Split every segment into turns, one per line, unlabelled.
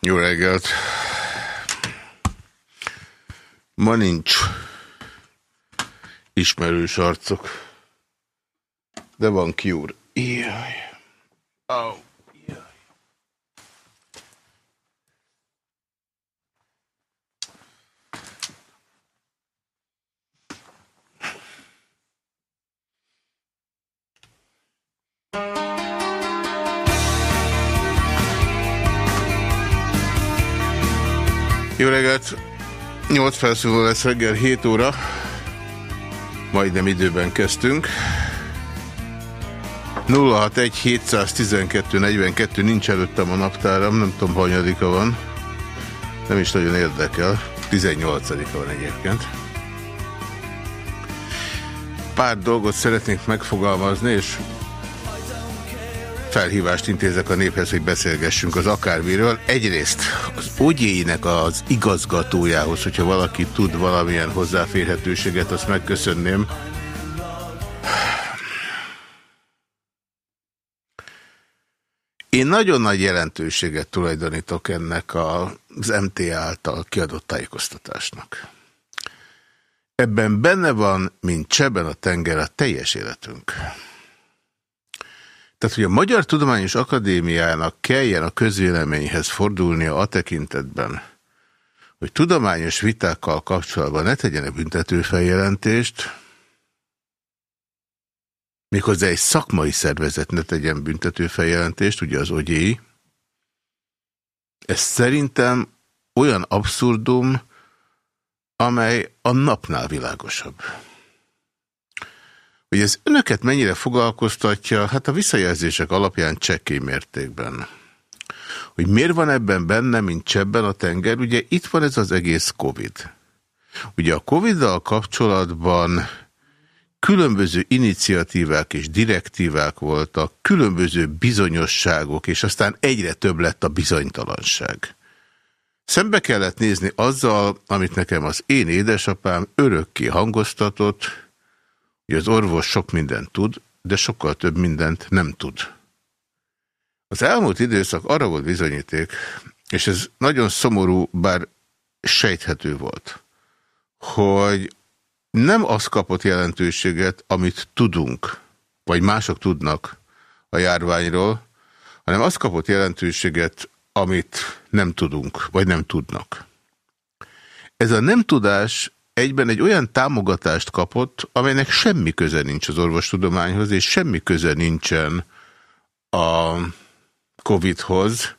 Jó reggelt! Ma nincs ismerős arcok, de van kiúr. Jaj! Oh. Reggelt! 8 felszóló lesz reggel 7 óra. Majdnem időben kezdtünk. 061 712 42 nincs előttem a naptáram, nem tudom, hanyadika van. Nem is nagyon érdekel. 18-a van egyébként. Pár dolgot szeretnék megfogalmazni, és felhívást intézek a néphez, hogy beszélgessünk az akármiről. Egyrészt az ogyéinek az igazgatójához, hogyha valaki tud valamilyen hozzáférhetőséget, azt megköszönném. Én nagyon nagy jelentőséget tulajdonítok ennek az MT által kiadott tájékoztatásnak. Ebben benne van, mint cseben a tenger a teljes életünk. Tehát, hogy a Magyar Tudományos Akadémiának kelljen a közvéleményhez fordulnia a tekintetben, hogy tudományos vitákkal kapcsolatban ne tegyenek büntetőfeljelentést, méghozzá egy szakmai szervezet ne tegyen büntetőfeljelentést, ugye az ogyéi, ez szerintem olyan abszurdum, amely a napnál világosabb. Hogy ez önöket mennyire foglalkoztatja, hát a visszajelzések alapján csekkély mértékben. Hogy miért van ebben benne, mint csebben a tenger, ugye itt van ez az egész Covid. Ugye a Covid-dal kapcsolatban különböző iniciatívák és direktívák voltak, különböző bizonyosságok, és aztán egyre több lett a bizonytalanság. Szembe kellett nézni azzal, amit nekem az én édesapám örökké hangoztatott, hogy az orvos sok mindent tud, de sokkal több mindent nem tud. Az elmúlt időszak arra volt bizonyíték, és ez nagyon szomorú, bár sejthető volt, hogy nem az kapott jelentőséget, amit tudunk, vagy mások tudnak a járványról, hanem az kapott jelentőséget, amit nem tudunk, vagy nem tudnak. Ez a nem tudás egyben egy olyan támogatást kapott, amelynek semmi köze nincs az orvostudományhoz, és semmi köze nincsen a Covid-hoz.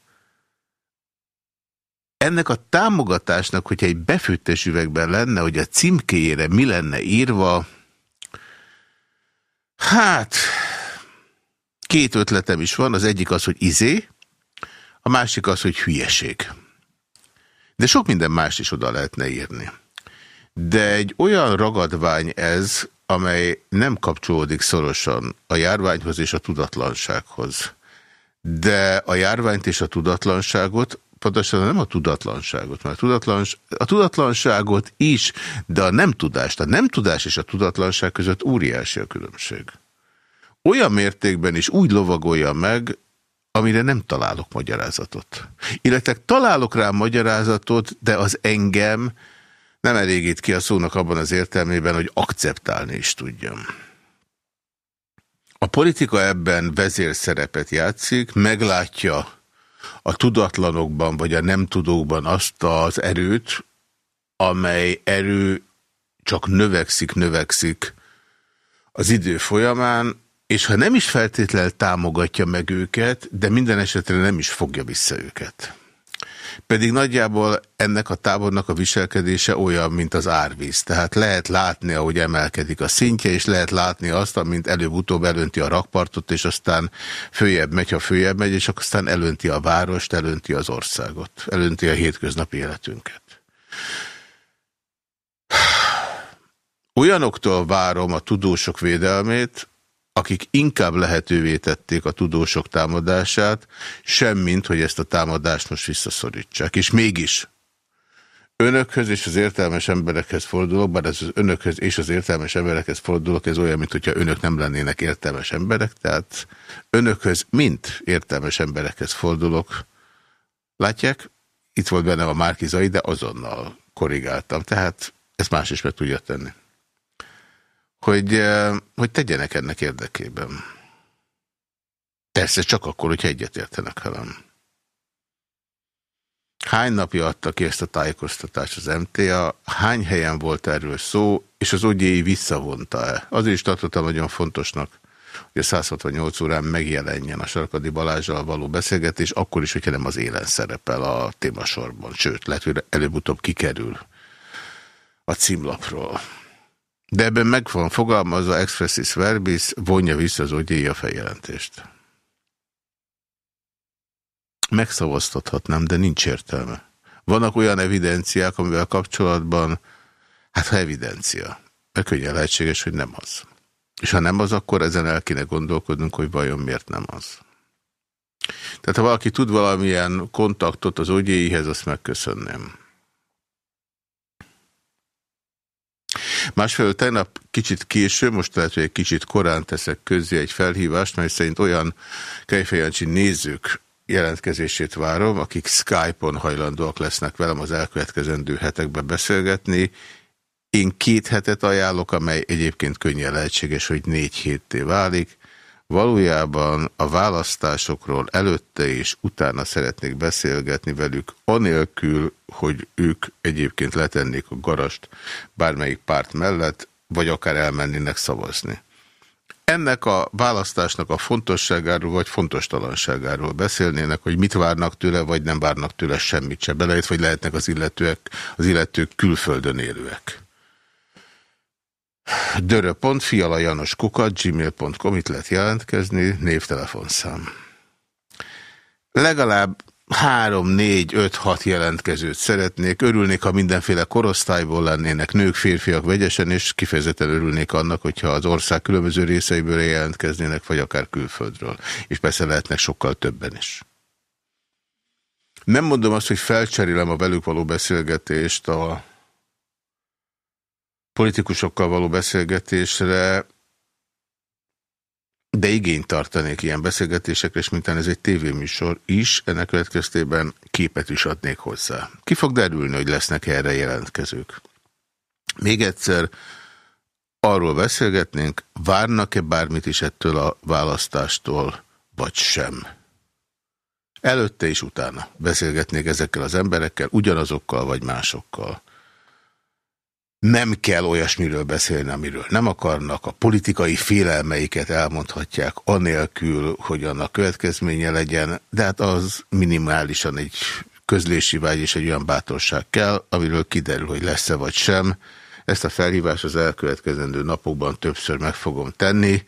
Ennek a támogatásnak, hogyha egy befőttes üvegben lenne, hogy a címkéjére mi lenne írva, hát két ötletem is van, az egyik az, hogy izé, a másik az, hogy hülyeség. De sok minden más is oda lehetne írni. De egy olyan ragadvány ez, amely nem kapcsolódik szorosan a járványhoz és a tudatlansághoz. De a járványt és a tudatlanságot, pontosan nem a tudatlanságot, mert a, tudatlans, a tudatlanságot is, de a nem tudást, a nem tudás és a tudatlanság között óriási a különbség. Olyan mértékben is úgy lovagolja meg, amire nem találok magyarázatot. Illetve találok rá magyarázatot, de az engem nem elégít ki a szónak abban az értelmében, hogy akceptálni is tudjam. A politika ebben vezérszerepet játszik, meglátja a tudatlanokban vagy a nem tudókban azt az erőt, amely erő csak növekszik, növekszik az idő folyamán, és ha nem is feltétlenül támogatja meg őket, de minden esetre nem is fogja vissza őket. Pedig nagyjából ennek a tábornak a viselkedése olyan, mint az árvíz. Tehát lehet látni, ahogy emelkedik a szintje, és lehet látni azt, amint előbb-utóbb elönti a rakpartot, és aztán följebb megy, ha följebb megy, és aztán elönti a várost, elönti az országot, elönti a hétköznapi életünket. Olyanoktól várom a tudósok védelmét, akik inkább lehetővé tették a tudósok támadását, semmint, hogy ezt a támadást most visszaszorítsák. És mégis önökhöz és az értelmes emberekhez fordulok, bár ez az önökhöz és az értelmes emberekhez fordulok, ez olyan, mintha önök nem lennének értelmes emberek, tehát önökhöz mint értelmes emberekhez fordulok. Látják, itt volt benne a Márkizai, de azonnal korrigáltam. Tehát ezt más is meg tudja tenni. Hogy, hogy tegyenek ennek érdekében. Persze csak akkor, hogyha egyetértenek velem. Hány napja adta ki ezt a tájékoztatást az MTA, hány helyen volt erről szó, és az ogyéi visszavonta-e? Azért is tartottam nagyon fontosnak, hogy a 168 órán megjelenjen a Sarkadi Balázsral való beszélgetés, akkor is, hogyha nem az élen szerepel a témasorban. Sőt, lehet, hogy előbb-utóbb kikerül a címlapról. De ebben meg van fogalmazva expressis verbis, vonja vissza az ogyéi a feljelentést. Megszavaztathatnám, de nincs értelme. Vannak olyan evidenciák, amivel kapcsolatban, hát ha evidencia, mert könnyen lehetséges, hogy nem az. És ha nem az, akkor ezen el kéne gondolkodnunk, hogy vajon miért nem az. Tehát ha valaki tud valamilyen kontaktot az ogyéihez, azt megköszönném. Másfelől tegnap kicsit késő, most lehet, hogy egy kicsit korán teszek közé egy felhívást, mely szerint olyan Kejfejancsi nézők jelentkezését várom, akik Skype-on hajlandóak lesznek velem az elkövetkezendő hetekben beszélgetni. Én két hetet ajánlok, amely egyébként könnyen lehetséges, hogy négy hétté válik. Valójában a választásokról előtte és utána szeretnék beszélgetni velük, anélkül, hogy ők egyébként letennék a garast bármelyik párt mellett, vagy akár elmennének szavazni. Ennek a választásnak a fontosságáról vagy fontostalanságáról beszélnének, hogy mit várnak tőle, vagy nem várnak tőle semmit se belejött, vagy lehetnek az illetőek, az illetők külföldön élőek. gmail.com itt lehet jelentkezni, névtelefonszám. Legalább három, négy, öt, hat jelentkezőt szeretnék. Örülnék, ha mindenféle korosztályból lennének nők, férfiak vegyesen, és kifejezetten örülnék annak, hogyha az ország különböző részeiből jelentkeznének, vagy akár külföldről. És persze lehetnek sokkal többen is. Nem mondom azt, hogy felcserélem a velük való beszélgetést a politikusokkal való beszélgetésre, de igényt tartanék ilyen beszélgetésekre, és mintán ez egy tévéműsor is, ennek következtében képet is adnék hozzá. Ki fog derülni, hogy lesznek erre jelentkezők? Még egyszer, arról beszélgetnénk, várnak-e bármit is ettől a választástól, vagy sem. Előtte és utána beszélgetnék ezekkel az emberekkel, ugyanazokkal vagy másokkal nem kell olyasmiről beszélni, amiről nem akarnak, a politikai félelmeiket elmondhatják anélkül, hogy annak következménye legyen, de hát az minimálisan egy közlési vágy és egy olyan bátorság kell, amiről kiderül, hogy lesz-e vagy sem. Ezt a felhívást az elkövetkezendő napokban többször meg fogom tenni.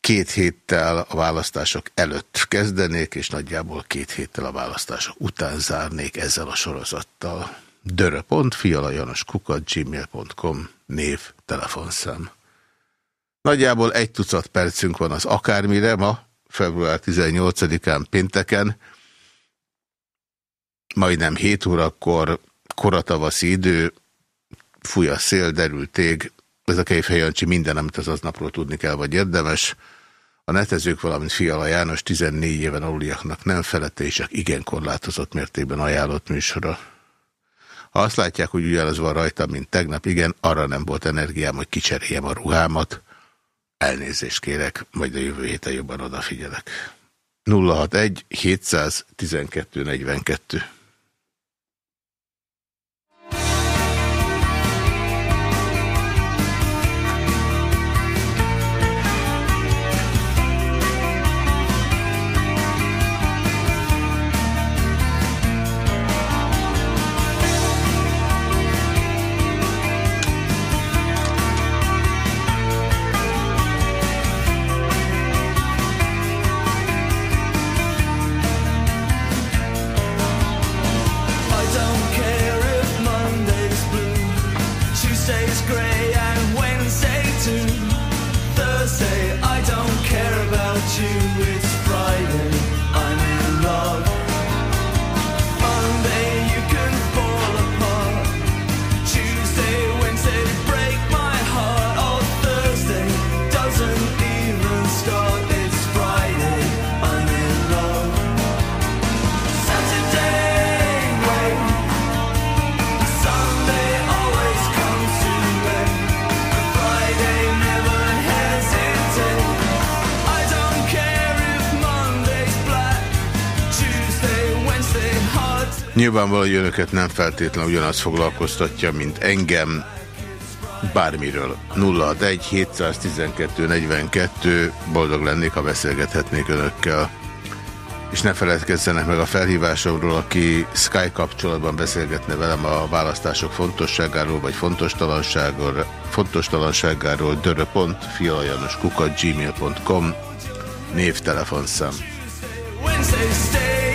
Két héttel a választások előtt kezdenék, és nagyjából két héttel a választások után zárnék ezzel a sorozattal dörö.fialajanoskukat gmail.com név, telefonszám. Nagyjából egy tucat percünk van az akármire ma, február 18-án pénteken, majdnem 7 órakor, koratavaszi idő, fúj a szél, derült ég, ez a Kejfejancsi minden, amit az aznapról tudni kell, vagy érdemes. A netezők, valamint Fiala János 14 éven aluliaknak nem felette, és csak igen korlátozott mértékben ajánlott műsora. Ha azt látják, hogy ugyanaz van rajta, mint tegnap, igen, arra nem volt energiám, hogy kicseréljem a ruhámat. Elnézést kérek, majd a jövő héten jobban odafigyelek. 061 712 42 Nyilvánvaló, hogy önöket nem feltétlenül ugyanaz foglalkoztatja, mint engem, bármiről. 061 712 42, boldog lennék, ha beszélgethetnék önökkel. És ne feledkezzenek meg a felhívásomról, aki Sky kapcsolatban beszélgetne velem a választások fontosságáról, vagy fontostalanságáról, fontostalanságáról dörö.fialajanoskukat.gmail.com névtelefonszám. Wednesday,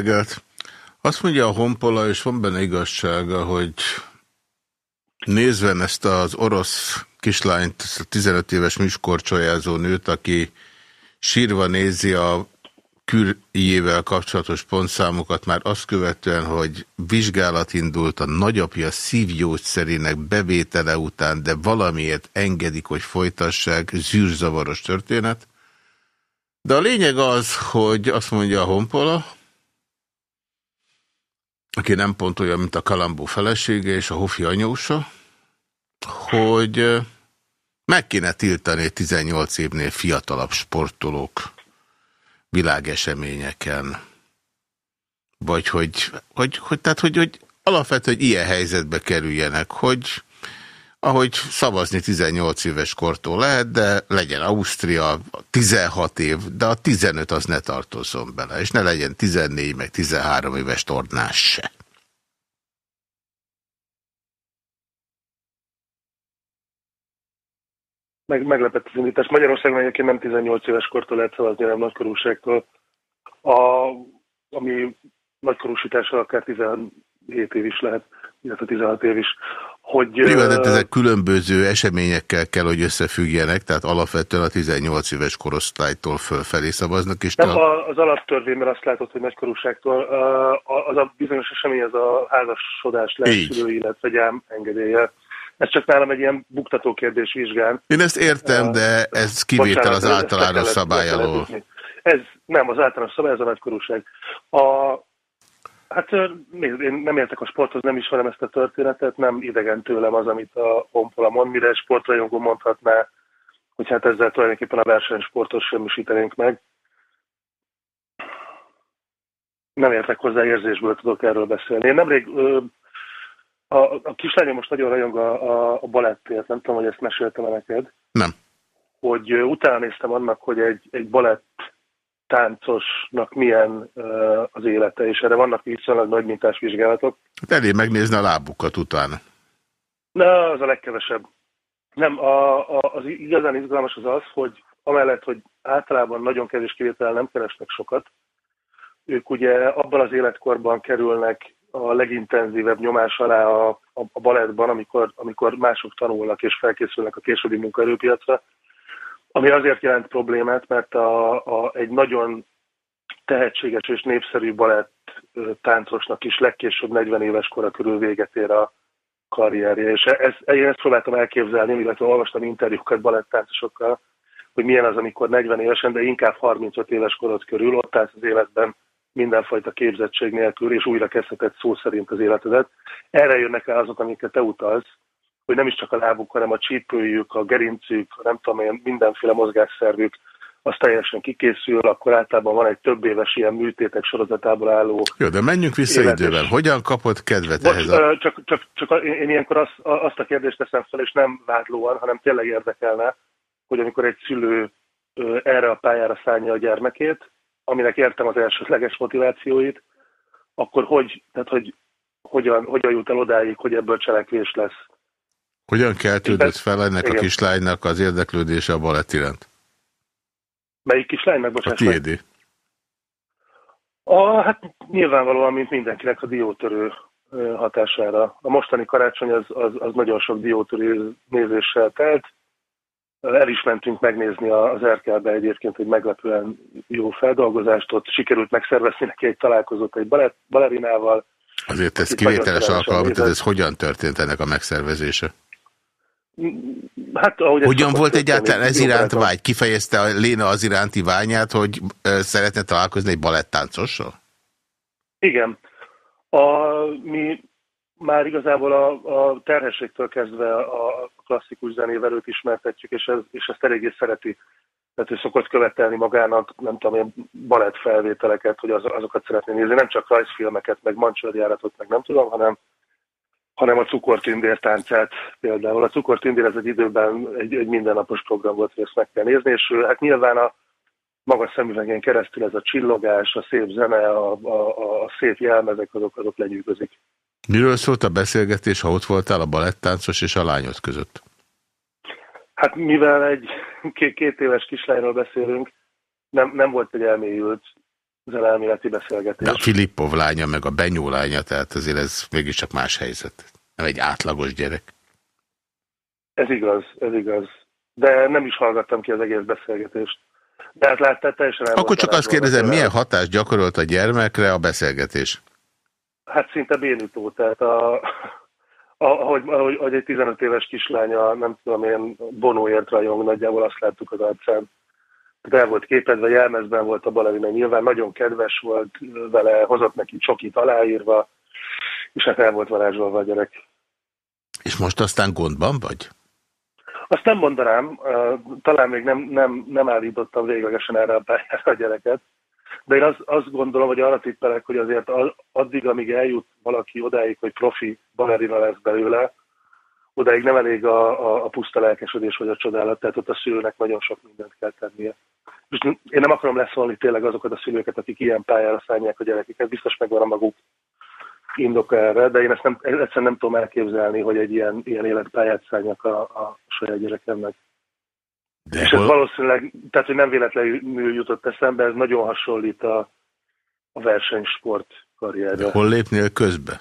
reggelt! Azt mondja a honpola, és van benne igazsága, hogy nézve ezt az orosz kislányt, ezt a 15 éves miskorcsolyázó nőt, aki sírva nézi a kürjével kapcsolatos pontszámokat, már azt követően, hogy vizsgálat indult a nagyapja szívgyógyszerének bevétele után, de valamiért engedik, hogy folytassák, zűrzavaros történet. De a lényeg az, hogy azt mondja a honpola, aki nem pont olyan, mint a Kalambó felesége és a Hofi anyósa, hogy meg kéne tiltani 18 évnél fiatalabb sportolók világeseményeken. Vagy hogy, hogy, hogy, tehát, hogy, hogy alapvetően, hogy ilyen helyzetbe kerüljenek, hogy ahogy szavazni 18 éves kortól lehet, de legyen Ausztria 16 év, de a 15 az ne tartozzon bele, és ne legyen 14 meg 13 éves tornás se.
Meg, meglepett az indítás. Magyarországon egyébként nem 18 éves kortól lehet szavazni, hanem nagykorúságtól. A, ami nagykorúsítással akár 17 év is lehet, illetve 16 év is hogy...
Nyilván, ezek különböző eseményekkel kell, hogy összefüggjenek, tehát alapvetően a 18 éves korosztálytól fölfelé szavaznak. És
Nem, a... az alaptörvényben azt látod, hogy nagykorúságtól az a bizonyos esemény, az a házasodás lehetőségű, illetve gyám engedélye. Ez csak nálam egy ilyen buktató kérdés vizsgán.
Én ezt értem, de ez kivétel az általános szabály alól.
Ez nem, az általános szabály, ez a nagykorúság. A, Hát én nem értek a sporthoz, nem ismerem ezt a történetet, nem idegen tőlem az, amit a Honpola mond, mire sportrajongó mondhatná, hogy hát ezzel tulajdonképpen a versenysportot semmisítenénk meg. nem értek hozzá érzésből tudok erről beszélni. Én nemrég a, a kislányom most nagyon rajong a, a, a balettért, nem tudom, hogy ezt meséltem -e neked.
Nem.
Hogy utána néztem annak, hogy egy, egy balett táncosnak milyen az élete, és erre vannak viszonylag nagy mintás vizsgálatok.
Hát elég megnézni a lábukat utána.
Na, az a legkevesebb. Nem, a, a, az igazán izgalmas az az, hogy amellett, hogy általában nagyon kevés kivétel nem keresnek sokat, ők ugye abban az életkorban kerülnek a legintenzívebb nyomás alá a, a, a balettban, amikor, amikor mások tanulnak és felkészülnek a későbbi munkaerőpiacra, ami azért jelent problémát, mert a, a, egy nagyon tehetséges és népszerű balett táncosnak is legkésőbb 40 éves kora körül véget ér a karrierje. És ez, én ezt próbáltam elképzelni, illetve olvastam interjúkat baletttáncosokkal, hogy milyen az, amikor 40 évesen, de inkább 35 éves korod körül ott állsz az életben mindenfajta képzettség nélkül, és újra kezdheted szó szerint az életedet. Erre jönnek el azok, amiket te utalsz, hogy nem is csak a lábuk, hanem a csípőjük, a gerincük, nem tudom én, mindenféle mozgásszervük, az teljesen kikészül, akkor általában van egy több éves ilyen műtétek sorozatából álló...
Jó, de menjünk vissza életes. időben. Hogyan kapott kedvet Most, ehhez
a... Csak, csak, csak én, én ilyenkor azt, azt a kérdést teszem fel, és nem vádlóan, hanem tényleg érdekelne, hogy amikor egy szülő erre a pályára szállja a gyermekét, aminek értem az elsődleges motivációit, akkor hogy, tehát hogy hogyan, hogyan jut el odáig, hogy ebből cselekvés lesz?
Hogyan keltődött fel ennek Igen. a kislánynak az érdeklődése a balett iránt?
Melyik kislánynak,
bocsáss A tiédé.
A, hát nyilvánvalóan, mint mindenkinek a diótörő hatására. A mostani karácsony az, az, az nagyon sok diótörő nézéssel telt. El is mentünk megnézni az Erkelbe egyébként egy meglepően jó feldolgozást, ott sikerült megszervezni neki egy találkozót egy balett, balerinával.
Azért ez kivételes alkalom, tehát ez hogyan történt ennek a megszervezése? Hát, ahogy Hogyan volt egyáltalán ez iránt vágy? Kifejezte a Léna az iránti vágyát, hogy szeretne találkozni egy balettáncossal?
Igen. A, mi már igazából a, a terhességtől kezdve a klasszikus zenével őt ismertetjük, és, ez, és ezt eléggé szereti. Tehát ő szokott követelni magának, nem tudom, ilyen balett felvételeket, hogy az, azokat szeretné nézni, nem csak rajzfilmeket, meg mancsőrjáratot, meg nem tudom, hanem hanem a cukortündér táncát például. A cukortündér ez egy időben egy, egy mindennapos program volt, hogy ezt meg kell nézni, és hát nyilván a magas szemüvegen keresztül ez a csillogás, a szép zene, a, a, a szép jelmezek, azok, azok lenyűgözik.
Miről szólt a beszélgetés, ha ott voltál a balettáncos és a lányod között?
Hát mivel egy két, két éves kislányról beszélünk, nem, nem volt egy elmélyült elméleti beszélgetés. De
a Filippov lánya, meg a Benyó lánya, tehát azért ez mégiscsak más helyzet. Nem egy átlagos gyerek.
Ez igaz, ez igaz. De nem is hallgattam ki az egész beszélgetést. De hát láttál, teljesen
Akkor csak azt kérdezem, milyen hatást gyakorolt a gyermekre a beszélgetés?
Hát szinte bénító, tehát a, ahogy, ahogy, ahogy egy 15 éves kislánya, nem tudom én, Bonóért rajong, nagyjából azt láttuk az arcán el volt képedve, jelmezben volt a balerina, nyilván nagyon kedves volt vele, hozott neki csokit aláírva, és hát el volt varázsolva a gyerek.
És most aztán gondban vagy?
Azt nem mondanám, talán még nem, nem, nem állítottam véglegesen erre a pályára a gyereket, de én azt, azt gondolom, hogy arra tippelek, hogy azért addig, amíg eljut valaki odáig, hogy profi balerina lesz belőle, odáig nem elég a, a, a puszta lelkesedés vagy a csodálat, tehát ott a szülőnek nagyon sok mindent kell tennie. És én nem akarom leszólni tényleg azokat a szülőket, akik ilyen pályára szállják a gyerekeket, biztos megvan a maguk indoka erre, de én ezt nem, egyszerűen nem tudom elképzelni, hogy egy ilyen, ilyen életpályát szálljak a, a saját gyerekemnek. De és hol... ez valószínűleg, tehát hogy nem véletlenül jutott eszembe, ez nagyon hasonlít a, a versenysport karrierre. De
hol lépnél közbe?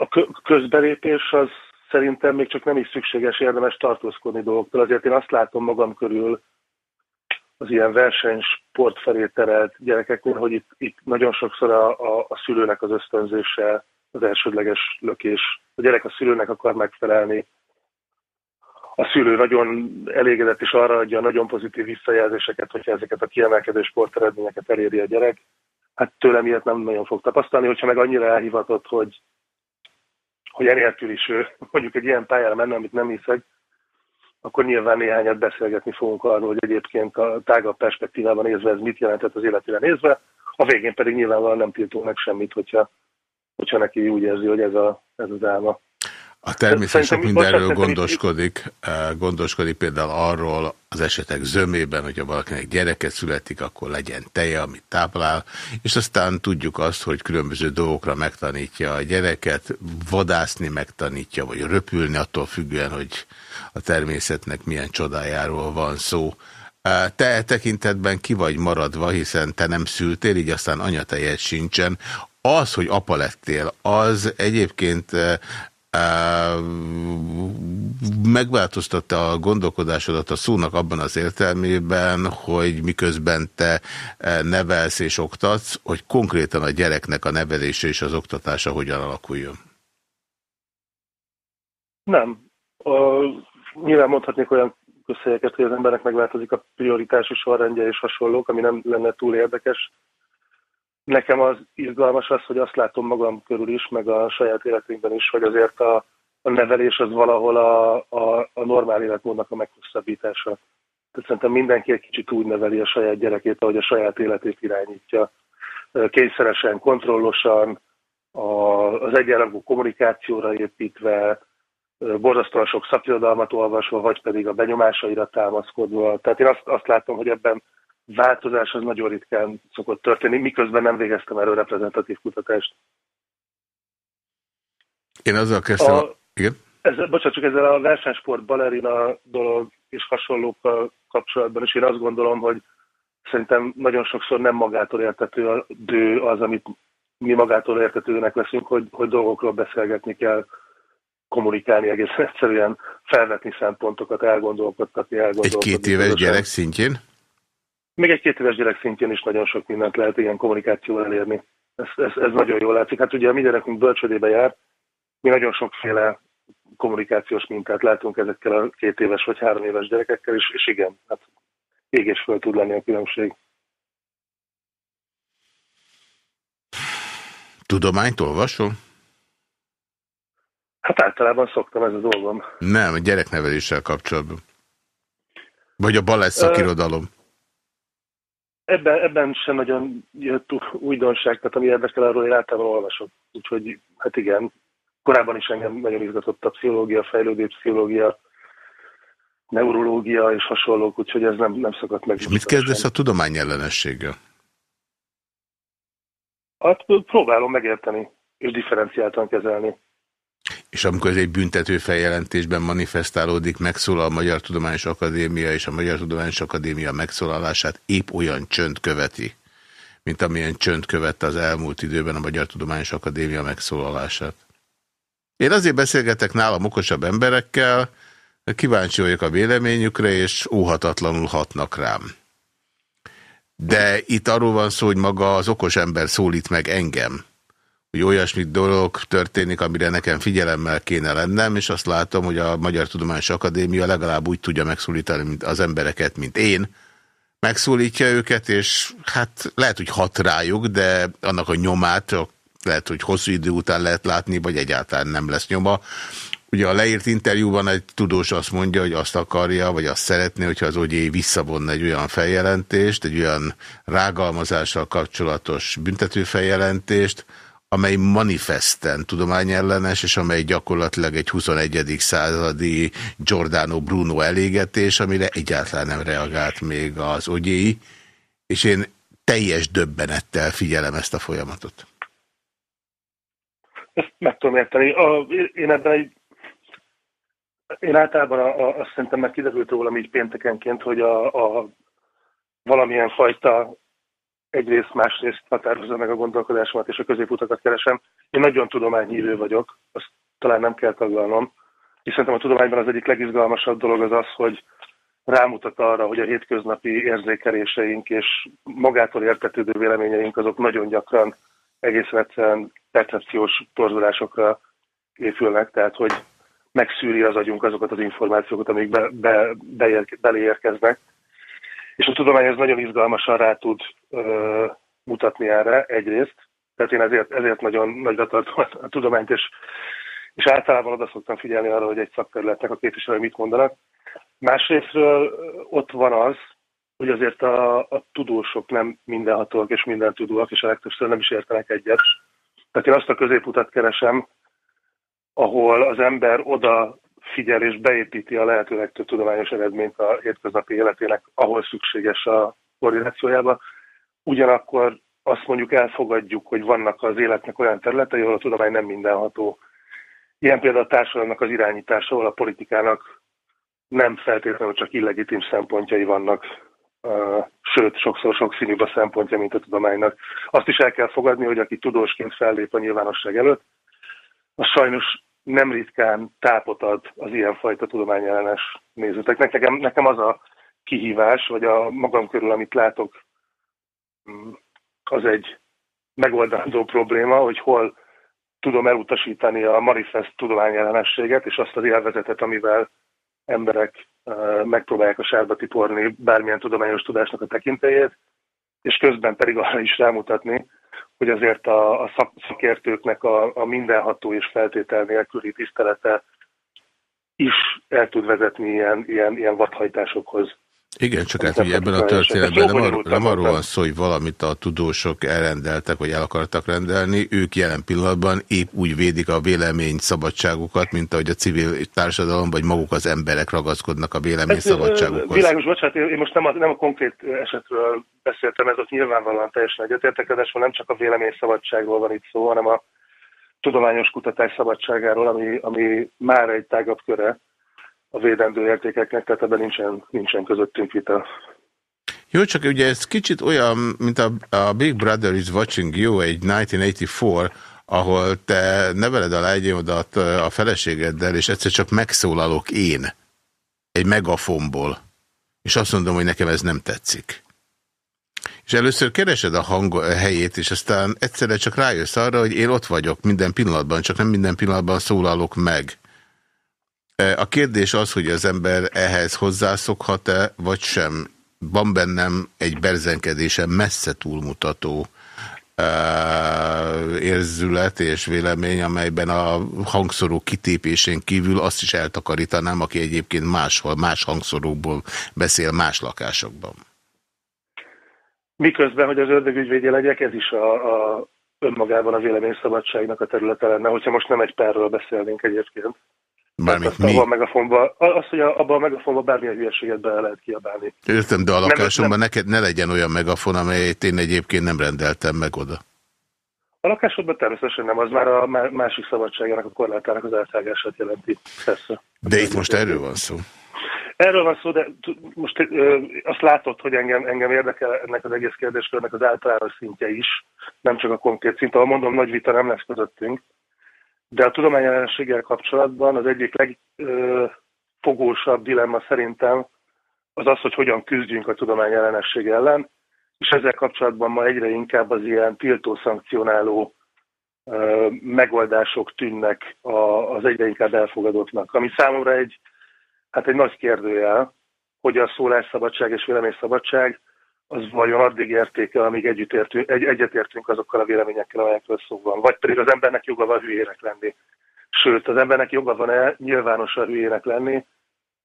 A közbelépés az szerintem még csak nem is szükséges, érdemes tartózkodni dolgoktól. Azért én azt látom magam körül az ilyen versenysport felé terelt gyerekeknél, hogy itt, itt nagyon sokszor a, a, a szülőnek az ösztönzése az elsődleges lökés. A gyerek a szülőnek akar megfelelni. A szülő nagyon elégedett és arra adja nagyon pozitív visszajelzéseket, hogyha ezeket a kiemelkedő sporteredményeket eléri a gyerek. Hát tőlem ilyet nem nagyon fog tapasztalni, hogyha meg annyira elhivatott, hogy hogy enélkül is mondjuk egy ilyen pályára menne, amit nem hiszek, akkor nyilván néhányat beszélgetni fogunk arról, hogy egyébként a tágabb perspektívában nézve ez mit jelentett az életére nézve. A végén pedig nyilvánvalóan nem tiltunk meg semmit, hogyha, hogyha neki úgy érzi, hogy ez, a, ez az álma.
A természet sok mindenről gondoskodik, eh, gondoskodik például arról az esetek zömében, hogyha valakinek gyereke születik, akkor legyen teje, amit táplál, és aztán tudjuk azt, hogy különböző dolgokra megtanítja a gyereket, vadászni megtanítja, vagy röpülni, attól függően, hogy a természetnek milyen csodájáról van szó. Eh, te e tekintetben ki vagy maradva, hiszen te nem szültél, így aztán anyatejed sincsen. Az, hogy apa lettél, az egyébként eh, megváltoztatta a gondolkodásodat a szónak abban az értelmében, hogy miközben te nevelsz és oktatsz, hogy konkrétan a gyereknek a nevelése és az oktatása hogyan alakuljon?
Nem. A, nyilván mondhatnék olyan közhelyeket, hogy az embernek megváltozik a prioritási sorrendje és hasonlók, ami nem lenne túl érdekes. Nekem az izgalmas az, hogy azt látom magam körül is, meg a saját életünkben is, hogy azért a, a nevelés az valahol a, a, a normál életmódnak a meghosszabbítása. Tehát szerintem mindenki egy kicsit úgy neveli a saját gyerekét, ahogy a saját életét irányítja. Kényszeresen, kontrollosan, a, az egyenrangú kommunikációra építve, borzasztóan sok szakirodalmat olvasva, vagy pedig a benyomásaira támaszkodva. Tehát én azt, azt látom, hogy ebben változás az nagyon ritkán szokott történni, miközben nem végeztem erről reprezentatív kutatást.
Én azzal kezdtem... A, igen?
Ezzel, bocsánat, csak ezzel a versenysport, balerina dolog és hasonlókkal kapcsolatban, és én azt gondolom, hogy szerintem nagyon sokszor nem magától értető a dő az, amit mi magától értetőnek leszünk, hogy, hogy dolgokról beszélgetni kell, kommunikálni egészen egyszerűen, felvetni szempontokat, elgondolkodtatni, elgondolkodni.
Egy két éves gyerek szintjén?
Még egy két éves gyerek szintjén is nagyon sok mindent lehet ilyen kommunikációval elérni. Ez, ez, ez nagyon jól látszik. Hát ugye a mi gyerekünk bölcsödébe jár, mi nagyon sokféle kommunikációs mintát látunk ezekkel a két éves vagy három éves gyerekekkel, és, és igen, hát ég és föl tud lenni a különbség.
Tudományt olvasol?
Hát általában szoktam ez a dolgom.
Nem, a gyerekneveléssel kapcsolatban. Vagy a balett szakirodalom.
Ebben, ebben sem nagyon jött újdonság, tehát ami érdekel, arról én általában olvasok. Úgyhogy, hát igen, korábban is engem nagyon izgatott a pszichológia, fejlődő pszichológia, neurológia és hasonlók, úgyhogy ez nem, nem szokott meg.
És mit kezdesz a tudomány ellenességgel?
Hát próbálom megérteni és differenciáltan kezelni.
És amikor ez egy büntető feljelentésben manifestálódik, megszólal a Magyar Tudományos Akadémia, és a Magyar Tudományos Akadémia megszólalását épp olyan csönd követi, mint amilyen csönd követte az elmúlt időben a Magyar Tudományos Akadémia megszólalását. Én azért beszélgetek nálam okosabb emberekkel, kíváncsi vagyok a véleményükre, és óhatatlanul hatnak rám. De itt arról van szó, hogy maga az okos ember szólít meg engem hogy olyasmi dolog történik, amire nekem figyelemmel kéne lennem, és azt látom, hogy a Magyar Tudományos Akadémia legalább úgy tudja megszólítani mint az embereket, mint én, megszólítja őket, és hát lehet, hogy hat rájuk, de annak a nyomát lehet, hogy hosszú idő után lehet látni, vagy egyáltalán nem lesz nyoma. Ugye a leírt interjúban egy tudós azt mondja, hogy azt akarja, vagy azt szeretné, hogyha az OGI visszavonna egy olyan feljelentést, egy olyan rágalmazással kapcsolatos büntetőfeljelentést, amely manifesten tudományellenes, és amely gyakorlatilag egy 21. századi Giordano Bruno elégetés, amire egyáltalán nem reagált még az ogyéi, és én teljes döbbenettel figyelem ezt a folyamatot.
Ezt meg tudom érteni. A, én ebben egy én általában a, a, azt szerintem meg kiderült rólam így péntekenként, hogy a, a valamilyen fajta egyrészt, másrészt határozza meg a gondolkodásomat, és a középutakat keresem. Én nagyon tudományhívő vagyok, azt talán nem kell taglalnom, és szerintem a tudományban az egyik legizgalmasabb dolog az az, hogy rámutat arra, hogy a hétköznapi érzékeléseink és magától értetődő véleményeink azok nagyon gyakran egészen egyszerűen percepciós torzulásokra épülnek, tehát hogy megszűri az agyunk azokat az információkat, amik be, be, be, beleérkeznek, és a tudomány ez nagyon izgalmasan rá tud ö, mutatni erre egyrészt, tehát én ezért, ezért nagyon nagyra tartom a tudományt, és, és általában oda szoktam figyelni arra, hogy egy szakterületnek a képviselői mit mondanak. Másrésztről ott van az, hogy azért a, a tudósok nem mindenhatóak és minden tudóak, és a legtöbbször nem is értenek egyet. Tehát én azt a középutat keresem, ahol az ember oda figyel és beépíti a lehető legtöbb tudományos eredményt a hétköznapi életének, ahol szükséges a koordinációjába. Ugyanakkor azt mondjuk elfogadjuk, hogy vannak az életnek olyan területei, ahol a tudomány nem mindenható. Ilyen például a társadalomnak az irányítása, ahol a politikának nem feltétlenül csak illegitim szempontjai vannak, sőt, sokszor sokszínűbb a szempontja, mint a tudománynak. Azt is el kell fogadni, hogy aki tudósként fellép a nyilvánosság előtt, az sajnos nem ritkán tápot ad az ilyenfajta tudományellenes nézőteknek. Nekem, nekem az a kihívás, vagy a magam körül, amit látok, mm, az egy megoldandó probléma, hogy hol tudom elutasítani a manifest tudományellenességet, és azt az élvezetet, amivel emberek megpróbálják a sárba tiporni bármilyen tudományos tudásnak a tekintélyét, és közben pedig arra is rámutatni, hogy azért a, a szak, szakértőknek a, a mindenható és feltétel nélküli tisztelete is el tud vezetni ilyen, ilyen, ilyen vadhajtásokhoz.
Igen, csak hát ugye ebben a történetben nem, ar nem arról van szó, hogy valamit a tudósok elrendeltek, vagy el akartak rendelni, ők jelen pillanatban épp úgy védik a vélemény szabadságukat, mint ahogy a civil társadalom, vagy maguk az emberek ragaszkodnak a vélemény szabadságukhoz.
Világos, bocsánat, én most nem a, nem a konkrét esetről beszéltem, ez ott nyilvánvalóan teljesen egyetértek, nem csak a vélemény szabadságról van itt szó, hanem a tudományos kutatás szabadságáról, ami, ami már egy tágabb köre a védendő értékeknek, tehát ebben nincsen, nincsen közöttünk vita.
Jó, csak ugye ez kicsit olyan, mint a, a Big Brother is Watching You, egy 1984, ahol te neveled a lányodat a feleségeddel, és egyszer csak megszólalok én egy megafonból, és azt mondom, hogy nekem ez nem tetszik. És először keresed a hang helyét, és aztán egyszerre csak rájössz arra, hogy én ott vagyok minden pillanatban, csak nem minden pillanatban szólalok meg. A kérdés az, hogy az ember ehhez hozzászokhat-e, vagy sem. Van bennem egy berzenkedésen messze túlmutató érzület és vélemény, amelyben a hangszorú kitépésén kívül azt is eltakarítanám, aki egyébként máshol, más hangszorúból beszél más lakásokban.
Miközben, hogy az ördögügyvédje legyek, ez is a, a önmagában a véleményszabadságnak a területe lenne, hogyha most nem egy párról beszélnénk egyébként.
Mármint mi?
Abban a megafonban, az, hogy abban a megafonban bármilyen hülyeséget be lehet kiabálni.
Értem, de a lakásomban nem, neked ne legyen olyan megafon, amelyet én egyébként nem rendeltem meg oda.
A lakásodban természetesen nem, az már a másik szabadságának a korlátának az elszágását jelenti. Persze.
De itt most erről van szó.
Erről van szó, de most ö, azt látod, hogy engem, engem érdekel ennek az egész kérdéskörnek az általános szintje is, nem csak a konkrét szint. Ahol mondom, nagy vita nem lesz közöttünk. De a tudományjelenséggel kapcsolatban az egyik legfogósabb dilemma szerintem az az, hogy hogyan küzdjünk a tudományjelenesség ellen, és ezzel kapcsolatban ma egyre inkább az ilyen tiltó szankcionáló megoldások tűnnek az egyre inkább elfogadottnak, ami számomra egy, hát egy nagy kérdőjel, hogy a szólásszabadság és véleményszabadság az vajon addig értéke, amíg együtt értünk, egy, egyetértünk azokkal a véleményekkel, amelyekről szó van. Vagy pedig az embernek joga van hülyének lenni. Sőt, az embernek joga van-e nyilvánosan hülyének lenni,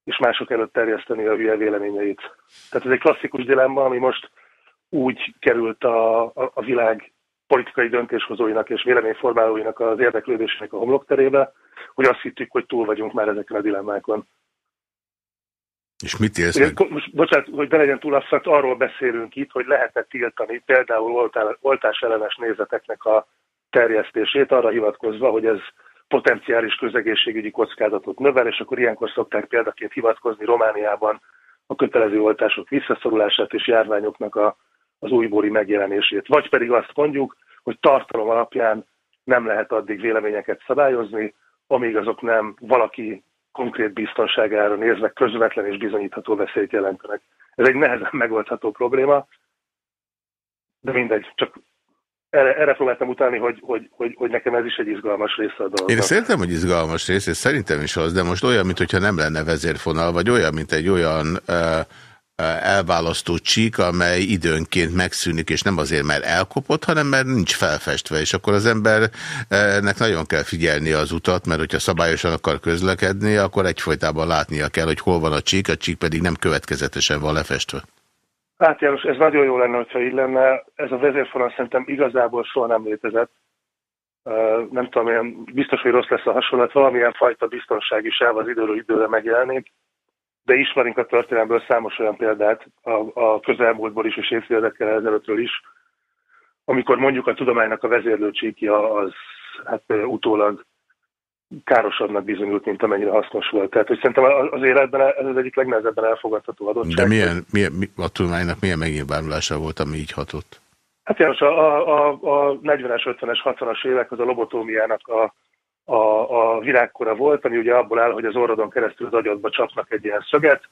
és mások előtt terjeszteni a hülye véleményeit. Tehát ez egy klasszikus dilemma, ami most úgy került a, a, a világ politikai döntéshozóinak és véleményformálóinak az érdeklődésének a homlokterébe, hogy azt hittük, hogy túl vagyunk már ezeken a dilemmákon.
És mit élsz meg?
Most, bocsánat, hogy be legyen túl arról beszélünk itt, hogy lehetett tiltani például oltás ellenes nézeteknek a terjesztését, arra hivatkozva, hogy ez potenciális közegészségügyi kockázatot növel, és akkor ilyenkor szokták példaként hivatkozni Romániában a kötelező oltások visszaszorulását és járványoknak a, az újbóli megjelenését. Vagy pedig azt mondjuk, hogy tartalom alapján nem lehet addig véleményeket szabályozni, amíg azok nem valaki konkrét biztonságára nézve közvetlen és bizonyítható veszélyt jelentenek. Ez egy nehezen megoldható probléma, de mindegy, csak erre, erre próbáltam utalni, hogy, hogy, hogy, hogy nekem ez is egy izgalmas része a dolognak.
Én szerintem, hogy izgalmas rész, és szerintem is az, de most olyan, mintha nem lenne vezérfonal, vagy olyan, mint egy olyan uh, elválasztó csík, amely időnként megszűnik, és nem azért, mert elkopott, hanem mert nincs felfestve, és akkor az embernek nagyon kell figyelni az utat, mert hogyha szabályosan akar közlekedni, akkor egyfolytában látnia kell, hogy hol van a csík, a csík pedig nem következetesen van lefestve.
Hát János, ez nagyon jó lenne, hogyha így lenne. Ez a vezérfonal szerintem igazából soha nem létezett. Nem tudom, ilyen biztos, hogy rossz lesz a hasonlat, valamilyen fajta biztonsági sáv az időről időre megjelenik, de ismerünk a történelmből számos olyan példát, a, a közelmúltból is és évtizedekkel ezelőttről is, amikor mondjuk a tudománynak a vezérlő csíkja az hát utólag károsabbnak bizonyult, mint amennyire hasznos volt. Tehát, hogy szerintem az életben ez az egyik legnehezebben elfogadható adottság.
De milyen, milyen, a tudománynak milyen megnyilvánulása volt, ami így hatott?
Hát János, a, a, a 40-es, 50-es, 60-as évek az a lobotómiának a, a, a virágkora volt, ami ugye abból áll, hogy az orrodon keresztül az agyadba csapnak egy ilyen szöget,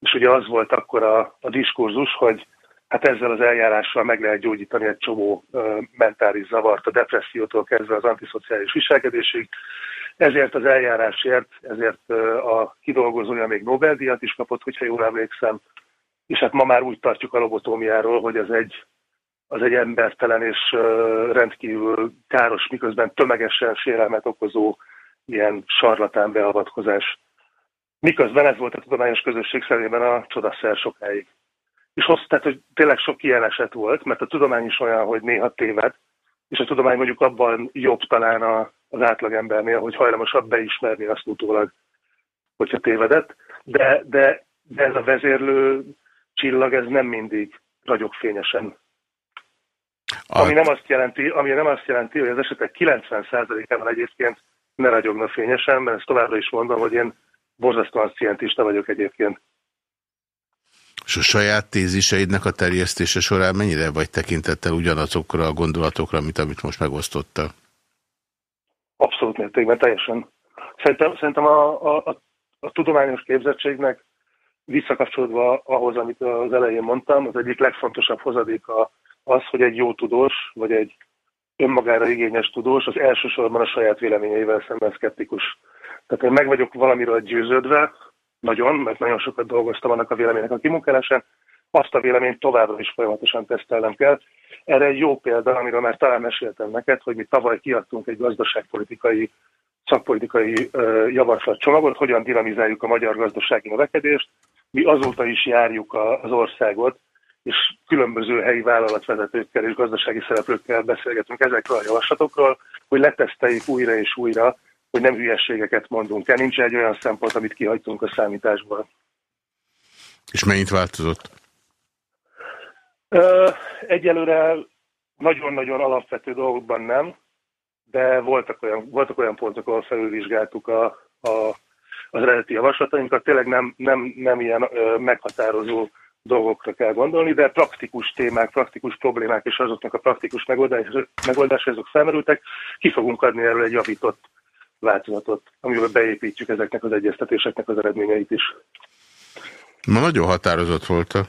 és ugye az volt akkor a, a diskurzus, hogy hát ezzel az eljárással meg lehet gyógyítani egy csomó uh, mentális zavart, a depressziótól kezdve az antiszociális viselkedésig. Ezért az eljárásért, ezért uh, a kidolgozója még Nobel-díjat is kapott, hogyha jól emlékszem, és hát ma már úgy tartjuk a lobotómiáról, hogy ez egy, az egy embertelen és rendkívül káros, miközben tömegesen sérelmet okozó ilyen sarlatán beavatkozás. Miközben ez volt a tudományos közösség szemében a csodaszer sokáig és azt, tehát, hogy tényleg sok ilyen eset volt, mert a tudomány is olyan, hogy néha téved, és a tudomány mondjuk abban jobb talán a, az átlagembernél, hogy hajlamosabb beismerni azt utólag, hogyha tévedett, de, de, de ez a vezérlő csillag, ez nem mindig ragyog fényesen. Ami nem azt jelenti, ami nem azt jelenti, hogy az esetek 90%-ában egyébként ne ragyogna fényesen, mert ezt továbbra is mondom, hogy én borzasztóan szientista vagyok egyébként.
És a saját téziseidnek a terjesztése során mennyire vagy tekintettel ugyanazokra a gondolatokra, mint amit most megosztotta?
Abszolút mértékben, teljesen. Szerintem, szerintem a, a, a, a tudományos képzettségnek visszakapcsolódva ahhoz, amit az elején mondtam, az egyik legfontosabb hozadéka az, hogy egy jó tudós, vagy egy önmagára igényes tudós az elsősorban a saját véleményeivel szemben szkeptikus. Tehát én meg vagyok valamiről győződve, nagyon, mert nagyon sokat dolgoztam annak a véleménynek a kimunkálásán, azt a véleményt továbbra is folyamatosan tesztelnem kell. Erre egy jó példa, amiről már talán meséltem neked, hogy mi tavaly kiadtunk egy gazdaságpolitikai, szakpolitikai javaslatcsomagot, hogyan dinamizáljuk a magyar gazdasági növekedést. Mi azóta is járjuk az országot, és különböző helyi vállalatvezetőkkel és gazdasági szereplőkkel beszélgetünk ezekről a javaslatokról, hogy leteszteljük újra és újra, hogy nem hülyességeket mondunk el. Nincs egy olyan szempont, amit kihagytunk a számításból.
És mennyit változott?
Ö, egyelőre nagyon-nagyon alapvető dolgokban nem, de voltak olyan, voltak olyan pontok, ahol felülvizsgáltuk a, a, az eredeti javaslatainkat. Tényleg nem, nem, nem ilyen ö, meghatározó dolgokra kell gondolni, de praktikus témák, praktikus problémák és azoknak a praktikus megoldások azok felmerültek. Ki fogunk adni erről egy javított változatot, amivel beépítjük ezeknek az egyeztetéseknek az eredményeit is.
Ma nagyon határozott volt. -e.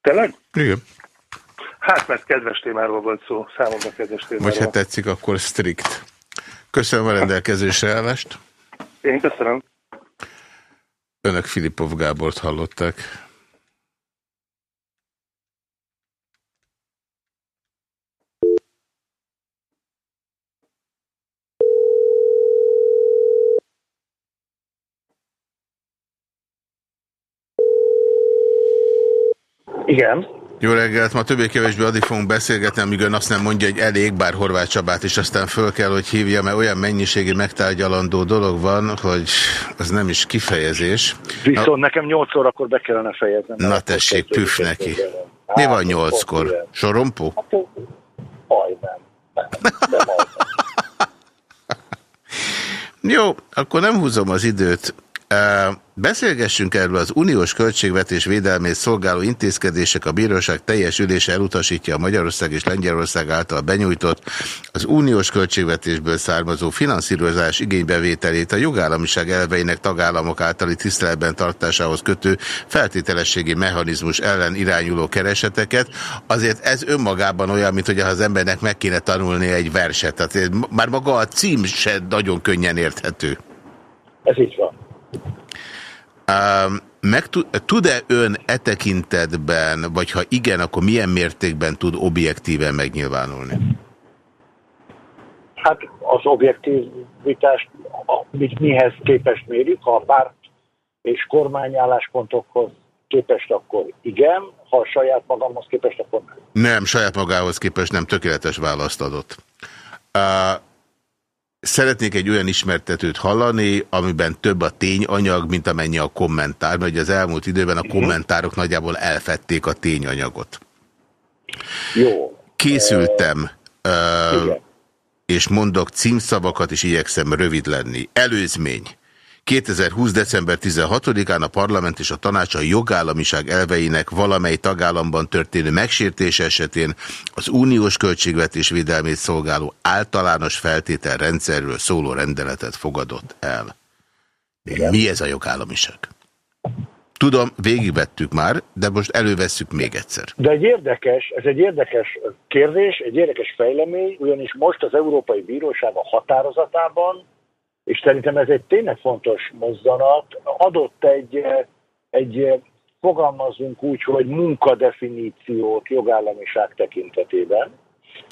Tényleg?
Igen.
Hát, mert kedves témáról volt szó, számomra kedves témáról.
Vagy ha tetszik, akkor strikt. Köszönöm a rendelkezésre állást.
Én köszönöm.
Önök Filipov Gábort hallották.
Igen.
Jó reggelt, ma többé-kevésbé addig fogunk beszélgetni, amíg ön azt nem mondja, hogy elég, bár Horváth Csabát is aztán föl kell, hogy hívja, mert olyan mennyiségi megtárgyalandó dolog van, hogy az nem is kifejezés.
Viszont Na, nekem 8 órakor be kellene fejeznem.
Na tessék, püf neki. Mi van 8-kor? Sorompó? Hát,
majdnem. Nem, de
Jó, akkor nem húzom az időt. Beszélgessünk erről az uniós költségvetés védelmét szolgáló intézkedések. A bíróság teljes ülése elutasítja a Magyarország és Lengyelország által benyújtott az uniós költségvetésből származó finanszírozás igénybevételét a jogállamiság elveinek tagállamok általi tiszteletben tartásához kötő feltételességi mechanizmus ellen irányuló kereseteket. Azért ez önmagában olyan, mint hogy az embernek meg kéne tanulni egy verset. Tehát már maga a cím se nagyon könnyen érthető.
Ez így van.
Meg tud-e ön e tekintetben, vagy ha igen, akkor milyen mértékben tud objektíven megnyilvánulni?
Hát az objektivitást mit mihez képest mérjük, ha a párt és kormányálláspontokhoz képest akkor igen, ha saját magamhoz képest, akkor
nem. Nem, saját magához képest nem tökéletes választ adott. Uh, Szeretnék egy olyan ismertetőt hallani, amiben több a tényanyag, mint amennyi a kommentár, mert az elmúlt időben a mhm. kommentárok nagyjából elfették a tényanyagot.
Jó.
Készültem, uh, és mondok címszavakat, és igyekszem rövid lenni. Előzmény. 2020. december 16-án a parlament és a tanács a jogállamiság elveinek valamely tagállamban történő megsértés esetén az uniós költségvetés védelmét szolgáló általános feltételrendszerről szóló rendeletet fogadott el. Igen. Mi ez a jogállamiság? Tudom, végigvettük már, de most elővesszük még egyszer.
De egy érdekes, ez egy érdekes kérdés, egy érdekes fejlemény, ugyanis most az Európai Bíróság a határozatában és szerintem ez egy tényleg fontos mozzanat, adott egy, egy fogalmazunk úgy, hogy munkadefiníciót jogállamiság tekintetében.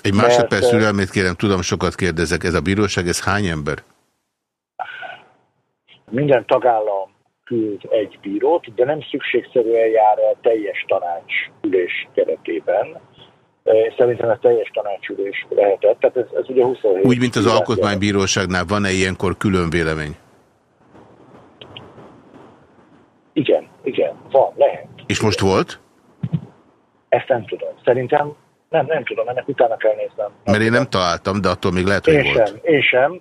Egy másodperc türelmét kérem, tudom, sokat kérdezek, ez a bíróság, ez hány ember?
Minden tagállam küld egy bírót, de nem szükségszerűen jár el teljes tanácsülés keretében. Szerintem ez teljes tanácsülés lehetett. Tehát ez, ez ugye 27
Úgy, mint az Alkotmánybíróságnál van-e ilyenkor külön vélemény?
Igen, igen, van, lehet.
És most volt?
Ezt nem tudom. Szerintem nem, nem tudom, ennek utána kell néznem.
Mert én nem találtam, de attól még lehet, hogy
én
volt.
Sem, én sem,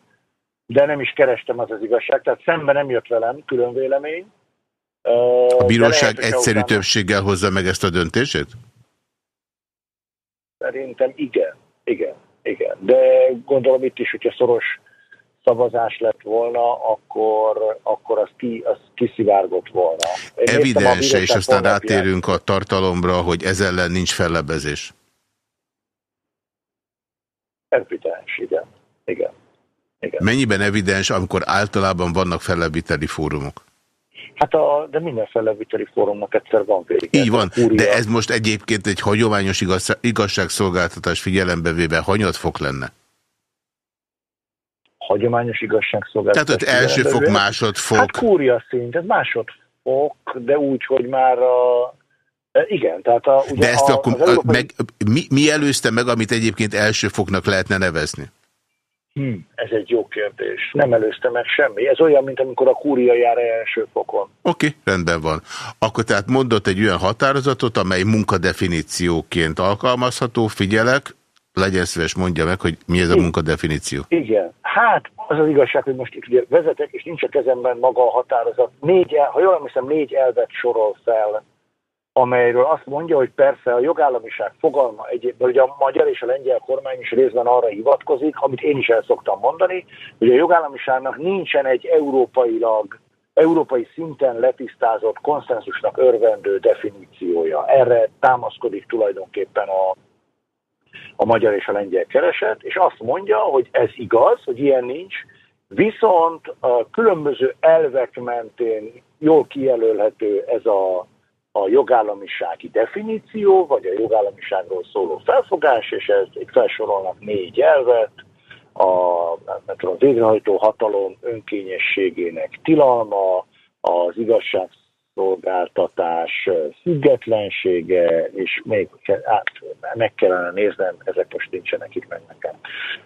de nem is kerestem az az igazság. Tehát szemben nem jött velem külön vélemény.
A bíróság lehet, egyszerű utána... többséggel hozza meg ezt a döntését?
Szerintem igen, igen, igen. De gondolom itt is, hogyha szoros szavazás lett volna, akkor, akkor az, ki, az kiszivárgott volna.
Én Evidens, és aztán rátérünk a tartalomra, hogy ez ellen nincs fellebezés.
Evidens, igen. igen. igen.
Mennyiben evidens, amikor általában vannak fellebbviteli fórumok?
Hát a, de minden felelőtteli fórumnak egyszer van vége.
Így van, de ez most egyébként egy hagyományos igaz, igazságszolgáltatás figyelembe véve hanyat fok lenne?
Hagyományos igazságszolgáltatás
Tehát ott első fok, másodfok. Hát
kúria szint, ez másodfok, de úgy, hogy már a... E, igen, tehát a...
Ugye de ezt a, akkor európai... meg, mi, mi előzte meg, amit egyébként első foknak lehetne nevezni?
Hmm, ez egy jó kérdés. Nem előzte meg semmi. Ez olyan, mint amikor a kúria jár első fokon.
Oké, okay, rendben van. Akkor tehát mondott egy olyan határozatot, amely munkadefinícióként alkalmazható, figyelek, legyen szíves mondja meg, hogy mi ez a munkadefiníció.
Igen. Hát, az az igazság, hogy most itt ugye vezetek, és nincs a kezemben maga a határozat. Négy, ha jól emlékszem, négy elvet sorol fel amelyről azt mondja, hogy persze a jogállamiság fogalma egyébként, hogy a magyar és a lengyel kormány is részben arra hivatkozik, amit én is el szoktam mondani, hogy a jogállamiságnak nincsen egy európailag, európai szinten letisztázott, konszenzusnak örvendő definíciója. Erre támaszkodik tulajdonképpen a, a magyar és a lengyel kereset, és azt mondja, hogy ez igaz, hogy ilyen nincs, viszont a különböző elvek mentén jól kijelölhető ez a a jogállamisági definíció, vagy a jogállamiságról szóló felfogás, és ez itt felsorolnak négy elvet, a, nem tudom, a végrehajtó hatalom önkényességének tilalma, az igazságszolgáltatás függetlensége, és még át, meg kellene néznem, ezek most nincsenek itt meg nekem.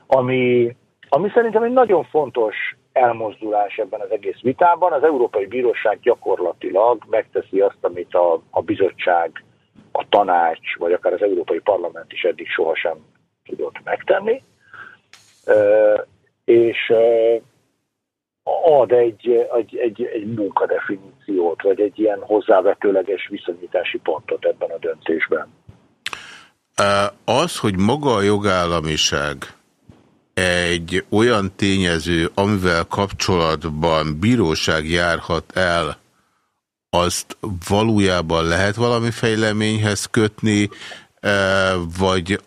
Ami, ami szerintem egy nagyon fontos elmozdulás ebben az egész vitában. Az Európai Bíróság gyakorlatilag megteszi azt, amit a, a bizottság, a tanács, vagy akár az Európai Parlament is eddig sohasem tudott megtenni, és ad egy, egy, egy, egy munkadefiníciót, vagy egy ilyen hozzávetőleges viszonyítási pontot ebben a döntésben.
Az, hogy maga a jogállamiság egy olyan tényező, amivel kapcsolatban bíróság járhat el, azt valójában lehet valami fejleményhez kötni, e, vagy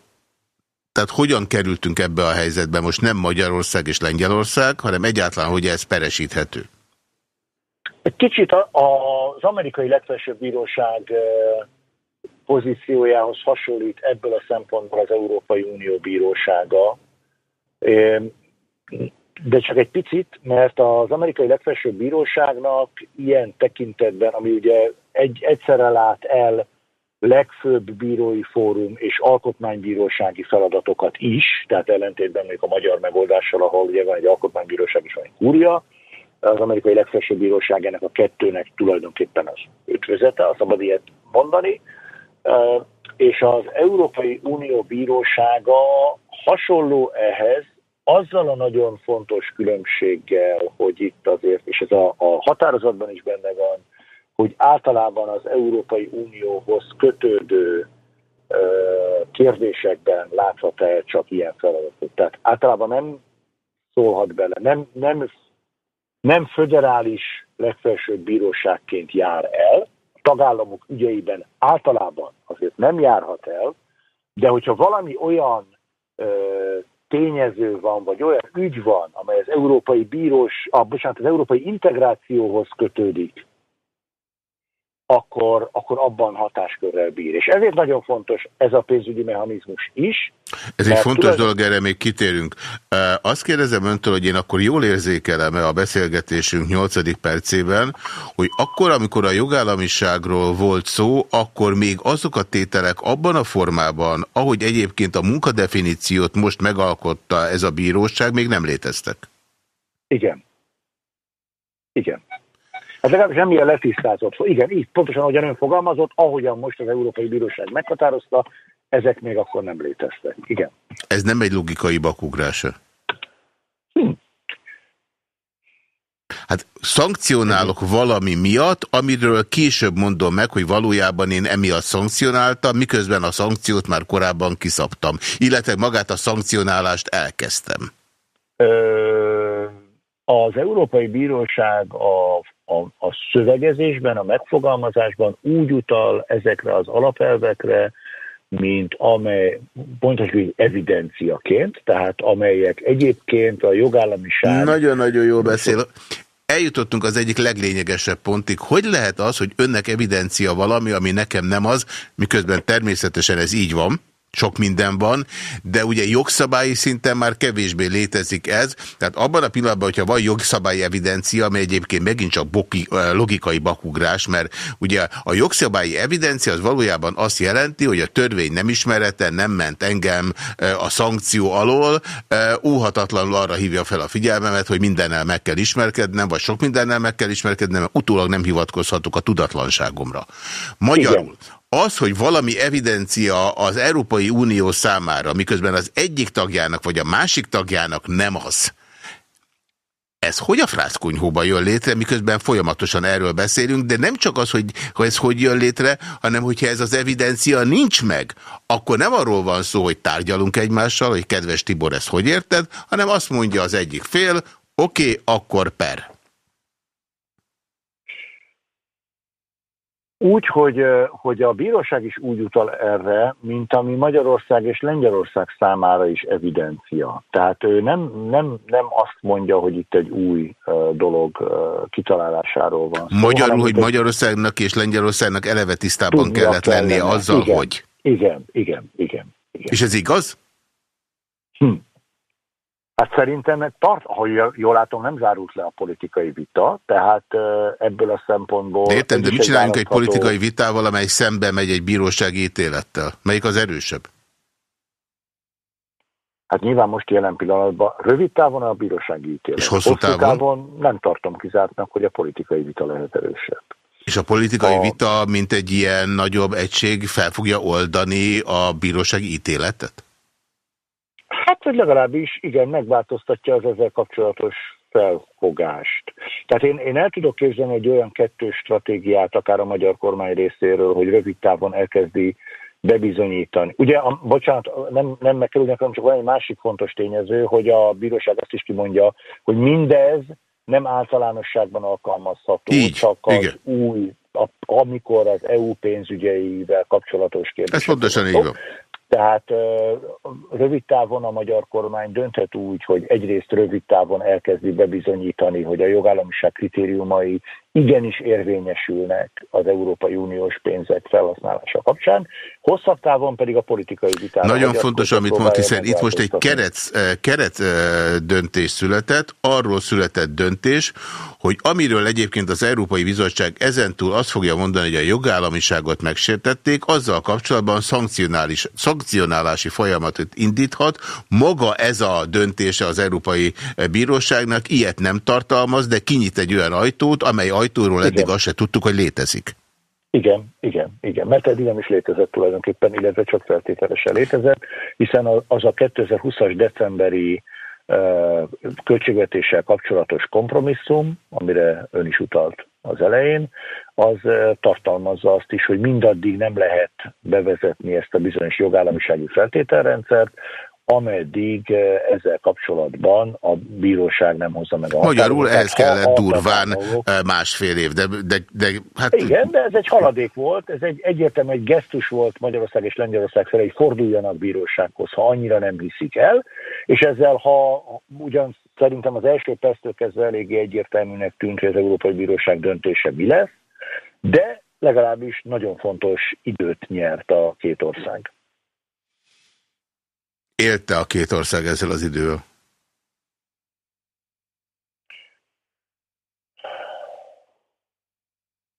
tehát hogyan kerültünk ebbe a helyzetbe? Most nem Magyarország és Lengyelország, hanem egyáltalán, hogy ez peresíthető?
Egy kicsit az amerikai legfelsőbb bíróság e, pozíciójához hasonlít ebből a szempontból az Európai Unió bírósága, de csak egy picit, mert az amerikai legfelsőbb bíróságnak ilyen tekintetben, ami ugye egy, egyszerre lát el legfőbb bírói fórum és alkotmánybírósági feladatokat is, tehát ellentétben még a magyar megoldással, ahol ugye van egy alkotmánybíróság és van egy kúria, az amerikai legfelsőbb bíróság ennek a kettőnek tulajdonképpen az ötvözete, a szabad ilyet mondani, és az Európai Unió bírósága hasonló ehhez, azzal a nagyon fontos különbséggel, hogy itt azért, és ez a, a határozatban is benne van, hogy általában az Európai Unióhoz kötődő ö, kérdésekben láthat el csak ilyen feladatot. Tehát általában nem szólhat bele, nem, nem, nem föderális legfelsőbb bíróságként jár el, a tagállamok ügyeiben általában azért nem járhat el, de hogyha valami olyan tényező van, vagy olyan ügy van, amely az európai bírós, ah, bocsánat, az európai integrációhoz kötődik, akkor, akkor abban hatáskörrel bír. És ezért nagyon fontos ez a pénzügyi mechanizmus is.
Ez egy fontos tulajdon... dolog, erre még kitérünk. Azt kérdezem öntől, hogy én akkor jól érzékelem-e a beszélgetésünk 8. percében, hogy akkor, amikor a jogállamiságról volt szó, akkor még azok a tételek abban a formában, ahogy egyébként a munkadefiníciót most megalkotta ez a bíróság, még nem léteztek?
Igen. Igen. Hát legalábbis nem ilyen letisztázott. Igen, így pontosan ahogyan ön fogalmazott, ahogyan most az Európai Bíróság meghatározta, ezek még akkor nem léteztek. Igen.
Ez nem egy logikai bakugrása? Hm. Hát szankcionálok valami miatt, amiről később mondom meg, hogy valójában én emiatt szankcionáltam, miközben a szankciót már korábban kiszabtam, illetve magát a szankcionálást elkezdtem.
Ö, az Európai Bíróság a a, a szövegezésben, a megfogalmazásban úgy utal ezekre az alapelvekre, mint amely pontosan evidenciaként, tehát amelyek egyébként a jogállamiság...
Nagyon-nagyon jól beszél. Eljutottunk az egyik leglényegesebb pontig. Hogy lehet az, hogy önnek evidencia valami, ami nekem nem az, miközben természetesen ez így van, sok minden van, de ugye jogszabályi szinten már kevésbé létezik ez, tehát abban a pillanatban, hogyha van jogszabályi evidencia, ami egyébként megint csak boki, logikai bakugrás, mert ugye a jogszabályi evidencia az valójában azt jelenti, hogy a törvény nem ismerete, nem ment engem a szankció alól, óhatatlanul arra hívja fel a figyelmemet, hogy mindennel meg kell ismerkednem, vagy sok mindennel meg kell ismerkednem, utólag nem hivatkozhatok a tudatlanságomra. Magyarul, Igen az, hogy valami evidencia az Európai Unió számára, miközben az egyik tagjának vagy a másik tagjának nem az, ez hogy a frászkonyhóban jön létre, miközben folyamatosan erről beszélünk, de nem csak az, hogy, hogy ez hogy jön létre, hanem hogyha ez az evidencia nincs meg, akkor nem arról van szó, hogy tárgyalunk egymással, hogy kedves Tibor, ezt hogy érted, hanem azt mondja az egyik fél, oké, okay, akkor per.
Úgy, hogy, hogy a bíróság is úgy utal erre, mint ami Magyarország és Lengyelország számára is evidencia. Tehát ő nem, nem, nem azt mondja, hogy itt egy új dolog kitalálásáról van
szó. Magyarul, hogy Magyarországnak és Lengyelországnak eleve tisztában kellett lennie azzal,
igen,
hogy...
Igen, igen, igen, igen.
És ez igaz?
Hm. Hát szerintem tart, ha jól látom, nem zárult le a politikai vita, tehát ebből a szempontból...
De értem, de mit csináljunk egy politikai vitával, amely szembe megy egy bírósági ítélettel? Melyik az erősebb?
Hát nyilván most jelen pillanatban rövid távon a bírósági ítélet.
És hosszú távon? hosszú távon
nem tartom kizártnak, hogy a politikai vita lehet erősebb.
És a politikai a... vita, mint egy ilyen nagyobb egység fel fogja oldani a bírósági ítéletet?
Hát, hogy legalábbis igen, megváltoztatja az ezzel kapcsolatos felfogást. Tehát én, én el tudok képzelni egy olyan kettős stratégiát, akár a magyar kormány részéről, hogy rövid távon elkezdi bebizonyítani. Ugye, a, bocsánat, nem, nem megkerülnek, hanem csak van egy másik fontos tényező, hogy a bíróság azt is kimondja, hogy mindez nem általánosságban alkalmazható,
Így,
csak az
igen.
új, a, amikor az EU pénzügyeivel kapcsolatos kérdés.
Ez pontosan így van.
Tehát rövid távon a magyar kormány dönthet úgy, hogy egyrészt rövid távon elkezdi bebizonyítani, hogy a jogállamiság kritériumai igenis érvényesülnek az Európai Uniós pénzek felhasználása kapcsán, hosszabb távon pedig a politikai vitában.
Nagyon fontos, amit mond, hiszen itt most egy keret, keret döntés született, arról született döntés, hogy amiről egyébként az Európai Bizottság ezentúl azt fogja mondani, hogy a jogállamiságot megsértették, azzal kapcsolatban szankcionálási folyamatot indíthat. Maga ez a döntése az Európai Bíróságnak ilyet nem tartalmaz, de kinyit egy olyan ajtót, amely ajtóról eddig azt se tudtuk, hogy létezik.
Igen, igen, igen, mert eddig nem is létezett tulajdonképpen, illetve csak feltételesen létezett, hiszen az a 2020-as decemberi költségvetéssel kapcsolatos kompromisszum, amire ön is utalt az elején, az tartalmazza azt is, hogy mindaddig nem lehet bevezetni ezt a bizonyos jogállamisági feltételrendszert, ameddig ezzel kapcsolatban a bíróság nem hozza meg a
Magyarul ehhez kellett durván eh, másfél év, de, de, de hát...
Igen, de ez egy haladék volt, ez egy egyértelmű egy gesztus volt Magyarország és Lengyelország felé, hogy forduljanak bírósághoz, ha annyira nem hiszik el, és ezzel, ha ugyan szerintem az első perctől kezdve eléggé egyértelműnek tűnt, hogy az Európai Bíróság döntése mi lesz, de legalábbis nagyon fontos időt nyert a két ország.
Élte a két ország ezzel az idővel?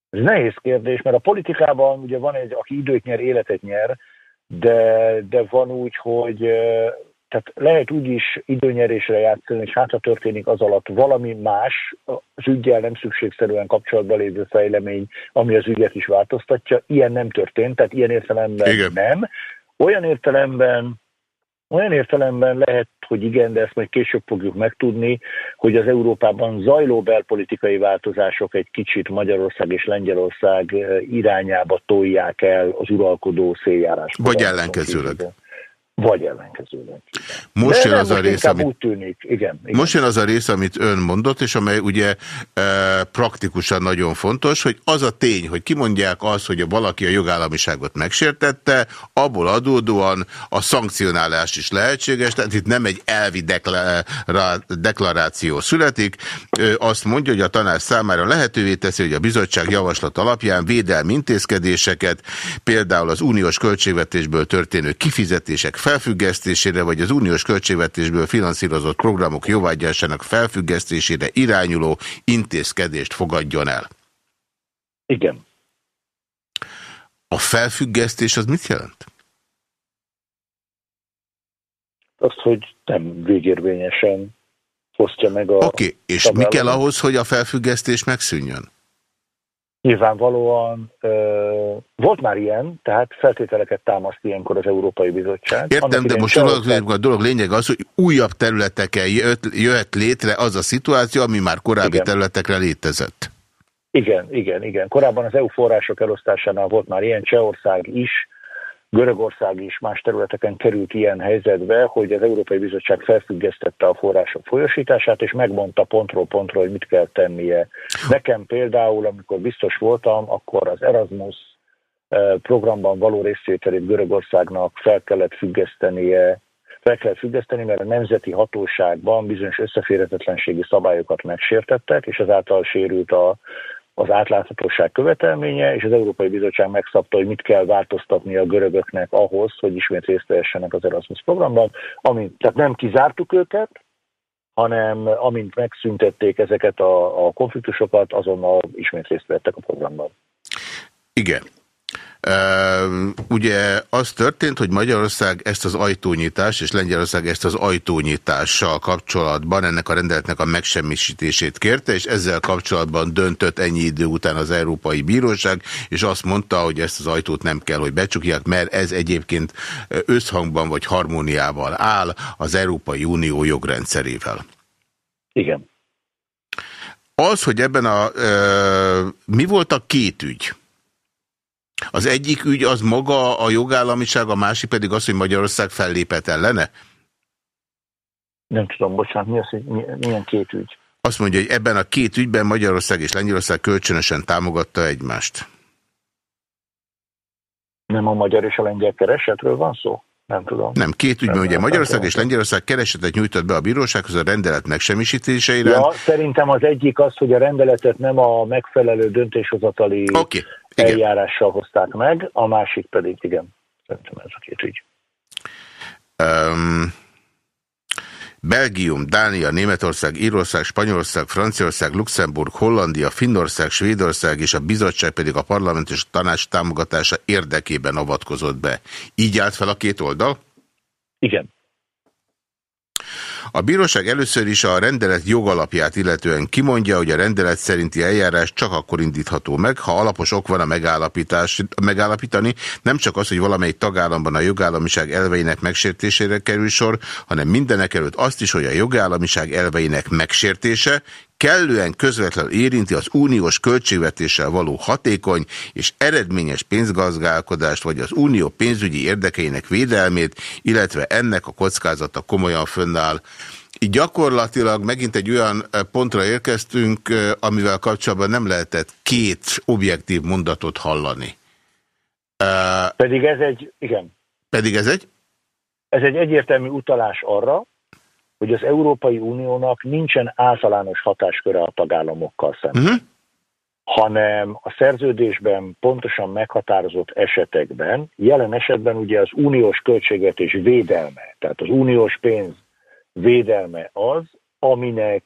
Ez nehéz kérdés, mert a politikában ugye van egy, aki időt nyer, életet nyer, de, de van úgy, hogy tehát lehet úgy is időnyerésre játszani, és hát ha történik az alatt valami más, az ügyel nem szükségszerűen kapcsolatban lévő fejlemény, ami az ügyet is változtatja. Ilyen nem történt, tehát ilyen értelemben Igen. nem. Olyan értelemben olyan értelemben lehet, hogy igen, de ezt majd később fogjuk megtudni, hogy az Európában zajló belpolitikai változások egy kicsit Magyarország és Lengyelország eh, irányába tolják el az uralkodó széljárás.
Vagy ellenkezőleg.
Vagy ellenkezőleg.
Most jön az a rész,
amit, úgy tűnik. Igen, igen.
Most jön az a rész, amit ön mondott, és amely ugye e, praktikusan nagyon fontos, hogy az a tény, hogy kimondják azt, hogy a valaki a jogállamiságot megsértette, abból adódóan a szankcionálás is lehetséges, tehát itt nem egy elvi deklaráció születik. Ő azt mondja, hogy a tanács számára lehetővé teszi, hogy a bizottság javaslat alapján védelmi intézkedéseket, például az uniós költségvetésből történő kifizetések felfüggesztésére, vagy az uniós költségvetésből finanszírozott programok jóvágyásának felfüggesztésére irányuló intézkedést fogadjon el.
Igen.
A felfüggesztés az mit jelent?
Azt, hogy nem végérvényesen fosztja meg a...
Oké, okay. és mi kell ahhoz, hogy a felfüggesztés megszűnjön?
Nyilvánvalóan ö, volt már ilyen, tehát feltételeket támaszt ilyenkor az Európai Bizottság.
Értem, de most dolog, a dolog lényeg az, hogy újabb területeken jött, jöhet létre az a szituáció, ami már korábbi igen. területekre létezett.
Igen, igen, igen. Korábban az EU források elosztásánál volt már ilyen Csehország is, Görögország is más területeken került ilyen helyzetbe, hogy az Európai Bizottság felfüggesztette a források folyosítását, és megmondta pontról pontra, hogy mit kell tennie. Nekem például, amikor biztos voltam, akkor az Erasmus eh, programban való részvételét Görögországnak fel kellett függesztenie, fel kellett függeszteni, mert a nemzeti hatóságban bizonyos összeférhetetlenségi szabályokat megsértettek, és ezáltal sérült a az átláthatóság követelménye, és az Európai Bizottság megszabta, hogy mit kell változtatni a görögöknek ahhoz, hogy ismét részt vehessenek az Erasmus programban. Amint, tehát nem kizártuk őket, hanem amint megszüntették ezeket a, a konfliktusokat, azonnal ismét részt vettek a programban.
Igen. Ugye az történt, hogy Magyarország ezt az ajtónyitás, és Lengyelország ezt az ajtónyitással kapcsolatban ennek a rendeletnek a megsemmisítését kérte, és ezzel kapcsolatban döntött ennyi idő után az Európai Bíróság, és azt mondta, hogy ezt az ajtót nem kell, hogy becsukják, mert ez egyébként összhangban vagy harmóniával áll az Európai Unió jogrendszerével.
Igen.
Az, hogy ebben a... mi volt a két ügy? Az egyik ügy az maga a jogállamiság, a másik pedig az, hogy Magyarország fellépett ellene?
Nem tudom, bocsánat, mi az, hogy milyen két ügy?
Azt mondja, hogy ebben a két ügyben Magyarország és Lengyelország kölcsönösen támogatta egymást.
Nem a magyar és a lengyel keresetről van szó? Nem tudom.
Nem, két ügyben, ugye Magyarország és Lengyelország keresetet nyújtott be a bírósághoz a rendelet megsemmisítéseire.
Ja, szerintem az egyik az, hogy a rendeletet nem a megfelelő döntéshozatali okay. Eljárással hozták meg, a másik pedig, igen, szerintem ez a két ügy.
Um, Belgium, Dánia, Németország, Írország, Spanyolország, Franciaország, Luxemburg, Hollandia, Finnország, Svédország és a bizottság pedig a parlament és a tanács támogatása érdekében avatkozott be. Így állt fel a két oldal?
Igen.
A bíróság először is a rendelet jogalapját illetően kimondja, hogy a rendelet szerinti eljárás csak akkor indítható meg, ha alapos ok van a megállapítás, megállapítani, nem csak az, hogy valamelyik tagállamban a jogállamiság elveinek megsértésére kerül sor, hanem mindenek előtt azt is, hogy a jogállamiság elveinek megsértése kellően közvetlenül érinti az uniós költségvetéssel való hatékony és eredményes pénzgazdálkodást, vagy az unió pénzügyi érdekeinek védelmét, illetve ennek a kockázata komolyan fönnáll. Így gyakorlatilag megint egy olyan eh, pontra érkeztünk, eh, amivel kapcsolatban nem lehetett két objektív mondatot hallani.
Eh, pedig ez egy, igen.
Pedig ez egy?
Ez egy egyértelmű utalás arra, hogy az Európai Uniónak nincsen általános hatásköre a tagállamokkal szemben. Uh mhm. -huh. hanem a szerződésben pontosan meghatározott esetekben, jelen esetben ugye az uniós költségvetés védelme, tehát az uniós pénz védelme az, aminek,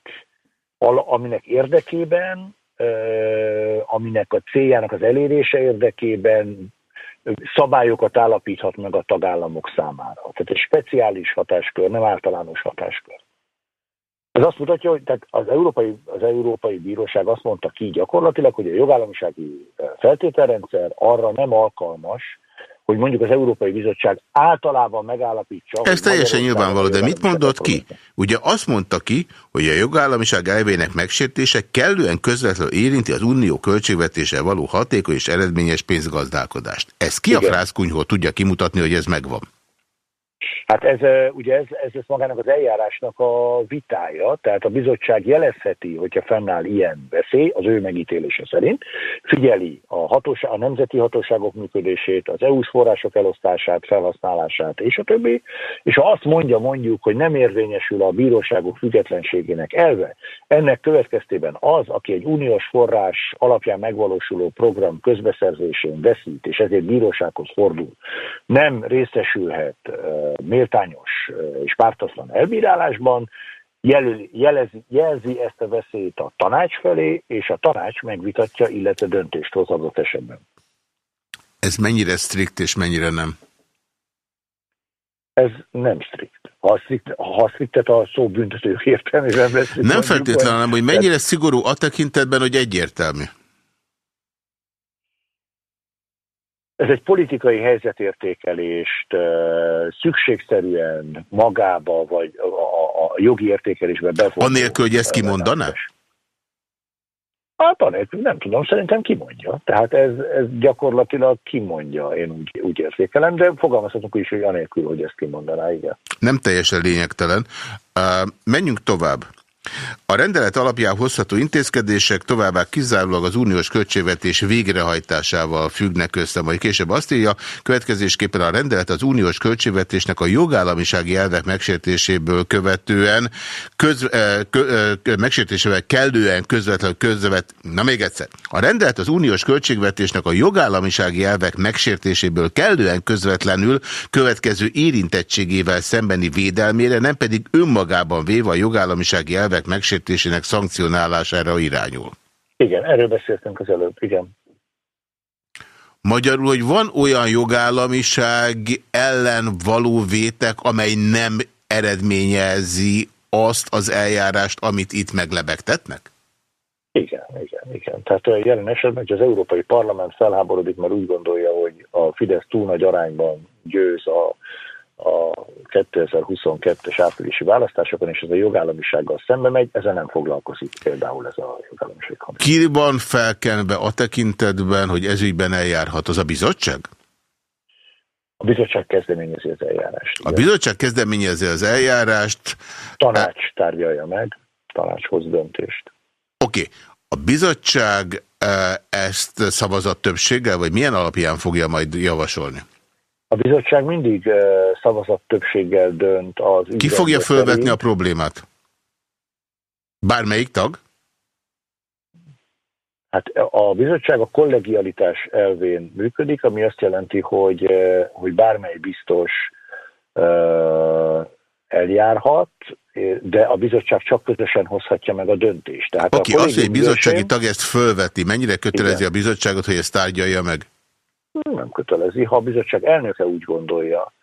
aminek érdekében, aminek a céljának az elérése érdekében szabályokat állapíthat meg a tagállamok számára. Tehát egy speciális hatáskör, nem általános hatáskör. Ez azt mutatja, hogy tehát az, Európai, az Európai Bíróság azt mondta ki gyakorlatilag, hogy a jogállamisági feltételrendszer arra nem alkalmas, hogy mondjuk az Európai Bizottság általában megállapítsa...
Ez teljesen nyilvánvaló, de mit mondott ki? Ugye azt mondta ki, hogy a jogállamiság elvének megsértése kellően közvetlenül érinti az unió költségvetése való hatékony és eredményes pénzgazdálkodást. Ez ki Igen. a frászkunyhol tudja kimutatni, hogy ez megvan?
Hát ez ugye ez, ez, ez magának az eljárásnak a vitája, tehát a bizottság jelezheti, hogyha fennáll ilyen veszély, az ő megítélése szerint, figyeli a, hatóság, a nemzeti hatóságok működését, az EU-s források elosztását, felhasználását és a többi, és ha azt mondja mondjuk, hogy nem érvényesül a bíróságok függetlenségének elve, ennek következtében az, aki egy uniós forrás alapján megvalósuló program közbeszerzésén veszít, és ezért bírósághoz fordul, nem részesülhet méltányos és pártatlan elbírálásban, jelezi, jelzi ezt a veszélyt a tanács felé, és a tanács megvitatja, illetve döntést hoz adott esetben.
Ez mennyire strikt és mennyire nem?
Ez nem strikt. Ha, strikt, ha striktet a szó büntető értelmében
veszik. Nem feltétlenül, hanem hogy mennyire szigorú a tekintetben, hogy egyértelmű.
Ez egy politikai helyzetértékelést szükségszerűen magába, vagy a, a jogi értékelésbe befoglaló.
Annélkül, hogy ezt kimondaná?
Hát anélkül nem tudom, szerintem kimondja. Tehát ez, ez gyakorlatilag kimondja, én úgy, úgy értékelem, de fogalmazhatunk is, hogy anélkül, hogy ezt kimondaná, igen.
Nem teljesen lényegtelen. Uh, menjünk tovább. A rendelet alapján hozható intézkedések továbbá kizárólag az uniós költségvetés végrehajtásával függnek össze, majd később azt írja, következésképpen a rendelet az uniós költségvetésnek a jogállamisági elvek megsértéséből követően köz, kö, megsértésével kellően közvetlen közvet, na még egyszer, a rendelet az uniós költségvetésnek a jogállamisági elvek megsértéséből kellően közvetlenül következő érintettségével szembeni védelmére, nem pedig önmagában véve a jogállamisági elvek elvek megsértésének szankcionálására irányul.
Igen, erről beszéltünk az előbb, igen.
Magyarul, hogy van olyan jogállamiság ellen való vétek, amely nem eredményezi azt az eljárást, amit itt meglebegtetnek?
Igen, igen, igen. Tehát jelen esetben, hogy az Európai Parlament felháborodik, mert úgy gondolja, hogy a Fidesz túl nagy arányban győz a a 2022-es áprilisi választásokon, és ez a jogállamisággal szembe megy, ezzel nem foglalkozik például ez a jogállamiság.
Ki van felkenve a tekintetben, hogy ezügyben eljárhat az a bizottság?
A bizottság kezdeményezi az eljárást.
Igen. A bizottság kezdeményezi az eljárást.
Tanács tárgyalja meg, tanács hoz döntést.
Oké. Okay. A bizottság eh, ezt szavazat többséggel, vagy milyen alapján fogja majd javasolni?
A bizottság mindig szavazat többséggel dönt az
Ki fogja fölvetni a problémát? Bármelyik tag?
Hát a bizottság a kollegialitás elvén működik, ami azt jelenti, hogy, hogy bármely biztos eljárhat, de a bizottság csak közösen hozhatja meg a döntést.
Tehát okay, az, hogy egy bizottsági tag ezt fölveti, mennyire kötelezi igen. a bizottságot, hogy ezt tárgyalja meg?
Nem kötelezi. Ha a bizottság elnöke úgy gondolja,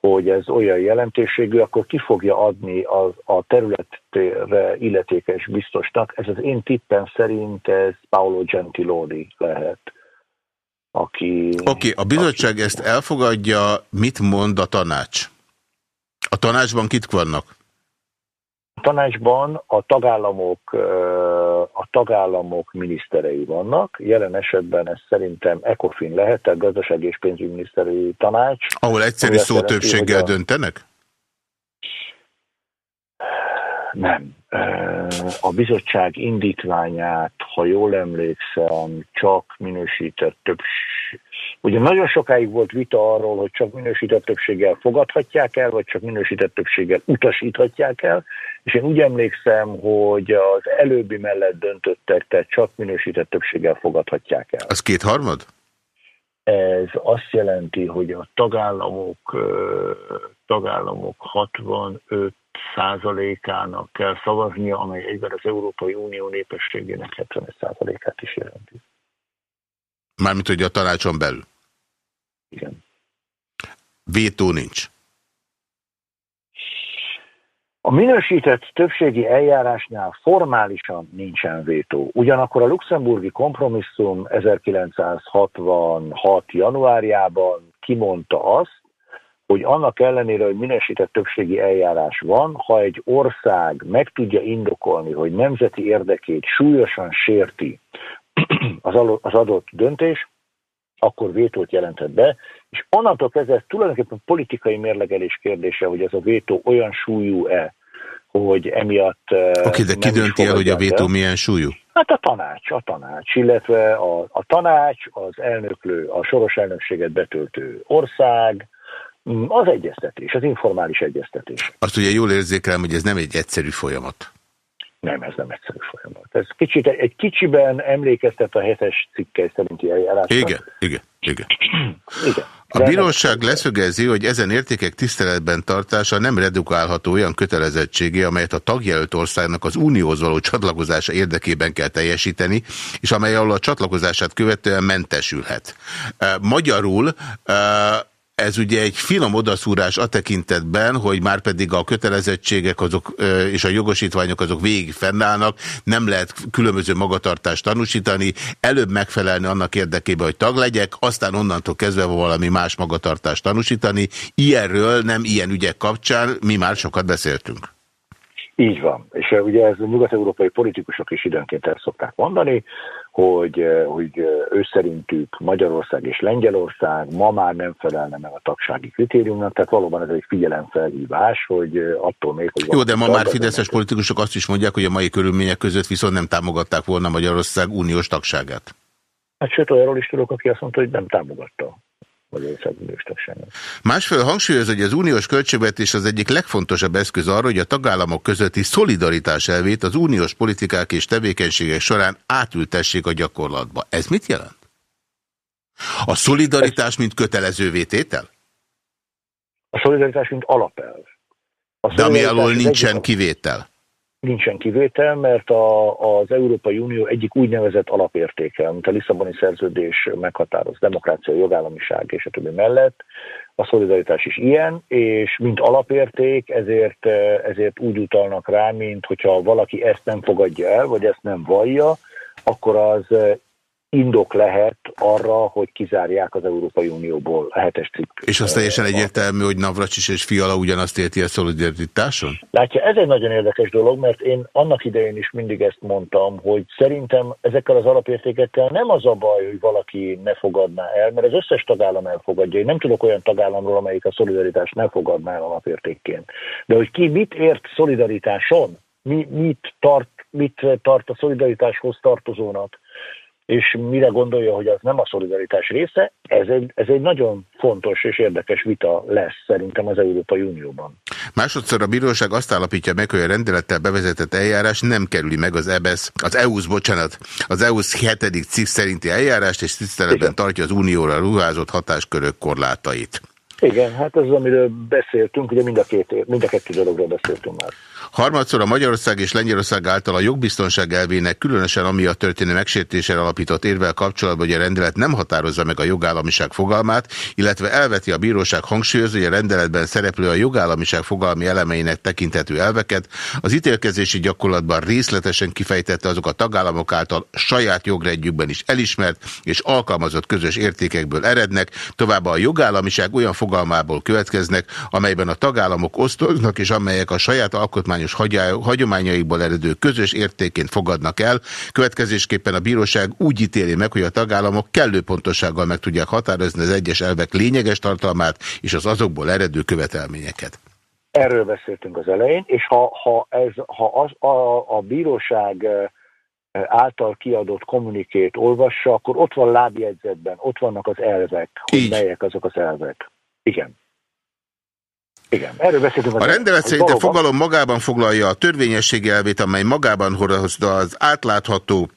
hogy ez olyan jelentőségű, akkor ki fogja adni az, a területre illetékes biztosnak. Ez az én tippem szerint ez Paolo Gentiloni lehet. Aki,
Oké, okay, a bizottság aki... ezt elfogadja, mit mond a tanács? A tanácsban kit vannak?
A tanácsban a tagállamok, a tagállamok miniszterei vannak. Jelen esetben ez szerintem ECOFIN lehet, tehát gazdasági és pénzügyminiszteri tanács.
Ahol egyszerű szótöbbséggel a... döntenek?
Nem. A bizottság indítványát, ha jól emlékszem, csak minősített többség. Ugye nagyon sokáig volt vita arról, hogy csak minősített többséggel fogadhatják el, vagy csak minősített többséggel utasíthatják el, és én úgy emlékszem, hogy az előbbi mellett döntöttek, tehát csak minősített többséggel fogadhatják el.
Az kétharmad?
Ez azt jelenti, hogy a tagállamok, tagállamok 65 százalékának kell szavaznia, amely egyben az Európai Unió népességének 75 százalékát is jelenti.
Mármint, hogy a tanácson belül?
Igen.
Vétó nincs?
A minősített többségi eljárásnál formálisan nincsen vétó. Ugyanakkor a luxemburgi kompromisszum 1966. januárjában kimondta azt, hogy annak ellenére, hogy minősített többségi eljárás van, ha egy ország meg tudja indokolni, hogy nemzeti érdekét súlyosan sérti az adott döntés, akkor vétót jelentett be, és onnantól kezdve ez tulajdonképpen politikai mérlegelés kérdése, hogy ez a vétó olyan súlyú-e, hogy emiatt...
Eh, Oké, okay, de ki dönti el, hogy a vétó milyen súlyú?
Hát a tanács, a tanács, illetve a, a tanács, az elnöklő, a soros elnökséget betöltő ország, mm, az egyeztetés, az informális egyeztetés.
Azt ugye jól érzékelem, hogy ez nem egy egyszerű folyamat.
Nem, ez nem egyszerű folyamat. Ez kicsit, egy kicsiben emlékeztet a hetes cikkely szerinti eljárásra.
Igen, igen, igen. igen. A bíróság leszögezi, hogy ezen értékek tiszteletben tartása nem redukálható olyan kötelezettségé, amelyet a tagjelölt országnak az unióhoz való csatlakozása érdekében kell teljesíteni, és amely alól a csatlakozását követően mentesülhet. Magyarul ez ugye egy finom odaszúrás a tekintetben, hogy már pedig a kötelezettségek azok, és a jogosítványok azok végig fennállnak, nem lehet különböző magatartást tanúsítani, előbb megfelelni annak érdekében, hogy tag legyek, aztán onnantól kezdve valami más magatartást tanúsítani. Ilyenről nem ilyen ügyek kapcsán mi már sokat beszéltünk.
Így van. És ugye ez a nyugat-európai politikusok is időnként el szokták mondani, hogy, eh, hogy eh, ő szerintük Magyarország és Lengyelország ma már nem felelne meg a tagsági kritériumnak, tehát valóban ez egy figyelemfelhívás, hogy eh, attól még, hogy...
Jó, de ma már fideszes politikusok azt is mondják, hogy a mai körülmények között viszont nem támogatták volna Magyarország uniós tagságát.
Hát sőt, olyanról is tudok, aki azt mondta, hogy nem támogatta. Uniós tagságot.
Másfél hangsúlyoz, hogy az uniós költségvetés az egyik legfontosabb eszköz arra, hogy a tagállamok közötti szolidaritás elvét az uniós politikák és tevékenységek során átültessék a gyakorlatba. Ez mit jelent? A szolidaritás, mint kötelező vététel?
A szolidaritás, mint alapelv.
A De ami alól nincsen kivétel
nincsen kivétel, mert a, az Európai Unió egyik úgynevezett alapértéke, amit a Lisszaboni szerződés meghatároz, demokrácia, jogállamiság és a többi mellett, a szolidaritás is ilyen, és mint alapérték ezért, ezért úgy utalnak rá, mint hogyha valaki ezt nem fogadja el, vagy ezt nem vallja, akkor az indok lehet arra, hogy kizárják az Európai Unióból a hetes cikk.
És az teljesen egyértelmű, hogy Navracsis és Fiala ugyanazt érti a szolidaritáson?
Látja, ez egy nagyon érdekes dolog, mert én annak idején is mindig ezt mondtam, hogy szerintem ezekkel az alapértékekkel nem az a baj, hogy valaki ne fogadná el, mert az összes tagállam elfogadja. Én nem tudok olyan tagállamról, amelyik a szolidaritást ne fogadná el alapértékként. De hogy ki mit ért szolidaritáson, mi, mit, tart, mit tart a szolidaritáshoz tartozónak, és mire gondolja, hogy az nem a szolidaritás része, ez egy, ez egy nagyon fontos és érdekes vita lesz szerintem az Európai Unióban.
Másodszor a bíróság azt állapítja meg, hogy a rendelettel bevezetett eljárás nem kerüli meg az EBS, az EU-sz, bocsánat, az EU-sz 7. cikk szerinti eljárást, és tiszteletben tartja az unióra ruházott hatáskörök korlátait.
Igen, hát ez az, amiről beszéltünk, ugye mind a, két, mind a kettő dologról beszéltünk már.
Harmadszor a Magyarország és Lengyelország által a jogbiztonság elvének különösen ami a történő megsértésre alapított érvel kapcsolatban, hogy a rendelet nem határozza meg a jogállamiság fogalmát, illetve elveti a bíróság hangsúlyozó, hogy a rendeletben szereplő a jogállamiság fogalmi elemeinek tekintető elveket, az ítélkezési gyakorlatban részletesen kifejtette azok a tagállamok által saját jogrendjükben is elismert és alkalmazott közös értékekből erednek, továbbá a jogállamiság olyan fogalmából következnek, amelyben a tagállamok osztoznak és amelyek a saját alkotmány hagyományos hagyományaikból eredő közös értéként fogadnak el. Következésképpen a bíróság úgy ítéli meg, hogy a tagállamok kellő pontossággal meg tudják határozni az egyes elvek lényeges tartalmát és az azokból eredő követelményeket.
Erről beszéltünk az elején, és ha, ha, ez, ha az, a, a bíróság által kiadott kommunikét olvassa, akkor ott van lábjegyzetben, ott vannak az elvek, hogy Így. melyek azok az elvek. Igen. Igen, erről beszéltünk.
A rendelet szerint a fogalom magában foglalja a törvényesség elvét, amely magában hozza az átlátható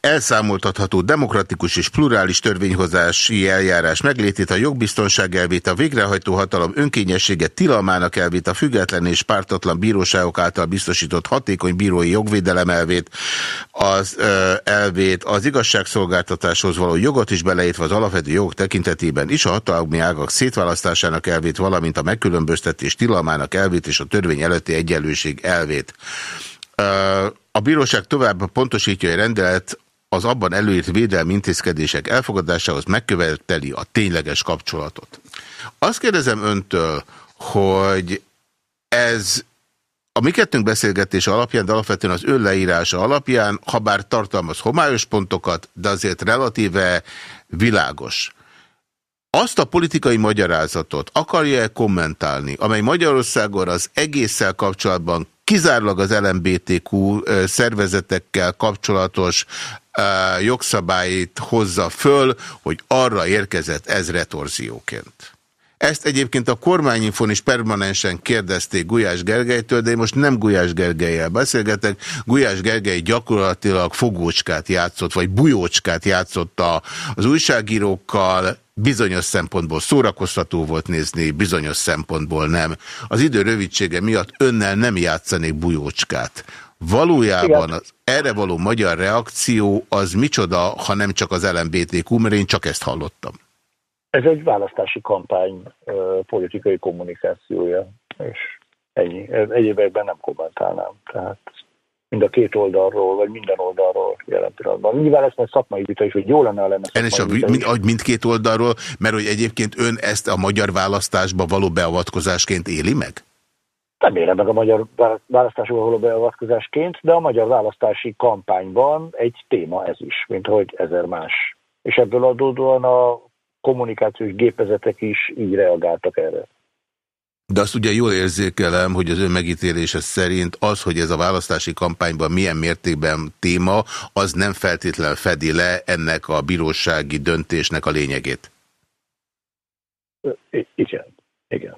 elszámoltatható, demokratikus és plurális törvényhozási eljárás meglétét, a jogbiztonság elvét, a végrehajtó hatalom önkényessége tilalmának elvét, a független és pártatlan bíróságok által biztosított hatékony bírói jogvédelem elvét, az elvét, az igazságszolgáltatáshoz való jogot is beleértve az alapvető jogok tekintetében is a hatalmi ágak szétválasztásának elvét, valamint a megkülönböztetés tilalmának elvét és a törvény előtti egyenlőség elvét. A bíróság tovább pontosítja, hogy rendelet az abban előírt védelmi intézkedések elfogadásához megköveteli a tényleges kapcsolatot. Azt kérdezem öntől, hogy ez a mi kettőnk beszélgetése alapján, de alapvetően az ön leírása alapján, ha bár tartalmaz homályos pontokat, de azért relatíve világos. Azt a politikai magyarázatot akarja-e kommentálni, amely Magyarországon az egésszel kapcsolatban kizárólag az LMBTQ szervezetekkel kapcsolatos jogszabályt hozza föl, hogy arra érkezett ez retorzióként. Ezt egyébként a kormányinfon is permanensen kérdezték Gulyás Gergelytől, de én most nem Gulyás Gergelyel beszélgetek. Gulyás Gergely gyakorlatilag fogócskát játszott, vagy bujócskát játszott az újságírókkal, bizonyos szempontból szórakoztató volt nézni, bizonyos szempontból nem. Az idő rövidsége miatt önnel nem játszanék bujócskát. Valójában az erre való magyar reakció az micsoda, ha nem csak az LMBTQ, mert én csak ezt hallottam.
Ez egy választási kampány politikai kommunikációja, és ennyi. Egyébekben nem kommentálnám. Tehát mind a két oldalról, vagy minden oldalról jelen pillanatban. Nyilván lesz majd szakmai vita is, hogy jó lenne, ha lenne
szakmai vita mind, mind, mindkét oldalról, mert hogy egyébként ön ezt a magyar választásba való beavatkozásként éli meg?
Nem élem meg a magyar választásokba való beavatkozásként, de a magyar választási kampányban egy téma ez is, mint hogy ezer más. És ebből adódóan a kommunikációs gépezetek is így reagáltak erre.
De azt ugye jól érzékelem, hogy az ön megítélése szerint az, hogy ez a választási kampányban milyen mértékben téma, az nem feltétlenül fedi le ennek a bírósági döntésnek a lényegét.
I igen, igen.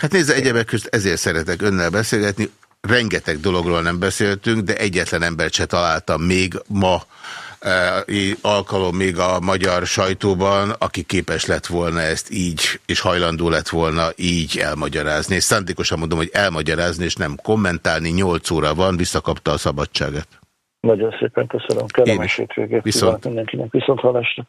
Hát nézze, egyebek közt ezért szeretek önnel beszélgetni. Rengeteg dologról nem beszéltünk, de egyetlen embert se találtam még ma alkalom még a magyar sajtóban, aki képes lett volna ezt így, és hajlandó lett volna így elmagyarázni. És szándékosan mondom, hogy elmagyarázni, és nem kommentálni. Nyolc óra van, visszakapta a szabadságát.
Nagyon szépen köszönöm. Kellemes hétvégét. Viszont. Mindenkinek. Viszont hallásra.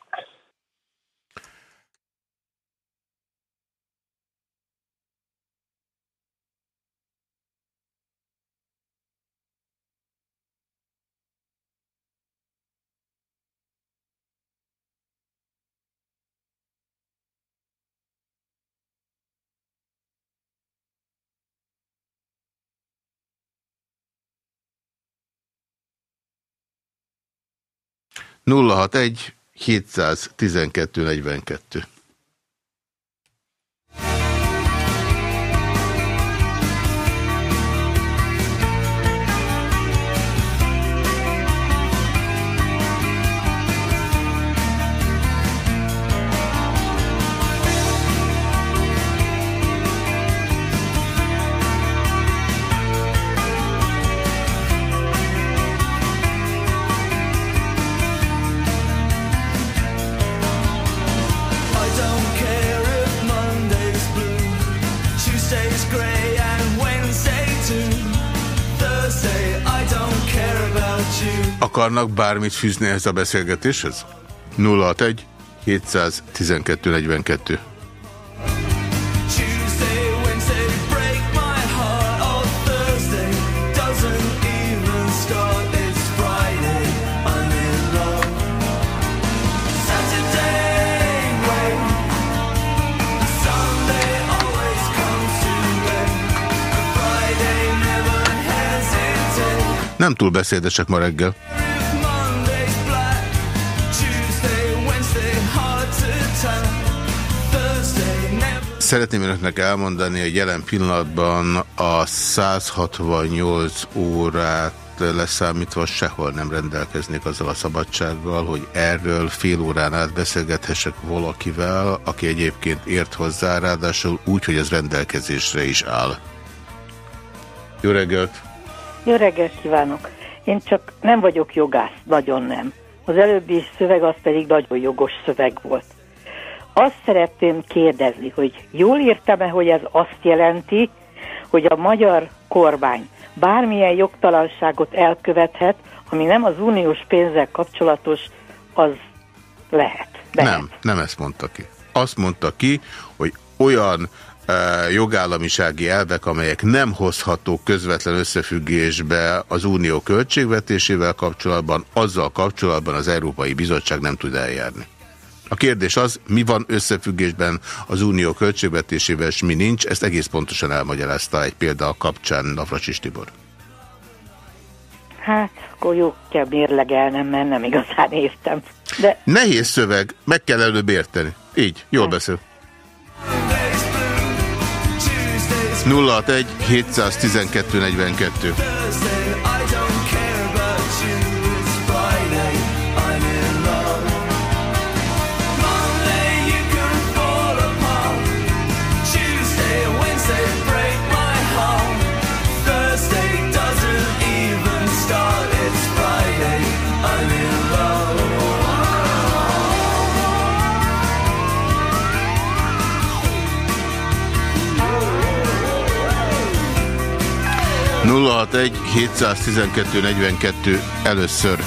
061 712 42.
akarnak bármit fűzni ehhez a beszélgetéshez? 061 712 42 Nem túl beszédesek ma reggel. Szeretném önöknek elmondani, hogy jelen pillanatban a 168 órát leszámítva sehol nem rendelkeznék azzal a szabadsággal, hogy erről fél órán át beszélgethessek valakivel, aki egyébként ért hozzá, ráadásul úgy, hogy ez rendelkezésre is áll. Jó reggelt!
Jó reggelt kívánok! Én csak nem vagyok jogász, nagyon nem. Az előbbi szöveg az pedig nagyon jogos szöveg volt. Azt szeretném kérdezni, hogy jól értem-e, hogy ez azt jelenti, hogy a magyar kormány bármilyen jogtalanságot elkövethet, ami nem az uniós pénzzel kapcsolatos, az lehet.
lehet. Nem, nem ezt mondta ki. Azt mondta ki, hogy olyan jogállamisági elvek, amelyek nem hozhatók közvetlen összefüggésbe az unió költségvetésével kapcsolatban, azzal kapcsolatban az Európai Bizottság nem tud eljárni. A kérdés az, mi van összefüggésben az unió költségvetésével, és mi nincs, ezt egész pontosan elmagyarázta egy példa a kapcsán Navracsis Tibor.
Hát, akkor jó kell mérlegelnem, mert nem igazán értem. De...
Nehéz szöveg, meg kell előbb érteni. Így, jól hát. beszél. 061 712 42 061 712 42 először.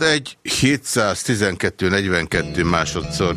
Egy 712 42 másodszor.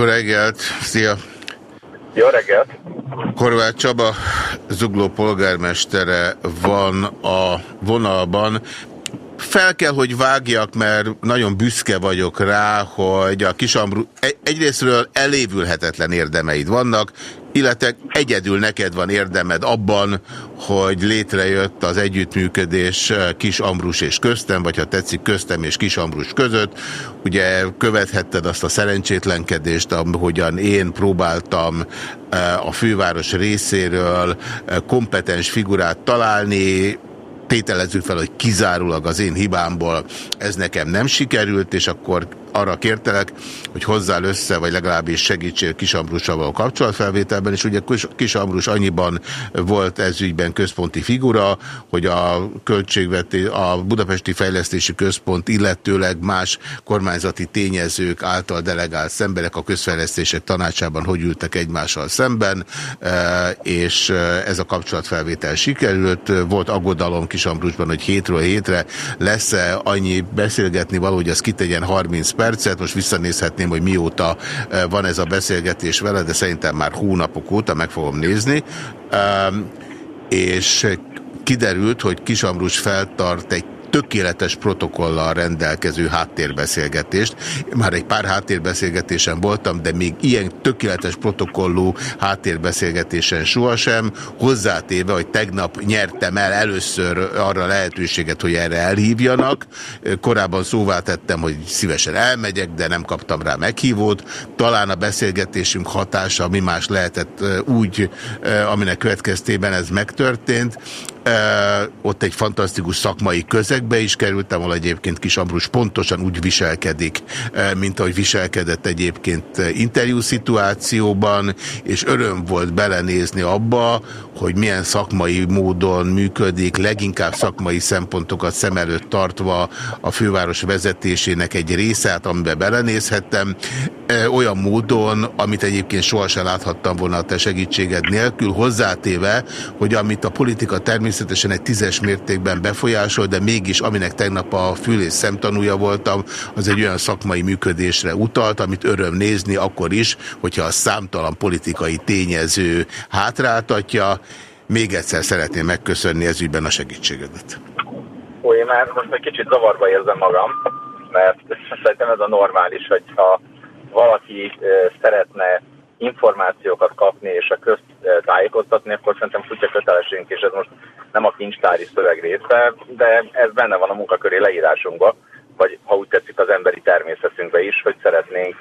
Jó reggelt, szia!
Jó reggelt!
Horváth Csaba, Zugló polgármestere van a vonalban. Fel kell, hogy vágjak, mert nagyon büszke vagyok rá, hogy a Kisambrú egyrésztről elévülhetetlen érdemeid vannak, illetve egyedül neked van érdemed abban, hogy létrejött az együttműködés Kis Ambrus és köztem, vagy ha tetszik köztem és Kis Ambrus között. Ugye követhetted azt a szerencsétlenkedést, ahogyan én próbáltam eh, a főváros részéről eh, kompetens figurát találni, tételezzük fel, hogy kizárólag az én hibámból ez nekem nem sikerült, és akkor arra kértelek, hogy hozzál össze, vagy legalábbis segítsél Kis Ambrussal kapcsolatfelvételben, és ugye Kis Ambrus annyiban volt ez ügyben központi figura, hogy a költségvetés, a Budapesti Fejlesztési Központ illetőleg más kormányzati tényezők által delegált szemberek a közfejlesztések tanácsában hogy ültek egymással szemben, e, és ez a kapcsolatfelvétel sikerült. Volt aggodalom Kis Ambrusban, hogy hétről hétre lesz-e annyi beszélgetni való, hogy az kitegyen 30 percet, most visszanézhetném, hogy mióta eh, van ez a beszélgetés vele, de szerintem már hónapok óta meg fogom nézni. És kiderült, hogy Kisamrus feltart egy tökéletes protokollal rendelkező háttérbeszélgetést. Már egy pár háttérbeszélgetésen voltam, de még ilyen tökéletes protokollú háttérbeszélgetésen sohasem. Hozzátéve, hogy tegnap nyertem el először arra lehetőséget, hogy erre elhívjanak. Korábban szóvá tettem, hogy szívesen elmegyek, de nem kaptam rá meghívót. Talán a beszélgetésünk hatása mi más lehetett úgy, aminek következtében ez megtörtént. Ott egy fantasztikus szakmai közegbe is kerültem, ahol egyébként Kis Ambrus pontosan úgy viselkedik, mint ahogy viselkedett egyébként interjú szituációban, és öröm volt belenézni abba, hogy milyen szakmai módon működik, leginkább szakmai szempontokat szem előtt tartva a főváros vezetésének egy részét, amiben belenézhettem, olyan módon, amit egyébként sohasem láthattam volna a te segítséged nélkül, hozzátéve, hogy amit a politika természetesen természetesen egy tízes mértékben befolyásol, de mégis aminek tegnap a fül és szemtanúja voltam, az egy olyan szakmai működésre utalt, amit öröm nézni akkor is, hogyha a számtalan politikai tényező hátráltatja. Még egyszer szeretném megköszönni ez ügyben a segítségedet.
Ó, én már most egy kicsit zavarba érzem magam, mert szerintem ez a normális, hogyha valaki szeretne információkat kapni és a közt tájékoztatni, akkor szerintem kutya kötelességünk, és ez most nem a kincstári szöveg része, de ez benne van a munkaköri leírásunkban, vagy ha úgy tetszik az emberi természetünkbe is, hogy szeretnénk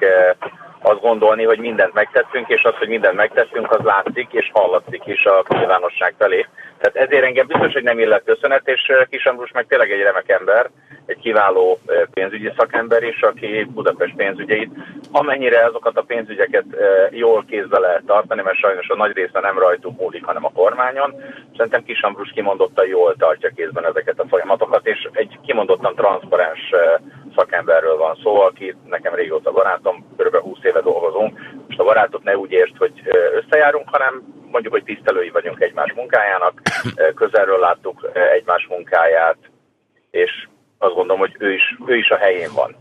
azt gondolni, hogy mindent megtettünk, és az, hogy mindent megtettünk, az látszik és hallatszik is a nyilvánosság felé. Tehát ezért engem biztos, hogy nem illet köszönet, és Kis Ambrus meg tényleg egy remek ember, egy kiváló pénzügyi szakember is, aki Budapest pénzügyeit, amennyire azokat a pénzügyeket jól kézbe lehet tartani, mert sajnos a nagy része nem rajtuk múlik, hanem a kormányon. Szerintem Kis Ambrus kimondottan jól tartja kézben ezeket a folyamatokat, és egy kimondottan transzparens szakemberről van szó, aki nekem régóta barátom, kb. 20 éve dolgozunk. Most a barátot ne úgy értsd, hogy összejárunk, hanem mondjuk, hogy tisztelői vagyunk egymás munkájának, közelről láttuk egymás munkáját, és azt gondolom, hogy ő is, ő is a helyén van.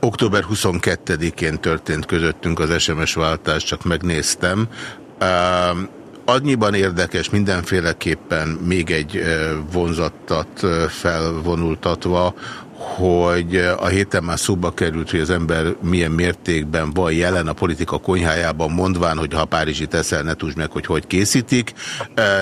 Október 22-én történt közöttünk az SMS váltás, csak megnéztem. Uh, annyiban érdekes mindenféleképpen még egy vonzattat felvonultatva, hogy a héten már szóba került, hogy az ember milyen mértékben van jelen a politika konyhájában, mondván, hogy ha Párizsi teszel, ne tudj meg, hogy hogy készítik,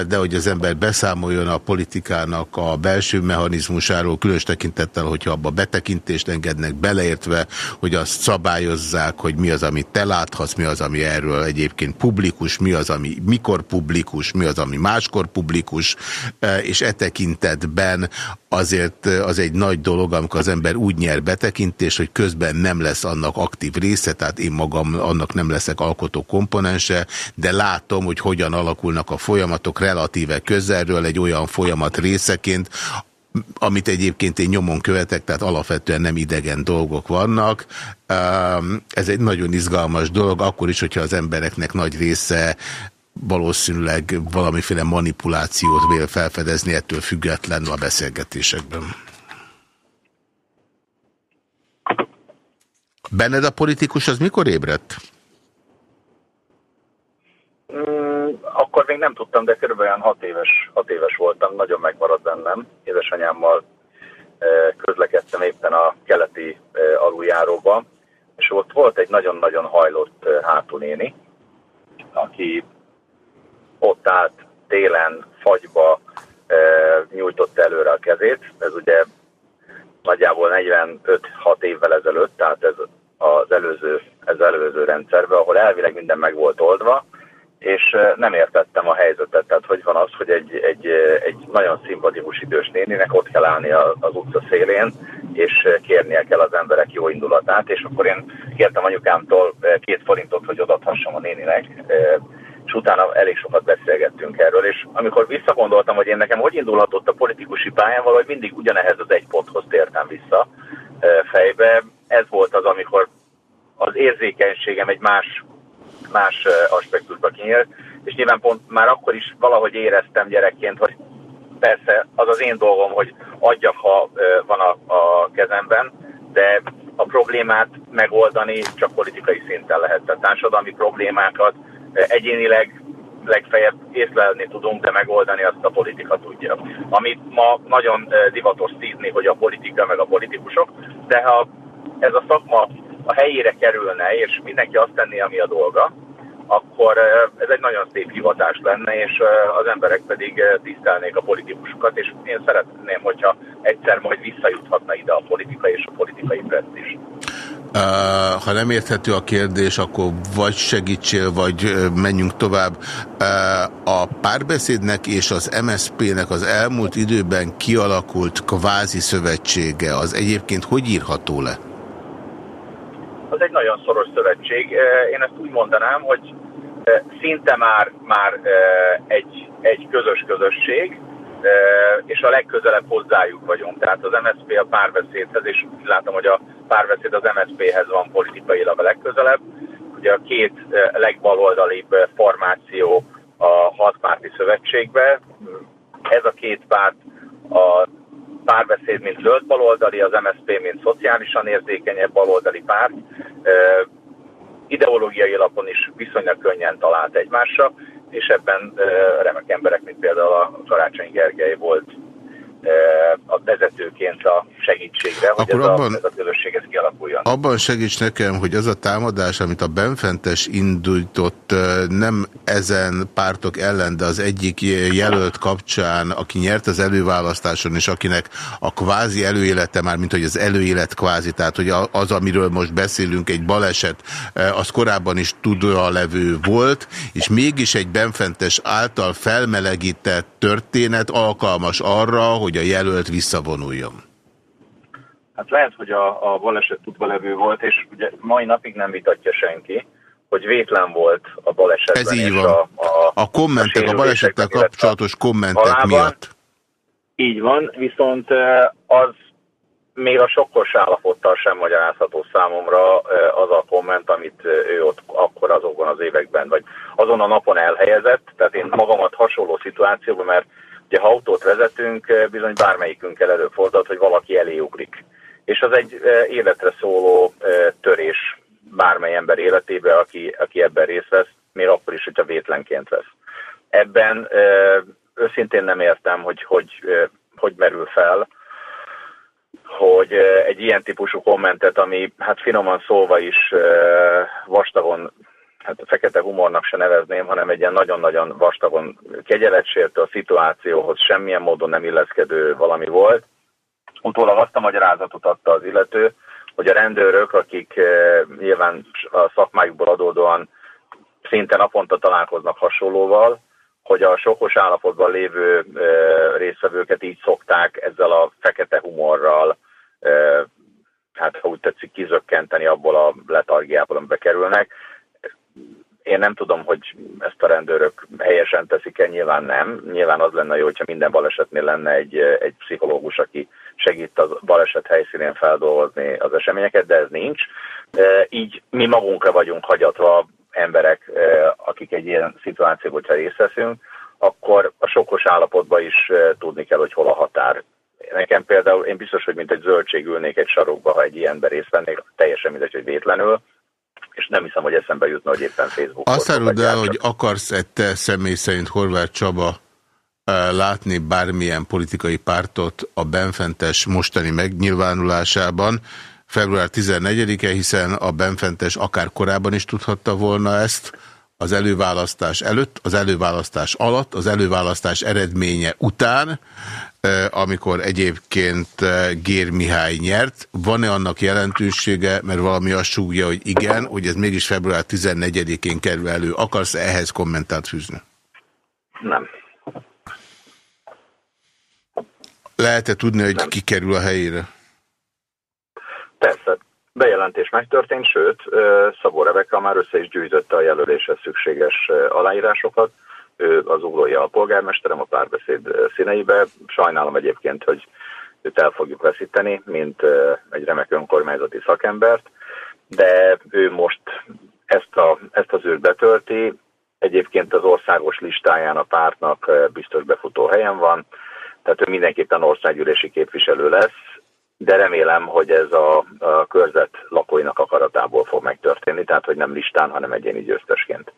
de hogy az ember beszámoljon a politikának a belső mechanizmusáról, különös tekintettel, hogyha abba betekintést engednek beleértve, hogy azt szabályozzák, hogy mi az, amit te láthatsz, mi az, ami erről egyébként publikus, mi az, ami mikor publikus, mi az, ami máskor publikus, és e tekintetben azért az egy nagy dolog, amikor az ember úgy nyer betekintést, hogy közben nem lesz annak aktív része, tehát én magam annak nem leszek alkotó komponense, de látom, hogy hogyan alakulnak a folyamatok relatíve közelről egy olyan folyamat részeként, amit egyébként én nyomon követek, tehát alapvetően nem idegen dolgok vannak. Ez egy nagyon izgalmas dolog, akkor is, hogyha az embereknek nagy része valószínűleg valamiféle manipulációt vél felfedezni ettől függetlenül a beszélgetésekben. Benned a politikus az mikor ébredt?
Akkor még nem tudtam, de körülbelül hat éves, hat éves voltam, nagyon megmaradt bennem. Édesanyámmal közlekedtem éppen a keleti aluljáróba, és ott volt egy nagyon-nagyon hajlott hátunéni, aki ott állt télen, fagyba, nyújtotta előre a kezét. Ez ugye nagyjából 45-6 évvel ezelőtt, tehát ez az előző, ez előző rendszerben, ahol elvileg minden meg volt oldva, és nem értettem a helyzetet, tehát hogy van az, hogy egy, egy, egy nagyon szimpatikus idős néninek ott kell állni az utca szélén, és kérnie kell az emberek jó indulatát, és akkor én kértem anyukámtól két forintot, hogy odathassam a néninek, és utána elég sokat beszélgettünk erről, és amikor visszagondoltam, hogy én nekem hogy indulhatott a politikusi pályán, valahogy mindig ugyanehez az egy ponthoz tértem vissza fejbe. Ez volt az, amikor az érzékenységem egy más más aspektusba kinyílt, és nyilván pont már akkor is valahogy éreztem gyerekként, hogy persze az az én dolgom, hogy adjak, ha van a, a kezemben, de a problémát megoldani csak politikai szinten lehet. Tehát társadalmi problémákat egyénileg legfeljebb észlelni tudunk, de megoldani azt a politika tudja. Amit ma nagyon divatos szízni, hogy a politika meg a politikusok, de ha ez a szakma a helyére kerülne, és mindenki azt tenné, ami a dolga, akkor ez egy nagyon szép hivatás lenne, és az emberek pedig tisztelnék a politikusokat, és én szeretném, hogyha egyszer majd visszajuthatna ide a politika és a politikai presztis.
Uh, ha nem érthető a kérdés, akkor vagy segítsél, vagy menjünk tovább. Uh, a párbeszédnek és az MSZP-nek az elmúlt időben kialakult kvázi szövetsége, az egyébként hogy írható le?
az egy nagyon szoros szövetség. Én ezt úgy mondanám, hogy szinte már, már egy, egy közös közösség, és a legközelebb hozzájuk vagyunk. Tehát az MSZP a párbeszédhez, és látom, hogy a párbeszéd az MSZP-hez van politikailag a legközelebb. Ugye a két legbaloldalibb formáció a hatpárti szövetségbe. Ez a két párt a párbeszéd, mint zöld baloldali, az MSZP, mint szociálisan érzékenyebb baloldali párt, ideológiai alapon is viszonylag könnyen talált egymásra, és ebben remek emberek, mint például a Karácsony Gergely volt a vezetőként a segítségre, hogy ez, abban, a, ez a közösség ez kialakuljon.
Abban segíts nekem, hogy az a támadás, amit a Benfentes indított, nem ezen pártok ellen, de az egyik jelölt kapcsán, aki nyert az előválasztáson, és akinek a kvázi előélete már, mint hogy az előélet kvázi, tehát hogy az, amiről most beszélünk, egy baleset, az korábban is tudva levő volt, és mégis egy Benfentes által felmelegített történet alkalmas arra, hogy hogy a jelölt visszavonuljon?
Hát lehet, hogy a, a baleset tudva levő volt, és ugye mai napig nem vitatja senki, hogy vétlen volt a balesetben.
Ez így van. A, a, a kommentek, a, a balesettel kapcsolatos kommentek halában. miatt.
Így van, viszont az még a sokkos állapottal sem magyarázható számomra az a komment, amit ő ott akkor azokban az években, vagy azon a napon elhelyezett. Tehát én magamat hasonló szituációban, mert Ugye, ha autót vezetünk, eh, bizony bármelyikünkkel előfordult, hogy valaki elé. És az egy eh, életre szóló eh, törés bármely ember életébe, aki, aki ebben részt vesz, még akkor is, hogyha vétlenként vesz. Ebben őszintén nem értem, hogy hogy, hogy merül fel, hogy egy ilyen típusú kommentet, ami hát finoman szólva is vastagon hát a fekete humornak se nevezném, hanem egy ilyen nagyon-nagyon vastagon kegyeletsértő a szituációhoz semmilyen módon nem illeszkedő valami volt. Utólag azt a magyarázatot adta az illető, hogy a rendőrök, akik eh, nyilván a szakmájukból adódóan szinte naponta találkoznak hasonlóval, hogy a sokos állapotban lévő eh, részvevőket így szokták ezzel a fekete humorral, eh, hát ha úgy tetszik, kizökkenteni abból a letargiából, amibe kerülnek én nem tudom, hogy ezt a rendőrök helyesen teszik-e, nyilván nem. Nyilván az lenne jó, hogyha minden balesetnél lenne egy, egy pszichológus, aki segít a baleset helyszínén feldolgozni az eseményeket, de ez nincs. E, így mi magunkra vagyunk hagyatva emberek, e, akik egy ilyen szituációban, hogyha részt veszünk, akkor a sokos állapotban is e, tudni kell, hogy hol a határ. nekem például, én biztos, hogy mint egy zöldség ülnék egy sarokba, ha egy ilyenben részt vennék, teljesen mindegy, hogy vétlenül, és nem hiszem, hogy eszembe jutna, hogy éppen Facebook.
Azt áruld el, hogy akarsz-e te személy szerint Horváth Csaba látni bármilyen politikai pártot a Benfentes mostani megnyilvánulásában, február 14-e, hiszen a Benfentes akár korábban is tudhatta volna ezt, az előválasztás előtt, az előválasztás alatt, az előválasztás eredménye után, amikor egyébként Gér Mihály nyert. Van-e annak jelentősége, mert valami azt súgja, hogy igen, hogy ez mégis február 14-én kerül elő. Akarsz -e ehhez kommentárt fűzni?
Nem.
Lehet-e tudni, hogy Nem. ki kerül a helyére?
Persze. Bejelentés megtörtént, sőt, Szabó Rebeka már össze is gyűjtötte a jelöléshez szükséges aláírásokat. Az uglója a polgármesterem a párbeszéd színeibe. Sajnálom egyébként, hogy őt el fogjuk veszíteni, mint egy remek önkormányzati szakembert, de ő most ezt, a, ezt az űrt betölti. Egyébként az országos listáján a pártnak biztos befutó helyen van, tehát ő mindenképpen országgyűlési képviselő lesz, de remélem, hogy ez a, a körzet lakóinak akaratából fog megtörténni, tehát hogy nem listán, hanem egyéni győztesként.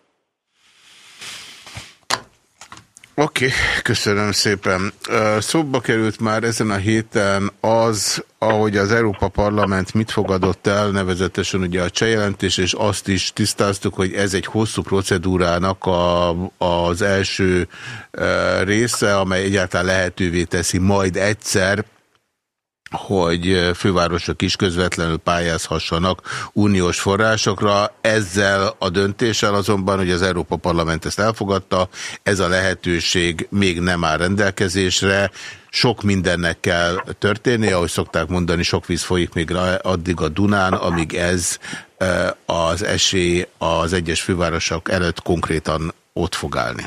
Oké, okay, köszönöm szépen. Szóba került már ezen a héten az, ahogy az Európa Parlament mit fogadott el, nevezetesen ugye a csehjelentés, és azt is tisztáztuk, hogy ez egy hosszú procedúrának a, az első része, amely egyáltalán lehetővé teszi majd egyszer, hogy fővárosok is közvetlenül pályázhassanak uniós forrásokra. Ezzel a döntéssel azonban, hogy az Európa Parlament ezt elfogadta, ez a lehetőség még nem áll rendelkezésre. Sok mindennek kell történni, ahogy szokták mondani, sok víz folyik még addig a Dunán, amíg ez az esély az egyes fővárosok előtt konkrétan ott fog állni.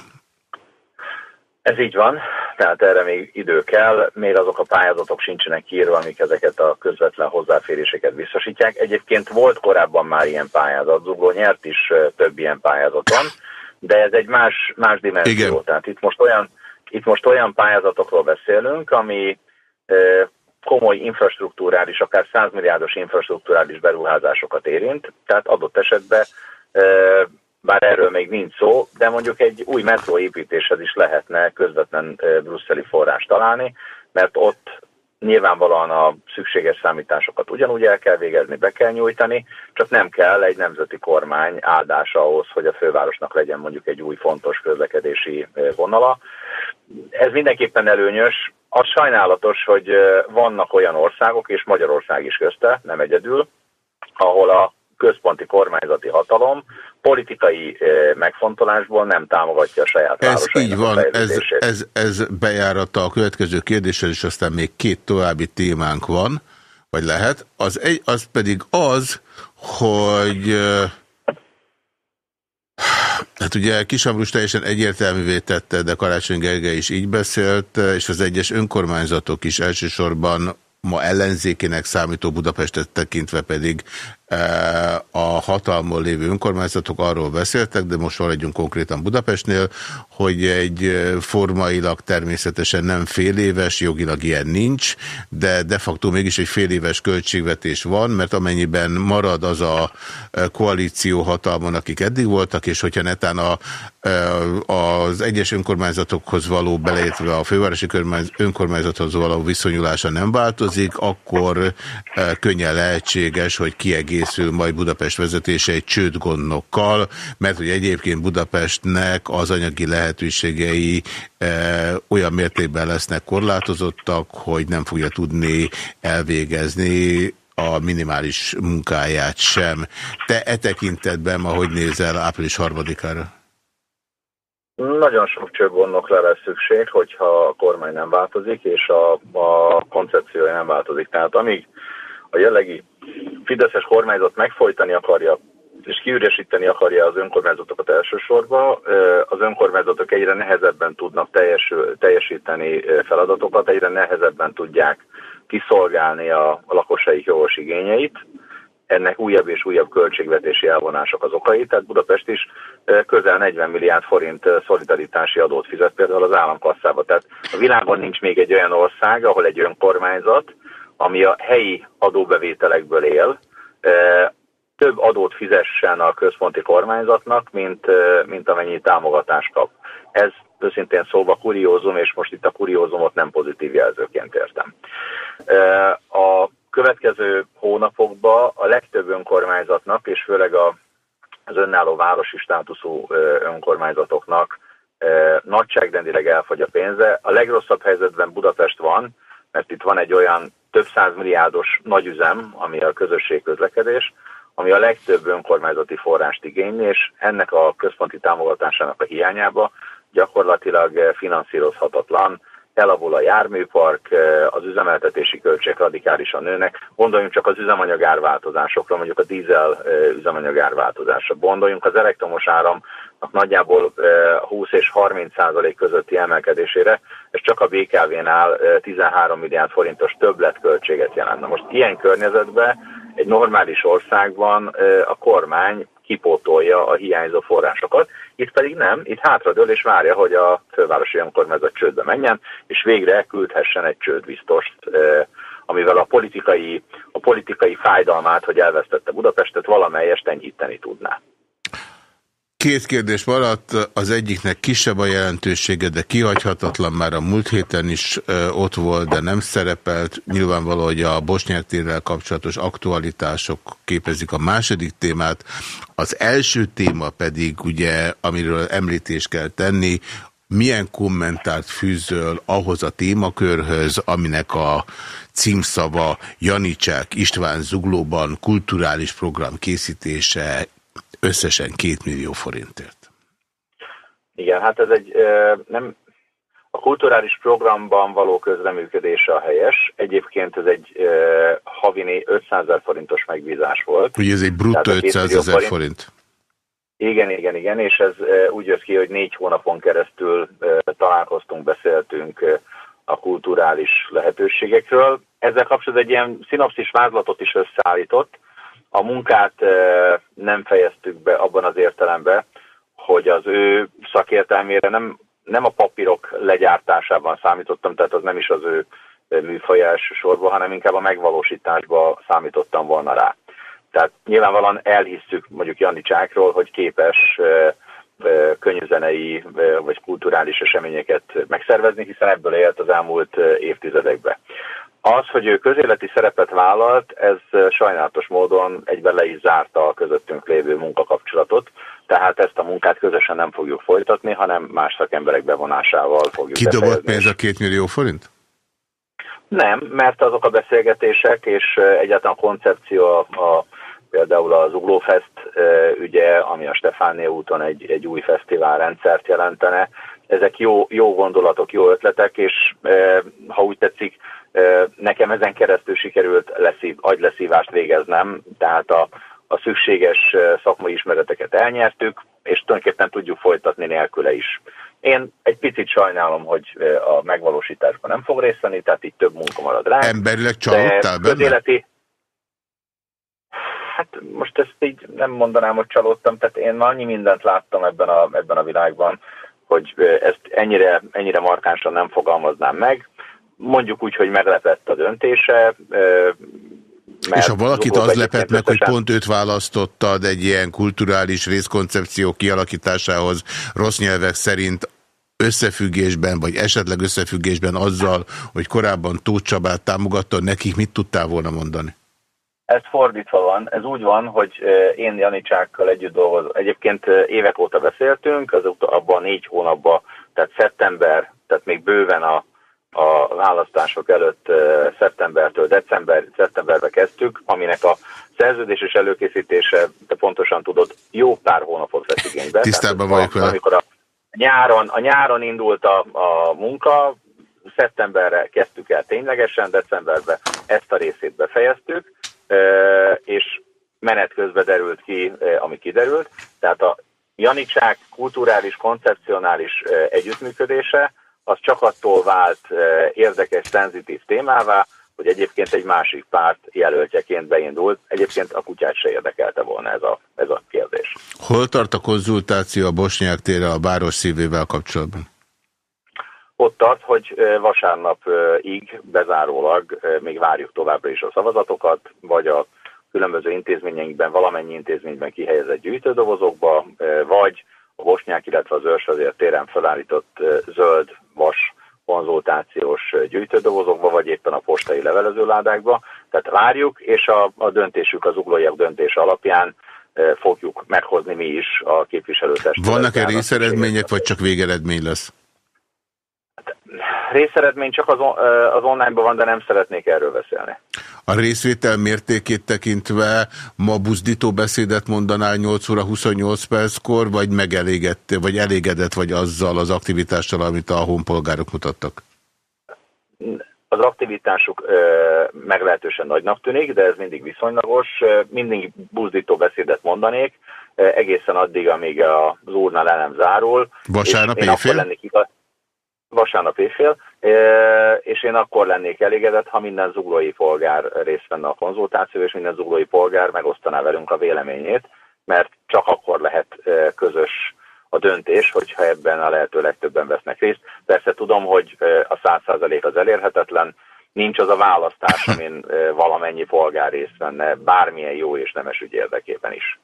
Ez így van tehát erre még idő kell, még azok a pályázatok sincsenek kiírva, amik ezeket a közvetlen hozzáféréseket biztosítják. Egyébként volt korábban már ilyen pályázat, Zugló nyert is több ilyen pályázaton, de ez egy más, más dimenzió. Igen. Tehát itt most, olyan, itt most olyan pályázatokról beszélünk, ami komoly infrastruktúrális, akár 100 milliárdos infrastruktúrális beruházásokat érint, tehát adott esetben bár erről még nincs szó, de mondjuk egy új metróépítéshez is lehetne közvetlen brüsszeli forrás találni, mert ott nyilvánvalóan a szükséges számításokat ugyanúgy el kell végezni, be kell nyújtani, csak nem kell egy nemzeti kormány áldása ahhoz, hogy a fővárosnak legyen mondjuk egy új fontos közlekedési vonala. Ez mindenképpen előnyös. Az sajnálatos, hogy vannak olyan országok, és Magyarország is közte, nem egyedül, ahol a központi kormányzati hatalom politikai eh, megfontolásból nem támogatja a saját
Ez így van, ez, ez, ez bejárata a következő kérdéssel, és aztán még két további témánk van, vagy lehet. Az, egy, az pedig az, hogy eh, Hát ugye Kisambrus teljesen egyértelművé tette, de Karácsony Gergely is így beszélt, és az egyes önkormányzatok is elsősorban ma ellenzékének számító Budapestet tekintve pedig a hatalmon lévő önkormányzatok arról beszéltek, de most maradjunk konkrétan Budapestnél, hogy egy formailag természetesen nem fél éves, jogilag ilyen nincs, de de facto mégis egy fél éves költségvetés van, mert amennyiben marad az a koalíció hatalmon, akik eddig voltak, és hogyha netán a, az egyes önkormányzatokhoz való beleértve a fővárosi önkormányzathoz való viszonyulása nem változik, akkor könnyen lehetséges, hogy kiegész egészül majd Budapest vezetése egy csődgondnokkal, mert hogy egyébként Budapestnek az anyagi lehetőségei e, olyan mértékben lesznek korlátozottak, hogy nem fogja tudni elvégezni a minimális munkáját sem. Te e tekintetben ma hogy nézel április harmadikára?
Nagyon sok csőgondnokra lesz szükség, hogyha a kormány nem változik, és a, a koncepciója nem változik. Tehát amíg a jellegi Fideszes kormányzat megfojtani akarja és kiüresíteni akarja az önkormányzatokat elsősorban, az önkormányzatok egyre nehezebben tudnak teljes, teljesíteni feladatokat, egyre nehezebben tudják kiszolgálni a, a lakosai jogos igényeit, ennek újabb és újabb költségvetési elvonások az okai, tehát Budapest is közel 40 milliárd forint szolidaritási adót fizet például az államkasszába. Tehát a világon nincs még egy olyan ország, ahol egy önkormányzat, ami a helyi adóbevételekből él, több adót fizessen a központi kormányzatnak, mint, mint amennyi támogatást kap. Ez őszintén szóba kuriózum, és most itt a kuriózumot nem pozitív jelzőként értem. A következő hónapokban a legtöbb önkormányzatnak, és főleg az önálló városi státuszú önkormányzatoknak nagyságrendileg elfogy a pénze. A legrosszabb helyzetben Budapest van, mert itt van egy olyan több százmilliárdos nagyüzem, ami a közösség közlekedés, ami a legtöbb önkormányzati forrást igényli, és ennek a központi támogatásának a hiányába gyakorlatilag finanszírozhatatlan elavul a járműpark, az üzemeltetési költségek radikálisan nőnek. Gondoljunk csak az üzemanyagárváltozásokra, mondjuk a dízel üzemanyagárváltozásra. Gondoljunk az elektromos áramnak nagyjából 20 és 30 százalék közötti emelkedésére, és csak a BKV-nál 13 milliárd forintos többletköltséget jelent. most ilyen környezetben egy normális országban a kormány kipótolja a hiányzó forrásokat. Itt pedig nem, itt hátradől és várja, hogy a fővárosi önkormányzat csődbe menjen, és végre küldhessen egy csődbiztost, amivel a politikai, a politikai fájdalmát, hogy elvesztette Budapestet, valamelyest enyhíteni tudná.
Két kérdés maradt, az egyiknek kisebb a jelentősége, de kihagyhatatlan már a múlt héten is ott volt, de nem szerepelt. Nyilvánvaló, hogy a bosnyák kapcsolatos aktualitások képezik a második témát. Az első téma pedig, ugye, amiről említést kell tenni, milyen kommentárt fűzöl ahhoz a témakörhöz, aminek a címszava Janicsák István Zuglóban kulturális program készítése összesen két millió forintért.
Igen, hát ez egy nem a kulturális programban való közreműködése a helyes. Egyébként ez egy uh, havini 500 ezer forintos megbízás volt.
Ugye ez egy bruttó 500 ezer forint. forint.
Igen, igen, igen, és ez uh, úgy jött ki, hogy négy hónapon keresztül találkoztunk, beszéltünk a kulturális lehetőségekről. Ezzel kapcsolatban egy ilyen szinopszis vázlatot is összeállított, a munkát nem fejeztük be abban az értelemben, hogy az ő szakértelmére nem, nem a papírok legyártásában számítottam, tehát az nem is az ő műfaja elsősorban, hanem inkább a megvalósításba számítottam volna rá. Tehát nyilvánvalóan elhisszük mondjuk Jani Csákról, hogy képes könyvzenei vagy kulturális eseményeket megszervezni, hiszen ebből élt az elmúlt évtizedekben. Az, hogy ő közéleti szerepet vállalt, ez sajnálatos módon egyben le is zárta a közöttünk lévő munkakapcsolatot, tehát ezt a munkát közösen nem fogjuk folytatni, hanem más szakemberek bevonásával fogjuk
Kidobott pénz a két millió forint?
Nem, mert azok a beszélgetések és egyáltalán a koncepció a, a például az Uglófest ügye, ami a Stefánia úton egy, egy új fesztiválrendszert jelentene. Ezek jó, jó gondolatok, jó ötletek, és ha úgy tetszik, Nekem ezen keresztül sikerült leszív, agyleszívást végeznem, tehát a, a szükséges szakmai ismereteket elnyertük, és tulajdonképpen tudjuk folytatni nélküle is. Én egy picit sajnálom, hogy a megvalósításban nem fog részt venni, tehát így több munka marad rá.
Emberileg csalódtál benne? Közéleti...
Hát most ezt így nem mondanám, hogy csalódtam, tehát én annyi mindent láttam ebben a, ebben a világban, hogy ezt ennyire, ennyire markánsan nem fogalmaznám meg mondjuk úgy, hogy meglepett a döntése.
És ha valakit az lepett meg, hogy pont őt választottad egy ilyen kulturális részkoncepció kialakításához rossz nyelvek szerint összefüggésben, vagy esetleg összefüggésben azzal, hogy korábban Tóth Csabát támogatta, nekik mit tudtál volna mondani?
Ez fordítva van. Ez úgy van, hogy én Janicsákkal együtt dolgozom. Egyébként évek óta beszéltünk, az abban négy hónapban, tehát szeptember, tehát még bőven a a választások előtt szeptembertől december, szeptemberbe kezdtük, aminek a szerződéses előkészítése, te pontosan tudod, jó pár hónapot vesz igénybe.
Tisztában vagyok vele.
Amikor a nyáron, a nyáron indult a, a munka, szeptemberre kezdtük el ténylegesen, decemberben ezt a részét befejeztük, és menet közben derült ki, ami kiderült. Tehát a Janicsák kulturális, koncepcionális együttműködése, az csak attól vált érdekes, szenzitív témává, hogy egyébként egy másik párt jelöltjeként beindult. Egyébként a kutyát se érdekelte volna ez a, ez a kérdés.
Hol tart a konzultáció a Bosnyák tére a város szívével kapcsolatban?
Ott tart, hogy vasárnapig bezárólag még várjuk továbbra is a szavazatokat, vagy a különböző intézményeinkben, valamennyi intézményben kihelyezett gyűjtődobozokba, vagy a bosnyák, illetve az azért téren felállított zöld vas konzultációs gyűjtődobozokba, vagy éppen a postai levelezőládákba. Tehát várjuk, és a, a döntésük az uglóiak döntése alapján fogjuk meghozni mi is a képviselőtestületben.
Vannak-e részeredmények, vagy csak végeredmény lesz?
Részeredmény csak az, az online-ban van, de nem szeretnék erről beszélni.
A részvétel mértékét tekintve ma buzdító beszédet mondanál 8 óra 28 perckor, vagy megelégett, vagy elégedett vagy azzal az aktivitással, amit a honpolgárok mutattak?
Az aktivitásuk ö, meglehetősen nagynak tűnik, de ez mindig viszonylagos. Mindig buzdító beszédet mondanék, egészen addig, amíg az úrna le nem zárul.
Vasárnap éjfél? Igaz,
vasárnap éjfél, és én akkor lennék elégedett, ha minden zuglói polgár részt venne a konzultáció, és minden zuglói polgár megosztaná velünk a véleményét, mert csak akkor lehet közös a döntés, hogyha ebben a lehető legtöbben vesznek részt. Persze tudom, hogy a száz százalék az elérhetetlen, nincs az a választás, amin valamennyi polgár részt venne, bármilyen jó és nemes ügy érdekében is.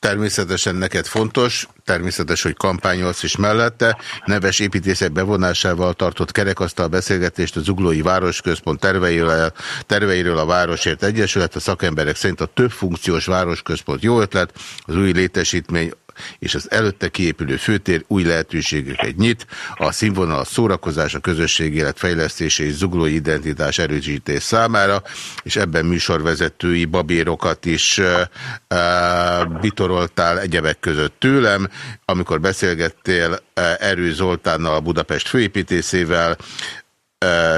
Természetesen neked fontos, természetes, hogy kampányolsz is mellette. Neves építészek bevonásával tartott kerekasztal beszélgetést a Zuglói Városközpont terveiről, terveiről a Városért Egyesület. A szakemberek szerint a több funkciós városközpont jó ötlet, az új létesítmény és az előtte kiépülő főtér új lehetőségeket nyit, a színvonal a szórakozás, a közösség élet fejlesztése és zuglói identitás erősítés számára, és ebben műsorvezetői babérokat is e, bitoroltál egyebek között tőlem, amikor beszélgettél e, Erő Zoltánnal, a Budapest főépítészével,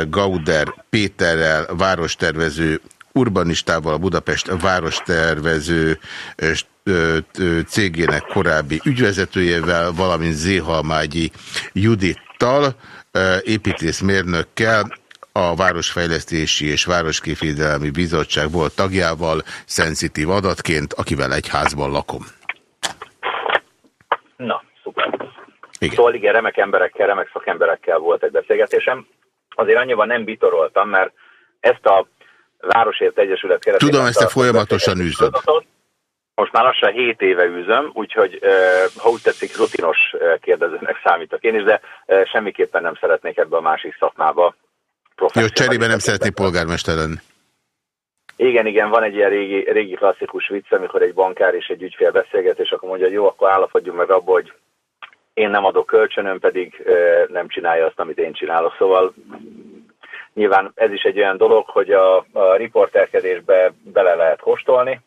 Gauder Péterrel, várostervező urbanistával, a Budapest várostervező cégének korábbi ügyvezetőjével, valamint Zéhalmágyi Judittal, építészmérnökkel, a Városfejlesztési és Városképvédelmi Bizottság volt tagjával, szenzitív adatként, akivel egy házban lakom.
Na, szuper. Igen. Szóval igen, remek emberekkel, remek szakemberekkel volt egy beszélgetésem. Azért annyiban nem bitoroltam, mert ezt a Városért Egyesület keretében...
Tudom, ezt te folyamatosan űzöd.
Most már lassan 7 éve üzöm, úgyhogy ha úgy tetszik, rutinos kérdezőnek számítok én is, de semmiképpen nem szeretnék ebbe a másik szakmába.
Jó, cserébe nem szeretnék polgármester lenni.
Igen, igen, van egy ilyen régi, régi klasszikus vicc, amikor egy bankár és egy ügyfél beszélget, és akkor mondja, jó, akkor állapodjunk meg abba, hogy én nem adok kölcsönöm, pedig nem csinálja azt, amit én csinálok. Szóval nyilván ez is egy olyan dolog, hogy a, a riporterkedésbe bele lehet kóstolni,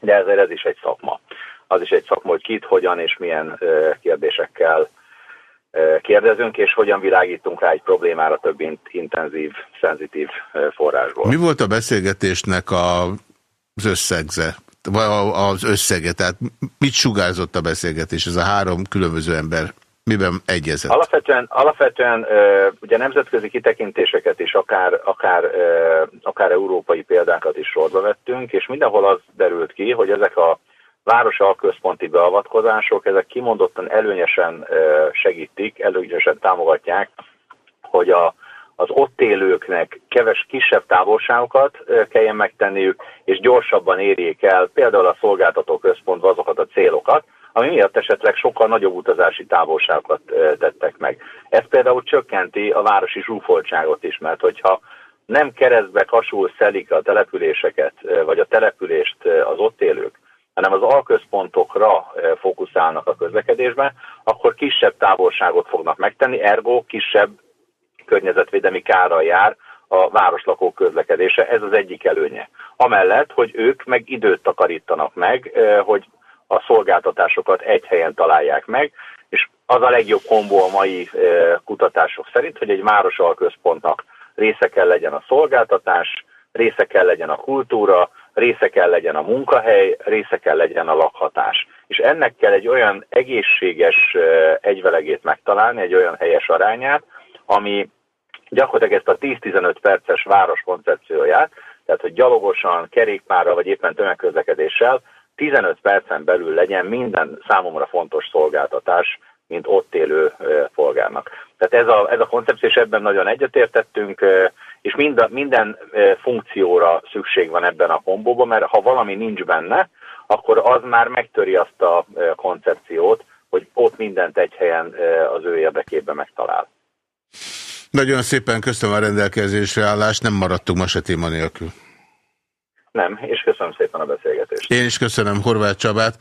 de ezért ez is egy szakma. Az is egy szakma, hogy kit, hogyan és milyen kérdésekkel kérdezünk, és hogyan világítunk rá egy problémára több intenzív, szenzitív forrásból.
Mi volt a beszélgetésnek a, az összegze? Az összege, tehát mit sugárzott a beszélgetés? Ez a három különböző ember miben egyezett?
Alapvetően, alapvetően ugye nemzetközi kitekintéseket is, akár, akár, akár európai példákat is sorba vettünk, és mindenhol az derült ki, hogy ezek a városa központi beavatkozások, ezek kimondottan előnyesen segítik, előnyesen támogatják, hogy a, az ott élőknek keves kisebb távolságokat kelljen megtenniük, és gyorsabban érjék el például a szolgáltató központba azokat a célokat, ami miatt esetleg sokkal nagyobb utazási távolságokat tettek meg. Ez például csökkenti a városi zsúfoltságot is, mert hogyha nem keresztbe kasul szelik a településeket, vagy a települést az ott élők, hanem az alközpontokra fókuszálnak a közlekedésben, akkor kisebb távolságot fognak megtenni, ergo kisebb környezetvédelmi kárral jár a városlakók közlekedése. Ez az egyik előnye. Amellett, hogy ők meg időt takarítanak meg, hogy a szolgáltatásokat egy helyen találják meg, és az a legjobb kombó a mai kutatások szerint, hogy egy városalközpontnak része kell legyen a szolgáltatás, része kell legyen a kultúra, része kell legyen a munkahely, része kell legyen a lakhatás. És ennek kell egy olyan egészséges egyvelegét megtalálni, egy olyan helyes arányát, ami gyakorlatilag ezt a 10-15 perces város koncepcióját, tehát hogy gyalogosan, kerékpárral vagy éppen tömegközlekedéssel 15 percen belül legyen minden számomra fontos szolgáltatás, mint ott élő polgárnak. Tehát ez a, ez a koncepció, és ebben nagyon egyetértettünk, és minden, minden funkcióra szükség van ebben a kombóban, mert ha valami nincs benne, akkor az már megtöri azt a koncepciót, hogy ott mindent egy helyen az ő érdekében megtalál.
Nagyon szépen köszönöm a rendelkezésre állást, nem maradtunk ma se téma nélkül.
Nem, és köszönöm szépen a beszélgetést.
Én is köszönöm Horváth Csabát.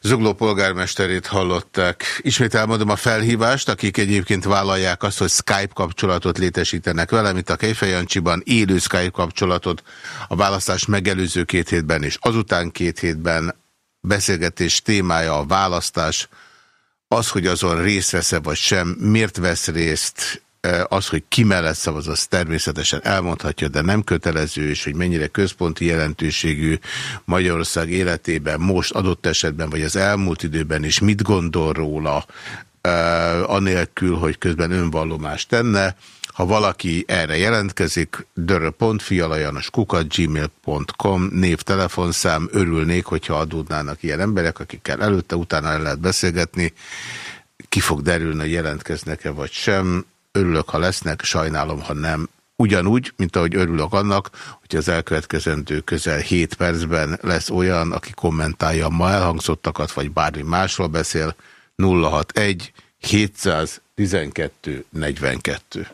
Zugló polgármesterét hallották. Ismét elmondom a felhívást, akik egyébként vállalják azt, hogy Skype kapcsolatot létesítenek velem, itt a Kejfejancsiban élő Skype kapcsolatot a választás megelőző két hétben és azután két hétben beszélgetés témája a választás, az, hogy azon részt vesz-e vagy sem, miért vesz részt, az, hogy ki mellett szavaz, az természetesen elmondhatja, de nem kötelező, és hogy mennyire központi jelentőségű Magyarország életében most adott esetben, vagy az elmúlt időben is mit gondol róla, anélkül, hogy közben önvallomást tenne. Ha valaki erre jelentkezik, dörö.fialajanoskukat.gmail.com név, telefonszám, örülnék, hogyha adódnának ilyen emberek, akikkel előtte, utána el lehet beszélgetni. Ki fog derülni, hogy jelentkeznek-e vagy sem örülök, ha lesznek, sajnálom, ha nem. Ugyanúgy, mint ahogy örülök annak, hogy az elkövetkezendő közel 7 percben lesz olyan, aki kommentálja ma elhangzottakat, vagy bármi másról beszél, 061 712 42.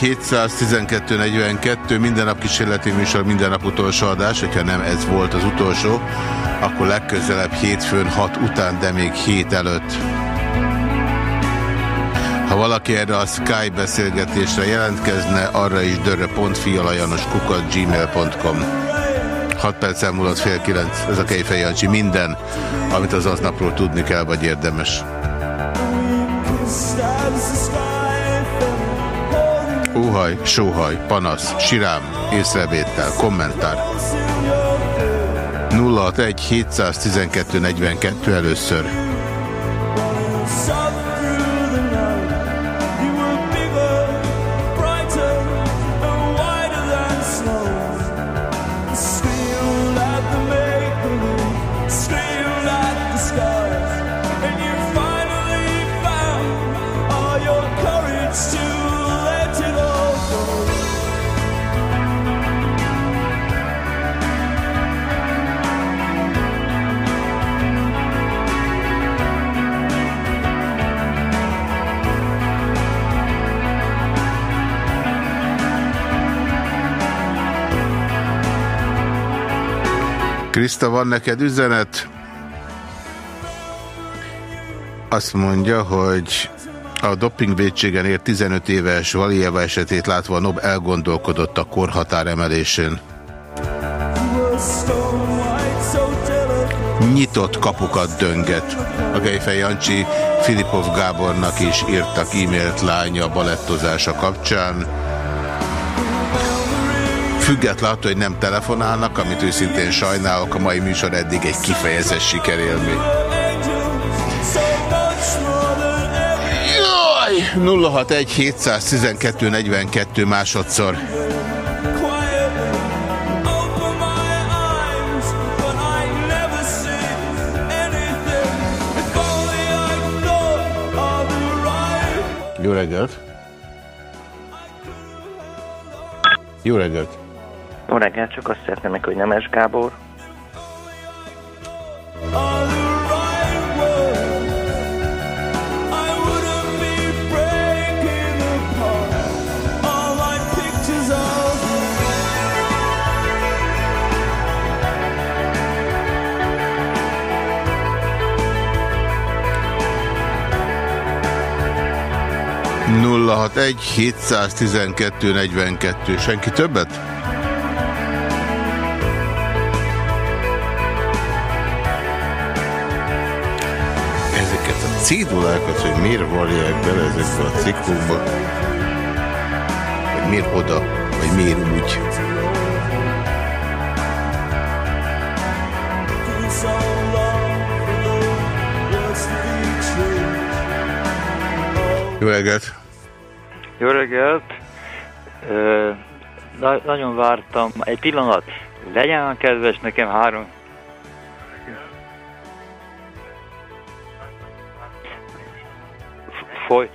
712 42 minden nap kísérleti műsor, minden nap utolsó adás, hogyha nem ez volt az utolsó, akkor legközelebb hétfőn 6 után, de még hét előtt. Ha valaki erre a Skype beszélgetésre jelentkezne, arra is dörre.fialajanoskukat gmail.com 6 perc elmúlott fél kilenc, ez a Kejfej Jancsi. Minden, amit az aznapról tudni kell, vagy érdemes. Óhaj, sóhaj, panasz, sirám, észrevétel, kommentár. 061 712 42 először. Krista, van neked üzenet? Azt mondja, hogy a dopingvédségen ért 15 éves Valieva esetét látva NOB elgondolkodott a korhatár emelésén. Nyitott kapukat dönget. A Gejfej Jancsi Filipov Gábornak is írtak e-mailt lánya balettozása kapcsán. Független attól, hogy nem telefonálnak, amit őszintén sajnálok, a mai műsor eddig egy kifejezett sikerélmény. 061 712 42 másodszor. Jó reggelt! Jó reggelt!
Jó reggelt, csak azt szeretném meg, hogy Nemes Gábor.
egy 712 42. Senki többet? Cédulákat, hogy miért varják bele ezekbe a cikkokba, vagy miért oda, vagy miért úgy. Jó reggelt!
Jó reggelt! Na, nagyon vártam. Egy pillanat. Legyen kedves nekem három... Foly,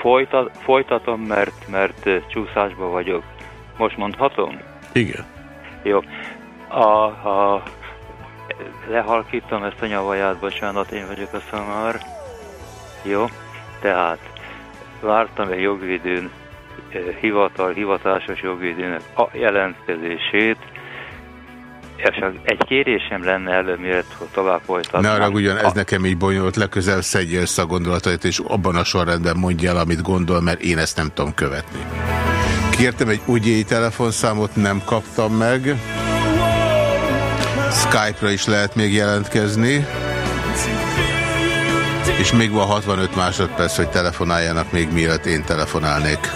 folytat, folytatom, mert, mert csúszásban vagyok. Most mondhatom?
Igen.
Jó. A, a, lehalkítom ezt a nyavaját, bocsánat, én vagyok a szamár. Jó, tehát vártam egy jogvédőn, hivatal, hivatásos jogvédőnek a jelentkezését, és egy kérésem lenne előbb, mielőtt tovább folytatnám.
Ne ugyan, ez nekem így bonyolult, legközelebb szedje össze a gondolatait, és abban a sorrendben mondja el, amit gondol, mert én ezt nem tudom követni. Kértem egy ügyéi telefonszámot, nem kaptam meg. Skype-ra is lehet még jelentkezni. És még van 65 másodperc, hogy telefonáljanak még mielőtt én telefonálnék.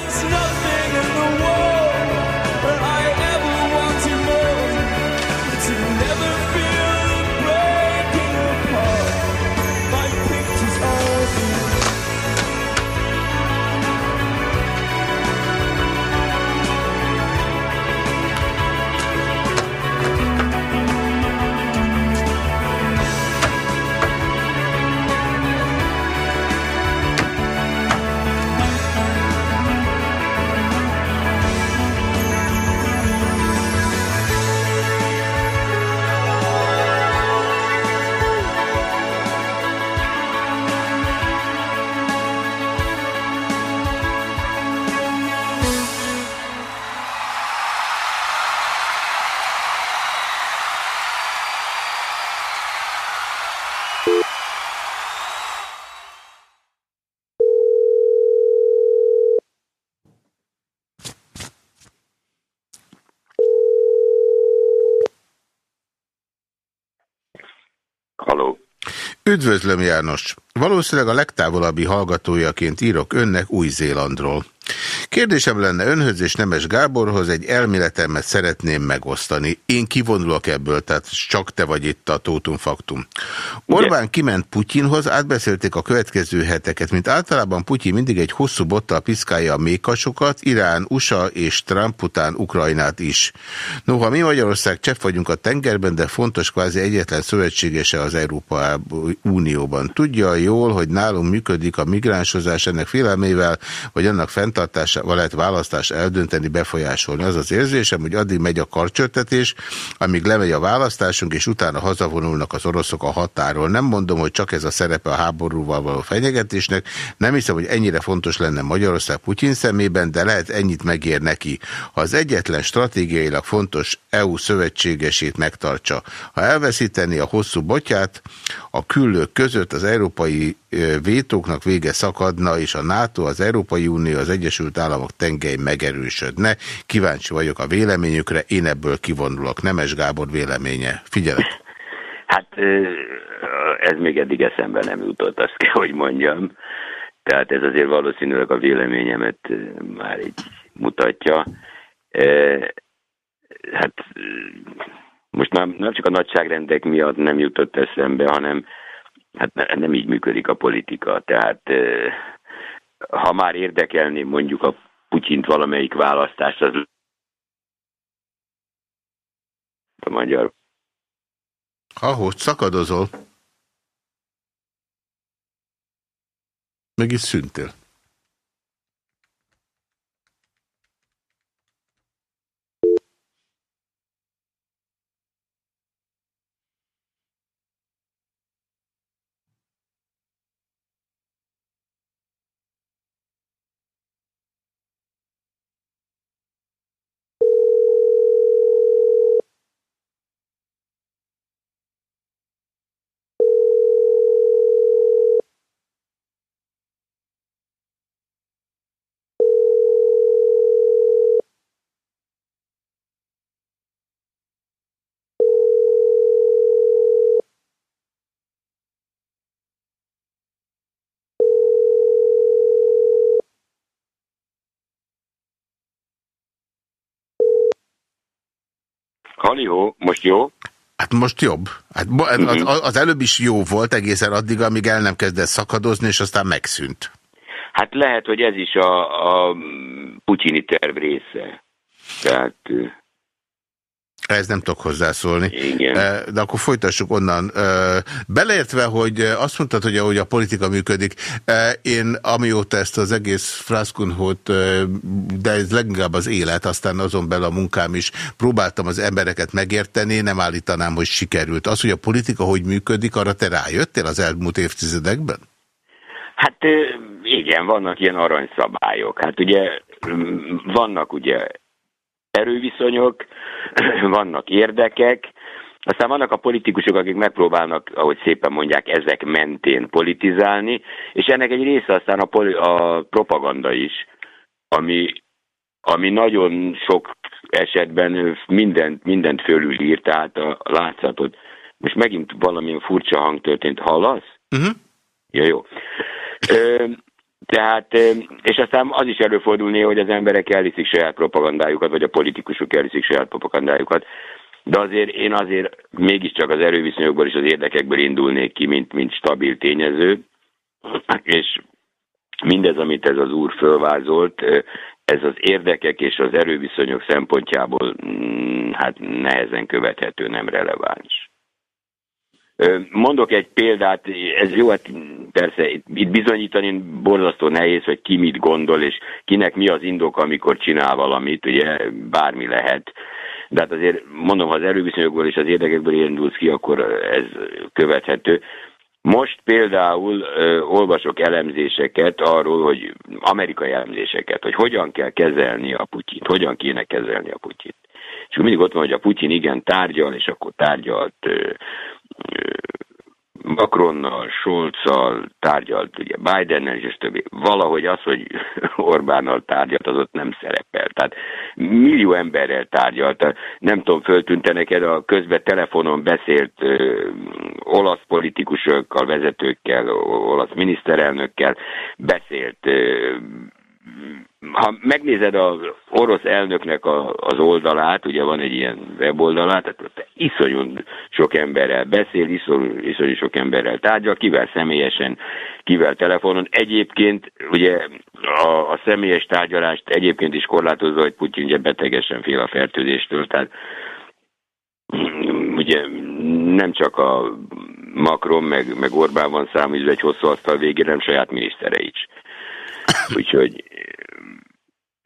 Üdvözlöm János! Valószínűleg a legtávolabbi hallgatójaként írok önnek Új-Zélandról. Kérdésem lenne önhöz és Nemes Gáborhoz, egy elméletemet szeretném megosztani. Én kivonulok ebből, tehát csak te vagy itt a tótum faktum. Orbán kiment Putyinhoz, átbeszélték a következő heteket. Mint általában Putyin mindig egy hosszú bottal piszkálja a mékasokat, Irán, USA és Trump után Ukrajnát is. Noha mi Magyarország csepp vagyunk a tengerben, de fontos kvázi egyetlen szövetségese az Európa Unióban. Tudja jól, hogy nálunk működik a migránsozás ennek félelmével, vagy annak fenntartása lehet választást eldönteni, befolyásolni. Az az érzésem, hogy addig megy a karcsörtetés, amíg lemegy a választásunk, és utána hazavonulnak az oroszok a határól. Nem mondom, hogy csak ez a szerepe a háborúval való fenyegetésnek. Nem hiszem, hogy ennyire fontos lenne Magyarország Putyin szemében, de lehet ennyit megér neki. Ha az egyetlen stratégiailag fontos EU szövetségesét megtartsa. Ha elveszíteni a hosszú botyát, a küllők között az európai vétóknak vége szakadna, és a NATO, az Európai Unió, az Egyesült Államok tengely megerősödne. Kíváncsi vagyok a véleményükre, én ebből kivonulok. Nemes Gábor véleménye. Figyelet!
Hát ez még eddig eszembe nem jutott, azt kell, hogy mondjam. Tehát ez azért valószínűleg a véleményemet már így mutatja. Hát most már nem csak a nagyságrendek miatt nem jutott eszembe, hanem hát nem így működik a politika. Tehát ha már érdekelni mondjuk a Putyint valamelyik választást, az a magyar.
Ahogy szakadozol. Meg is szüntél.
Halihó, most jó?
Hát most jobb. Hát az, mhm. az előbb is jó volt egészen addig, amíg el nem kezdett szakadozni, és aztán megszűnt.
Hát lehet, hogy ez is a, a putyini terv része. Tehát
ez nem tudok hozzászólni.
Igen.
De akkor folytassuk onnan. Beleértve, hogy azt mondtad, hogy ahogy a politika működik, én amióta ezt az egész frászkunhót, de ez leginkább az élet, aztán azon belül a munkám is, próbáltam az embereket megérteni, nem állítanám, hogy sikerült. Az, hogy a politika hogy működik, arra te rájöttél az elmúlt évtizedekben?
Hát igen, vannak ilyen aranyszabályok. Hát ugye vannak ugye erőviszonyok, vannak érdekek, aztán vannak a politikusok, akik megpróbálnak, ahogy szépen mondják, ezek mentén politizálni, és ennek egy része aztán a, a propaganda is, ami, ami nagyon sok esetben mindent, mindent fölülír, tehát a látszatot. Most megint valamilyen furcsa hang történt, hallasz?
Uh-huh.
Ja, jó. Ö, tehát, és aztán az is előfordul hogy az emberek elhiszik saját propagandájukat, vagy a politikusok elhiszik saját propagandájukat. De azért én azért mégiscsak az erőviszonyokból és az érdekekből indulnék ki, mint, mint stabil tényező. És mindez, amit ez az úr fölvázolt, ez az érdekek és az erőviszonyok szempontjából mm, hát nehezen követhető, nem releváns. Mondok egy példát, ez jó, hát persze itt bizonyítani borzasztó nehéz, hogy ki mit gondol, és kinek mi az indok, amikor csinál valamit, ugye bármi lehet. De hát azért mondom, ha az erőviszonyokból és az érdekekből indulsz ki, akkor ez követhető. Most például ö, olvasok elemzéseket arról, hogy amerikai elemzéseket, hogy hogyan kell kezelni a Putyint, hogyan kéne kezelni a Putyint. És mindig ott van, hogy a Putyin igen tárgyal, és akkor tárgyalt ö, Macronnal, Scholzzal tárgyalt, ugye Bidennel és többi. Valahogy az, hogy Orbánnal tárgyalt, az ott nem szerepel. Tehát millió emberrel tárgyalt. Nem tudom, föltűnte neked a közben telefonon beszélt ö, olasz politikusokkal, vezetőkkel, olasz miniszterelnökkel, beszélt ö, ha megnézed az orosz elnöknek a, az oldalát, ugye van egy ilyen weboldalát, tehát ott iszonyú sok emberrel beszél, iszonyú, iszonyú sok emberrel tárgyal, kivel személyesen, kivel telefonon. Egyébként ugye a, a személyes tárgyalást egyébként is korlátozza, hogy Putyin ugye betegesen fél a fertőzéstől, tehát ugye nem csak a Macron meg, meg Orbán van számítva egy hosszú asztal végén, nem saját minisztere is. Úgyhogy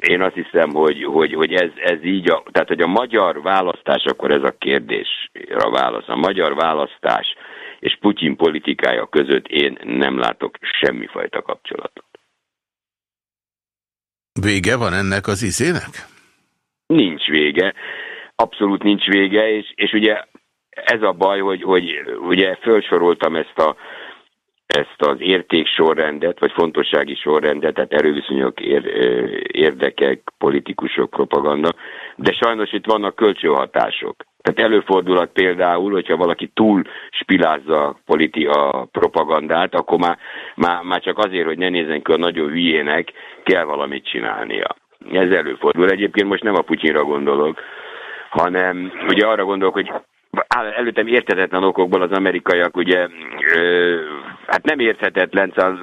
én azt hiszem, hogy, hogy, hogy ez, ez így, a, tehát hogy a magyar választás, akkor ez a kérdésre válasz. A magyar választás és Putyin politikája között én nem látok semmifajta kapcsolatot.
Vége van ennek az izének?
Nincs vége. Abszolút nincs vége, és, és ugye ez a baj, hogy, hogy ugye felsoroltam ezt a ezt az értéksorrendet, vagy fontossági sorrendet, tehát erőviszonyok, ér, érdekek, politikusok, propaganda, de sajnos itt vannak kölcsönhatások. Tehát előfordulhat például, hogyha valaki túl spilázza a, politi a propagandát, akkor már, már, már csak azért, hogy ne nézzen ki a nagyon hülyének, kell valamit csinálnia. Ez előfordul. Egyébként most nem a Putyinra gondolok, hanem ugye arra gondolok, hogy előttem érthetetlen okokból az amerikaiak ugye, hát nem érthetetlen, szóval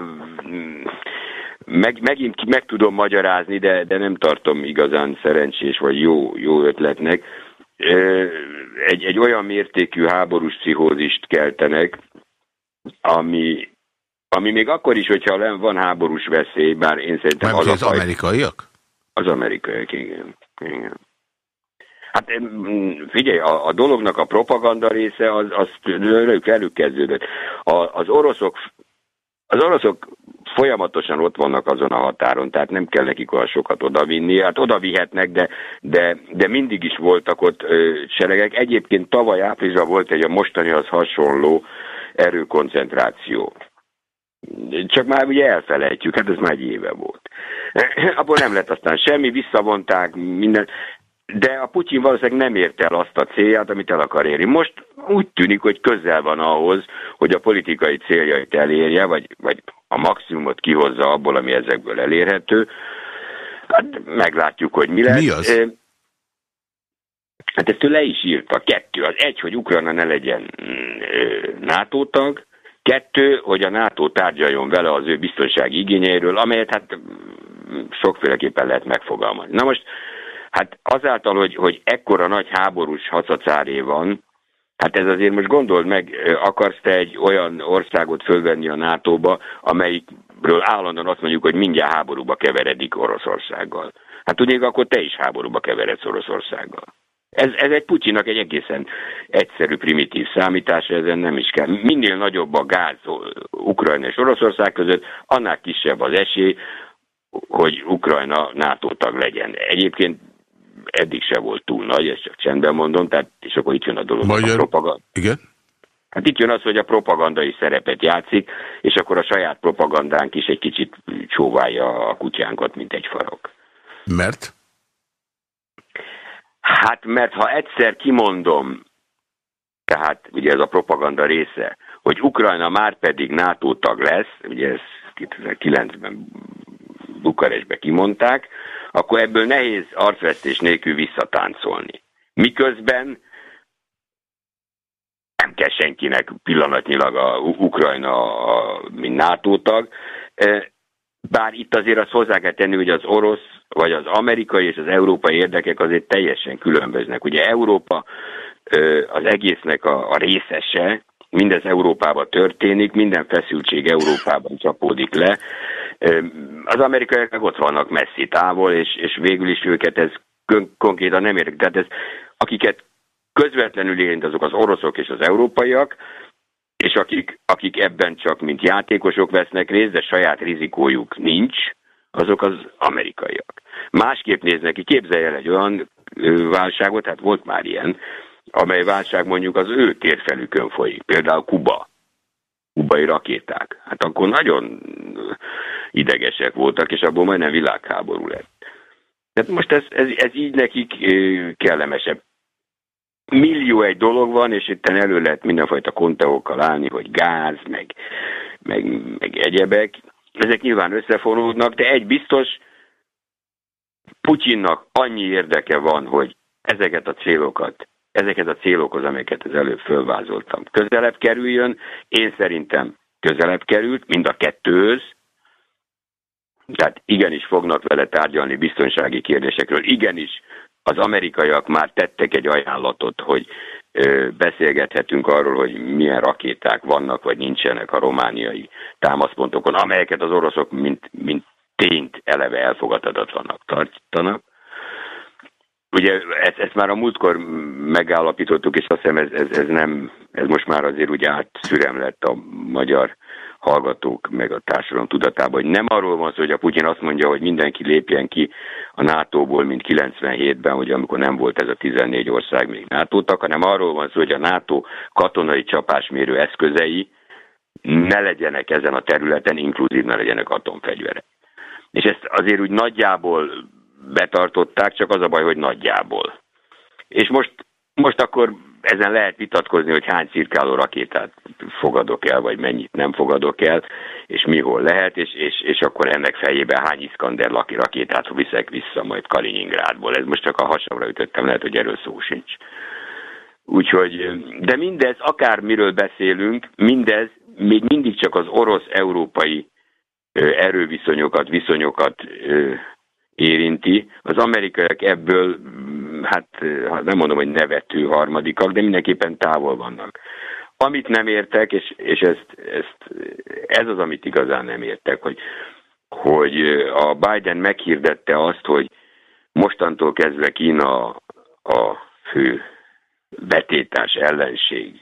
meg, megint meg tudom magyarázni, de, de nem tartom igazán szerencsés vagy jó, jó ötletnek. Egy, egy olyan mértékű háborús pszichózist keltenek, ami, ami még akkor is, hogyha van háborús veszély, bár én szerintem...
az, az amerikaiak?
Az amerikaiak, igen. igen. Hát figyelj, a, a dolognak a propaganda része az, az ők előkezdődött. A, az oroszok az oroszok folyamatosan ott vannak azon a határon, tehát nem kell nekik olyan sokat odavinni. Hát oda vihetnek, de, de, de mindig is voltak ott ö, seregek. Egyébként tavaly áprilisban volt egy a mostanihoz hasonló erőkoncentráció. Csak már ugye elfelejtjük, hát ez már egy éve volt. Abból nem lett aztán semmi, visszavonták minden de a Putyin valószínűleg nem érte el azt a célját, amit el akar érni. Most úgy tűnik, hogy közel van ahhoz, hogy a politikai céljait elérje, vagy, vagy a maximumot kihozza abból, ami ezekből elérhető. Hát meglátjuk, hogy mi lesz.
Mi az?
Hát ezt ő le is írta. Kettő. Az egy, hogy Ukrajna ne legyen NATO tag, Kettő, hogy a NATO tárgyaljon vele az ő biztonsági igényeiről, amelyet hát sokféleképpen lehet megfogalmazni. Na most Hát azáltal, hogy, hogy ekkora nagy háborús hacacáré van, hát ez azért most gondold meg, akarsz te egy olyan országot fölvenni a NATO-ba, amelyikről állandóan azt mondjuk, hogy mindjárt háborúba keveredik Oroszországgal. Hát tudnék, akkor te is háborúba keveredsz Oroszországgal. Ez, ez egy Putyinak egy egészen egyszerű, primitív számítása, ezen nem is kell. Minél nagyobb a gáz Ukrajna és Oroszország között, annál kisebb az esély, hogy Ukrajna NATO tag legyen. Egyébként eddig se volt túl nagy, ezt csak csendben mondom, tehát, és akkor itt jön a dolog.
Magyar... A propaganda. Igen?
Hát itt jön az, hogy a propagandai szerepet játszik, és akkor a saját propagandánk is egy kicsit csóválja a kutyánkat, mint egy farok.
Mert?
Hát, mert ha egyszer kimondom, tehát ugye ez a propaganda része, hogy Ukrajna már pedig NATO tag lesz, ugye ez 2009-ben Bukarestbe kimondták, akkor ebből nehéz arcvesztés nélkül visszatáncolni. Miközben nem kell senkinek pillanatnyilag a Ukrajna, a, mint NATO tag, e, bár itt azért azt hozzá kell tenni, hogy az orosz, vagy az amerikai és az európai érdekek azért teljesen különböznek. Ugye Európa e, az egésznek a, a részese, mindez Európában történik, minden feszültség Európában csapódik le. Az amerikaiak meg ott vannak messzi távol, és, és végül is őket ez konkrétan nem érdekel. Tehát ez, akiket közvetlenül érint azok az oroszok és az európaiak, és akik, akik ebben csak mint játékosok vesznek részt, de saját rizikójuk nincs, azok az amerikaiak. Másképp néznek ki, képzelj el egy olyan válságot, hát volt már ilyen, amely válság mondjuk az ő térfelükön folyik, például Kuba, kubai rakéták. Hát akkor nagyon idegesek voltak, és abból majdnem világháború lett. Tehát most ez, ez, ez így nekik kellemesebb. Millió egy dolog van, és itt elő lehet mindenfajta konteókkal állni, hogy gáz, meg, meg, meg egyebek. Ezek nyilván összefonódnak, de egy biztos, Putyinnak annyi érdeke van, hogy ezeket a célokat ezeket a célokhoz, amelyeket az előbb fölvázoltam, közelebb kerüljön. Én szerintem közelebb került, mind a kettőhöz, tehát igenis fognak vele tárgyalni biztonsági kérdésekről. Igenis az amerikaiak már tettek egy ajánlatot, hogy beszélgethetünk arról, hogy milyen rakéták vannak vagy nincsenek a romániai támaszpontokon, amelyeket az oroszok, mint, mint tényt eleve elfogadhatatlanak tartanak. Ugye ezt, ezt már a múltkor megállapítottuk, és azt hiszem ez, ez, ez nem, ez most már azért ugye átszürem lett a magyar hallgatók meg a társadalom tudatában, hogy nem arról van szó, hogy a Putyin azt mondja, hogy mindenki lépjen ki a NATO-ból, mint 97-ben, hogy amikor nem volt ez a 14 ország még nato hanem arról van szó, hogy a NATO katonai csapásmérő eszközei ne legyenek ezen a területen, inkluzív ne legyenek atomfegyverek. És ezt azért úgy nagyjából betartották, csak az a baj, hogy nagyjából. És most, most akkor ezen lehet vitatkozni, hogy hány cirkáló rakétát fogadok el, vagy mennyit nem fogadok el, és mihol lehet, és, és, és akkor ennek fejében hány Iskander laki rakétát viszek vissza majd Kaliningrádból. Ez most csak a hasamra ütöttem, lehet, hogy erről szó sincs. Úgyhogy, de mindez, akármiről beszélünk, mindez még mindig csak az orosz-európai erőviszonyokat, viszonyokat érinti. Az amerikaiak ebből, hát nem mondom, hogy nevető harmadikak, de mindenképpen távol vannak. Amit nem értek, és, és ezt, ezt, ez az, amit igazán nem értek, hogy, hogy a Biden meghirdette azt, hogy mostantól kezdve Kína a fő betétás ellenség,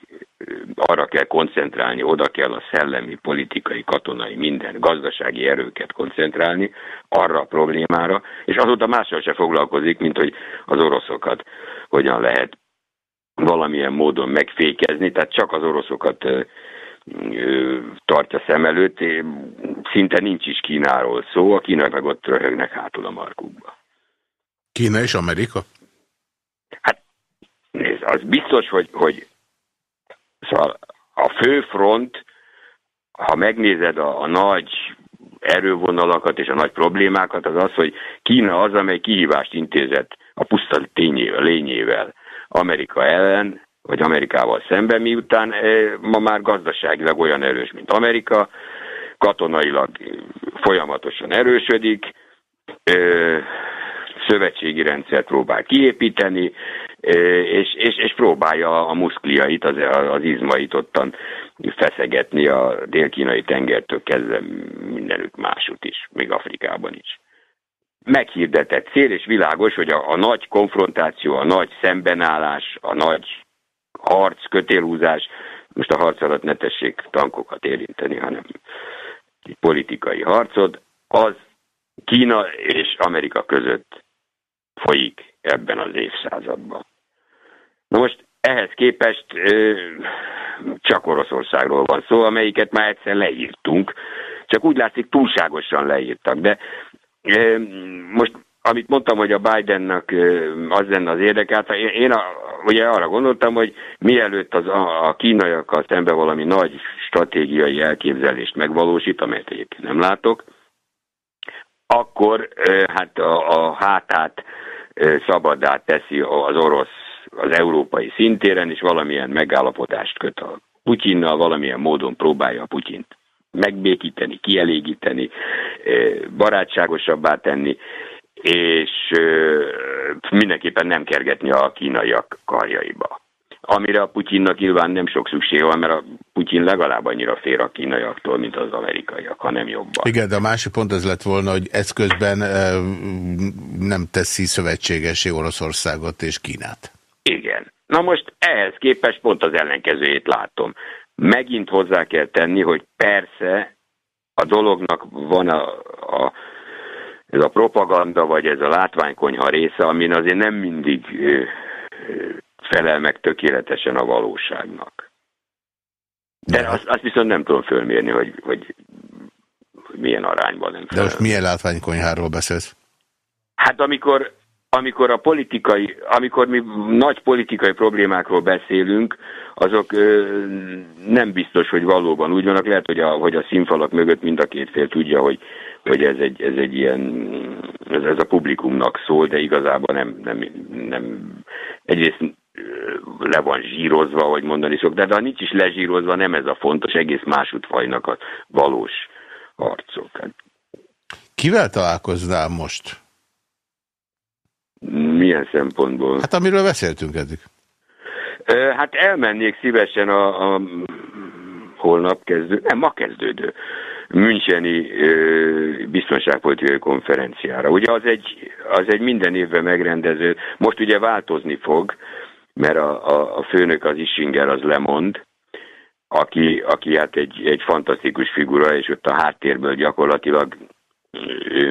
arra kell koncentrálni, oda kell a szellemi, politikai, katonai, minden gazdasági erőket koncentrálni arra a problémára, és azóta mással se foglalkozik, mint hogy az oroszokat hogyan lehet valamilyen módon megfékezni, tehát csak az oroszokat tartja szem előtt, szinte nincs is Kínáról szó, a kínai meg ott röhögnek hátul a markukba.
Kína és Amerika?
Nézd, az biztos, hogy, hogy Szóval a fő front, ha megnézed a, a nagy erővonalakat és a nagy problémákat, az az, hogy Kína az, amely kihívást intézett a puszta tényével, lényével Amerika ellen, vagy Amerikával szemben, miután e, ma már gazdaságilag olyan erős, mint Amerika, katonailag folyamatosan erősödik, e, szövetségi rendszert próbál kiépíteni, és, és, és próbálja a muszkliait, az, az izmait ottan feszegetni a dél-kínai tengertől kezdve mindenütt másút is, még Afrikában is. Meghirdetett cél, és világos, hogy a, a nagy konfrontáció, a nagy szembenállás, a nagy harc, kötélhúzás, most a harc alatt ne tessék tankokat érinteni, hanem egy politikai harcod, az Kína és Amerika között folyik ebben az évszázadban. Most ehhez képest ö, csak Oroszországról van szó, amelyiket már egyszer leírtunk, csak úgy látszik túlságosan leírtak, de ö, most amit mondtam, hogy a Bidennak az lenne az érdekelt, én a, ugye arra gondoltam, hogy mielőtt az, a, kínaiakkal szemben valami nagy stratégiai elképzelést megvalósít, amelyet egyébként nem látok, akkor hát a, a hátát szabadá teszi az orosz az európai szintéren, és valamilyen megállapodást köt a Putyinnal, valamilyen módon próbálja a Putyint megbékíteni, kielégíteni, barátságosabbá tenni, és mindenképpen nem kergetni a kínaiak karjaiba. Amire a Putyinnak nyilván nem sok szükség van, mert a Putyin legalább annyira fér a kínaiaktól, mint az amerikaiak, hanem jobban.
Igen, de a másik pont az lett volna, hogy ez közben nem teszi szövetségesé Oroszországot és Kínát.
Na most ehhez képest pont az ellenkezőjét látom. Megint hozzá kell tenni, hogy persze a dolognak van a, a ez a propaganda, vagy ez a látványkonyha része, amin azért nem mindig ö, ö, felel meg tökéletesen a valóságnak. De azt, azt viszont nem tudom fölmérni, hogy, hogy, hogy milyen arányban nem
felel. De most milyen látványkonyháról beszélsz?
Hát amikor amikor a politikai, amikor mi nagy politikai problémákról beszélünk, azok ö, nem biztos, hogy valóban úgy vannak. Lehet, hogy a, hogy a színfalak mögött mind a két fél tudja, hogy, hogy ez, egy, ez egy ilyen, ez, ez a publikumnak szól, de igazából nem, nem, nem egyrészt le van zsírozva, hogy mondani szok, de, de ha nincs is lezsírozva, nem ez a fontos, egész másút fajnak a valós harcok.
Kivel találkoznál most?
Milyen szempontból?
Hát amiről beszéltünk eddig.
Hát elmennék szívesen a, a holnap kezdő, nem, ma kezdődő Müncheni biztonságpolitikai konferenciára. Ugye az egy, az egy minden évben megrendező, most ugye változni fog, mert a, a, a főnök az Isinger az lemond, aki, aki hát egy, egy fantasztikus figura, és ott a háttérből gyakorlatilag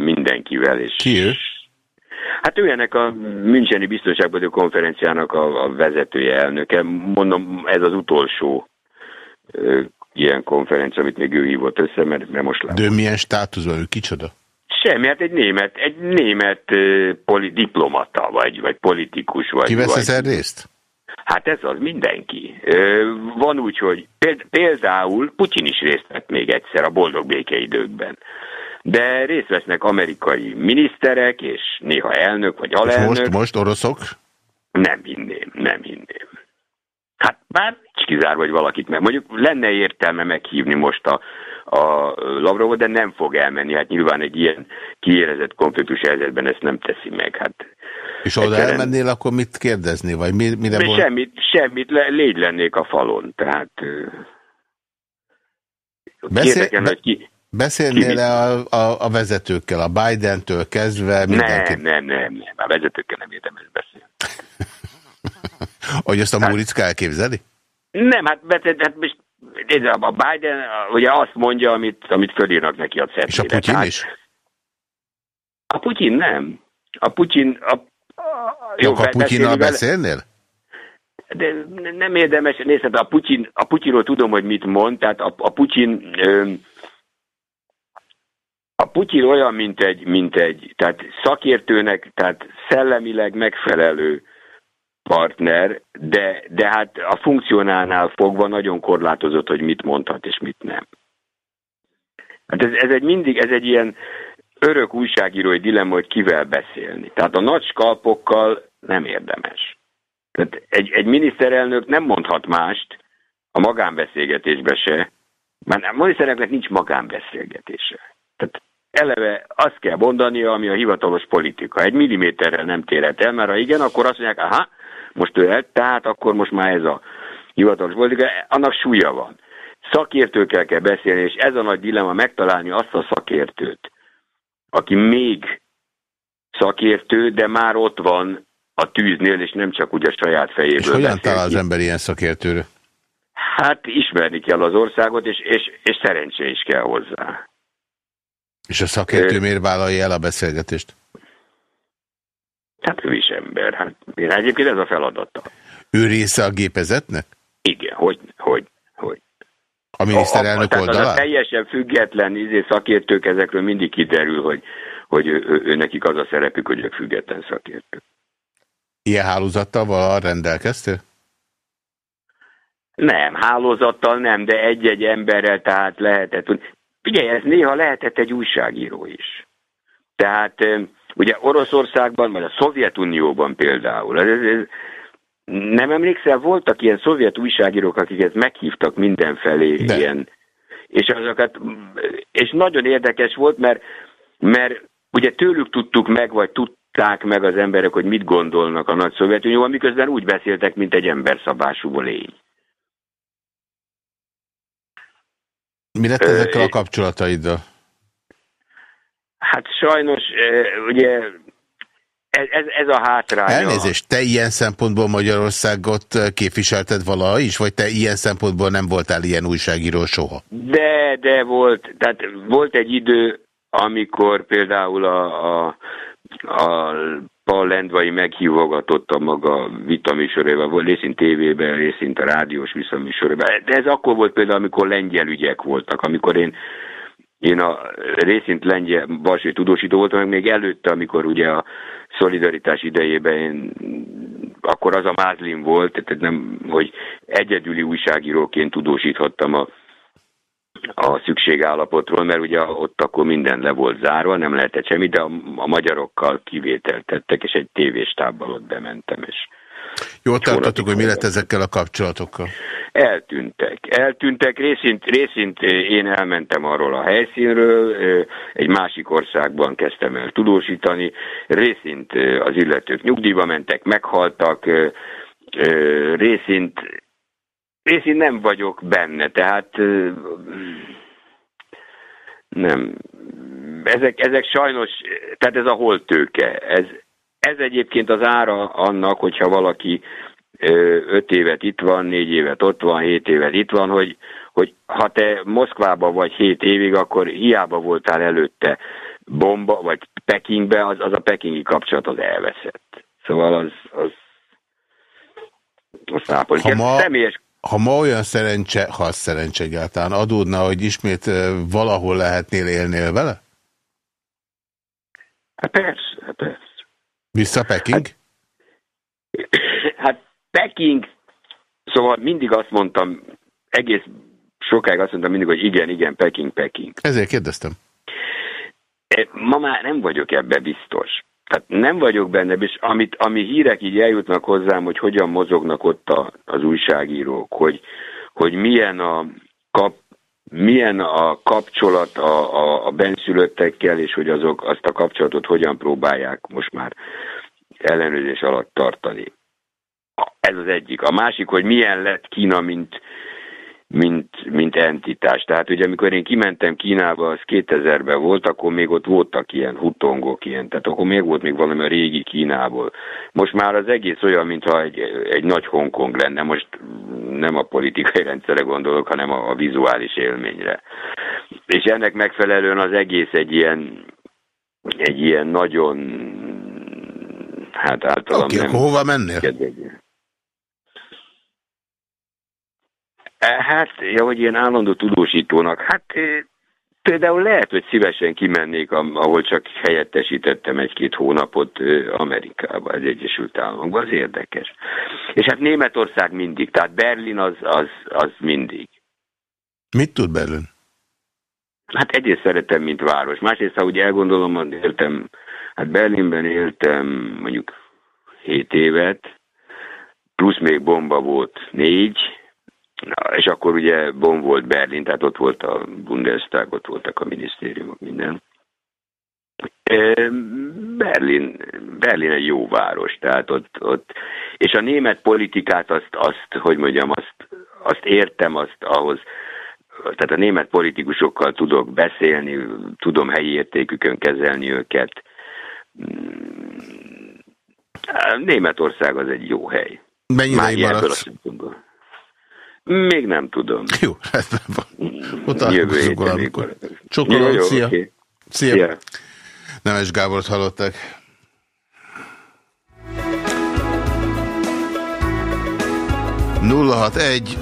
mindenkivel. És,
Ki ő?
Hát ő ennek a Müncheni Biztonságpolitikai Konferenciának a, a vezetője, elnöke. Mondom, ez az utolsó ö, ilyen konferencia, amit még ő hívott össze, mert, mert most
látom. De milyen státuszban, ő kicsoda?
Semmi, hát egy német, egy német uh, poli, diplomata, vagy, vagy politikus. Vagy,
Ki vesz ezen részt?
Hát ez az mindenki. Uh, van úgy, hogy például Putyin is részt vett még egyszer a boldog békeidőkben de részt vesznek amerikai miniszterek, és néha elnök vagy alelnök.
És most, most oroszok?
Nem hinném, nem hinném. Hát már kizár, hogy valakit meg. Mondjuk lenne értelme meghívni most a, a Lavrovot, de nem fog elmenni. Hát nyilván egy ilyen kiérezett konfliktus helyzetben ezt nem teszi meg. Hát
és oda egyszerűen... elmennél, akkor mit kérdezni? Vagy mi, mire
volt? Semmit, semmit le, légy lennék a falon. Tehát
Beszél... Be... ki, Beszélnél-e a, a, a vezetőkkel, a Biden-től kezdve?
Mindenki... Nem, nem, nem, nem. A vezetőkkel nem érdemes beszélni.
Hogy azt a hát, Muricka elképzeli?
Nem, hát, hát most a Biden ugye azt mondja, amit, amit fölírnak neki a cetére.
És a Putyin hát, is?
A Putyin nem. A Putyin... A,
a, jó, a Putyinnal beszélnél?
De nem érdemes, nézd, a, Putyin, a Putyinról tudom, hogy mit mond, tehát a, a Putyin... Ö, a Putyin olyan, mint egy, mint egy tehát szakértőnek, tehát szellemileg megfelelő partner, de, de hát a funkcionálnál fogva nagyon korlátozott, hogy mit mondhat és mit nem. Hát ez, ez egy mindig, ez egy ilyen örök újságírói dilemma, hogy kivel beszélni. Tehát a nagy skalpokkal nem érdemes. Tehát egy, egy miniszterelnök nem mondhat mást a magánbeszélgetésbe se, mert a miniszterelnöknek nincs magánbeszélgetése. Tehát eleve azt kell mondania, ami a hivatalos politika. Egy milliméterrel nem térhet el, mert ha igen, akkor azt mondják, aha, most ő el, tehát akkor most már ez a hivatalos politika, annak súlya van. Szakértőkkel kell beszélni, és ez a nagy dilemma megtalálni azt a szakértőt, aki még szakértő, de már ott van a tűznél, és nem csak úgy a saját fejéből. És
hogyan talál az ember ilyen szakértőre?
Hát ismerni kell az országot, és, és, és szerencsé is kell hozzá.
És a szakértő miért vállalja el a beszélgetést?
Hát ő is ember. Hát én egyébként ez a feladata.
Ő része a gépezetnek?
Igen, hogy, hogy, hogy.
A miniszterelnök a, a, oldalán?
A teljesen független izé, szakértők, ezekről mindig kiderül, hogy, hogy ő, ő, ő nekik az a szerepük, hogy ők független szakértők.
Ilyen hálózattal valahol rendelkeztél?
Nem, hálózattal nem, de egy-egy emberrel tehát lehetett. Figyelj, ez néha lehetett egy újságíró is. Tehát ugye Oroszországban, vagy a Szovjetunióban például, ez, ez, nem emlékszel, voltak ilyen szovjet újságírók, akiket meghívtak mindenfelé, De. ilyen, és azokat, és nagyon érdekes volt, mert, mert ugye tőlük tudtuk meg, vagy tudták meg az emberek, hogy mit gondolnak a nagy Szovjetunióban, miközben úgy beszéltek, mint egy emberszabású lény.
Mi lett ezekkel a kapcsolataiddal?
Hát sajnos, ugye ez, ez, ez a hátránya.
Elnézést, te ilyen szempontból Magyarországot képviselted valaha is, vagy te ilyen szempontból nem voltál ilyen újságíró soha?
De, de volt. Tehát volt egy idő, amikor például a, a, a Paul Lendvai meghívogatott a maga vitaműsorével, volt részint tévében, részint a rádiós vitaműsorével. De ez akkor volt például, amikor lengyel ügyek voltak, amikor én én a részint lengyel balsai tudósító voltam, meg még előtte, amikor ugye a szolidaritás idejében én, akkor az a mázlim volt, tehát nem, hogy egyedüli újságíróként tudósíthattam a a szükségállapotról, mert ugye ott akkor minden le volt zárva, nem lehetett semmi, de a, a magyarokkal kivételt tettek, és egy tévéstábbal ott bementem, és
Jól tartottuk, hogy mi lett ezekkel a kapcsolatokkal?
Eltűntek. Eltűntek, részint, részint én elmentem arról a helyszínről, egy másik országban kezdtem el tudósítani, részint az illetők nyugdíjba mentek, meghaltak, részint részint nem vagyok benne, tehát nem. Ezek, ezek sajnos, tehát ez a holtőke. Ez, ez egyébként az ára annak, hogyha valaki öt évet itt van, négy évet ott van, hét évet itt van, hogy, hogy ha te Moszkvában vagy hét évig, akkor hiába voltál előtte bomba, vagy Pekingbe, az, az a pekingi kapcsolat az elveszett. Szóval az, az, az nápoly.
Ha ma, Személyes... ha ma olyan szerencse, ha az szerencse egyáltalán adódna, hogy ismét valahol lehetnél élnél vele?
Hát persze, hát persze.
Vissza Peking?
Hát, hát Peking, szóval mindig azt mondtam, egész sokáig azt mondtam mindig, hogy igen, igen, Peking, Peking.
Ezért kérdeztem.
Ma már nem vagyok ebbe biztos. Tehát nem vagyok benne, és amit, ami hírek így eljutnak hozzám, hogy hogyan mozognak ott a, az újságírók, hogy, hogy milyen a kap, milyen a kapcsolat a, a, a benszülöttekkel, és hogy azok azt a kapcsolatot hogyan próbálják most már ellenőrzés alatt tartani. Ez az egyik. A másik, hogy milyen lett Kína, mint, mint, mint entitás. Tehát ugye amikor én kimentem Kínába, az 2000-ben volt, akkor még ott voltak ilyen hutongok, ilyen, tehát akkor még volt még valami a régi Kínából. Most már az egész olyan, mintha egy, egy nagy Hongkong lenne. Most nem a politikai rendszerre gondolok, hanem a, a vizuális élményre. És ennek megfelelően az egész egy ilyen, egy ilyen nagyon hát általában
okay, nem... hova mennél?
Kedvegyen. E, hát, ja, hogy ilyen állandó tudósítónak, hát e, például lehet, hogy szívesen kimennék, ahol csak helyettesítettem egy-két hónapot e, Amerikába, az Egyesült Államokba, az érdekes. És hát Németország mindig, tehát Berlin az, az, az mindig.
Mit tud Berlin?
Hát egyrészt szeretem, mint város. Másrészt, ha úgy elgondolom, éltem, hát Berlinben éltem mondjuk 7 évet, plusz még bomba volt négy, és akkor ugye Bonn volt Berlin, tehát ott volt a Bundestag, ott voltak a minisztériumok, minden. Berlin, Berlin egy jó város, tehát ott, ott és a német politikát azt, azt hogy mondjam, azt, azt értem, azt ahhoz, tehát a német politikusokkal tudok beszélni, tudom helyi értékükön kezelni őket. Mm, Németország az egy jó hely.
Mennyire maradsz?
Még nem tudom.
Jó, rendben van. Ott Jövő héten amikor. Csokolom, szia. Okay. Szia. szia. Nemes Gábort hallottak. Nulla hat egy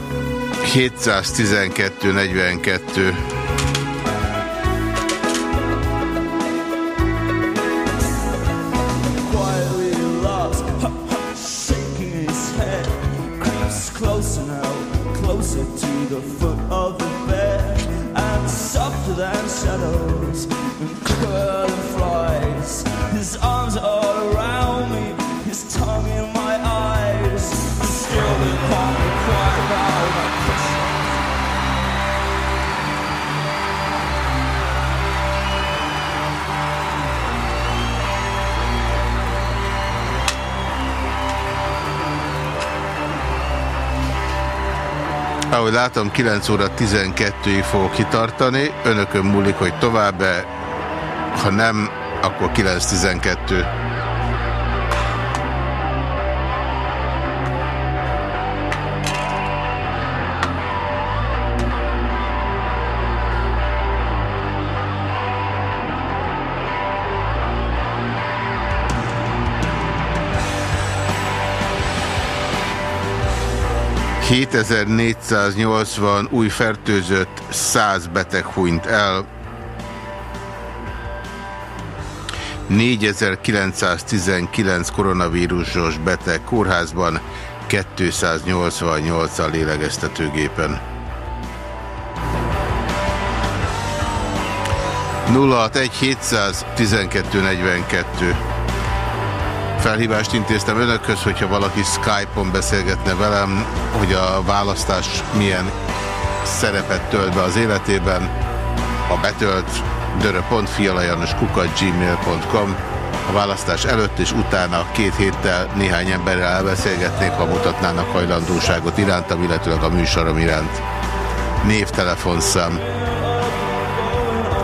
712 42 Ahogy látom, 9 óra 12-ig fogok kitartani. Önökön múlik, hogy tovább-e. Ha nem, akkor 9.12. 7480 új fertőzött, 100 beteg hunyt el. 4919 koronavírusos beteg kórházban, 288 a lélegeztetőgépen. 061 712 42 felhívást intéztem önökhöz, hogyha valaki Skype-on beszélgetne velem, hogy a választás milyen szerepet tölt be az életében. Ha betölt, dörö.fialajanoskukat.gmail.com A választás előtt és utána két héttel néhány emberrel elbeszélgetnék, ha mutatnának hajlandóságot irántam, illetőleg a műsorom iránt. Név, telefonszám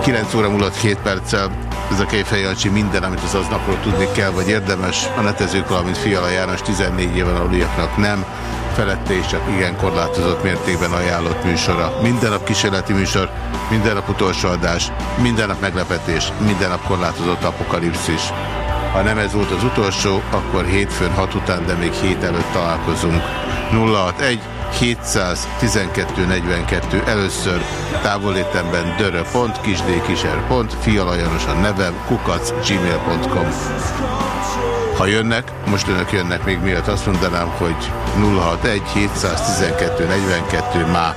9 óra múlott 7 perccel. Ez a Kejfej Jancsi minden, amit az aznapról tudni kell, vagy érdemes. A netezők, valamint Fiala János 14 éven aluliaknak nem felette és csak igen korlátozott mértékben ajánlott műsora. Minden nap kísérleti műsor, minden nap utolsó adás, minden nap meglepetés, minden nap korlátozott apokalipszis. Ha nem ez volt az utolsó, akkor hétfőn hat után, de még hét előtt találkozunk. 061 712 42 először távolétemben dörö.pont, kisdkiser.pont, fialajanos a nevem, kukac, gmail.com. Ha jönnek, most önök jönnek még miatt azt mondanám, hogy 061 712 42 má.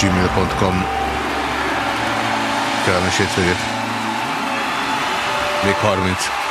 gmail.com Kellemes hétvégét. Még 30.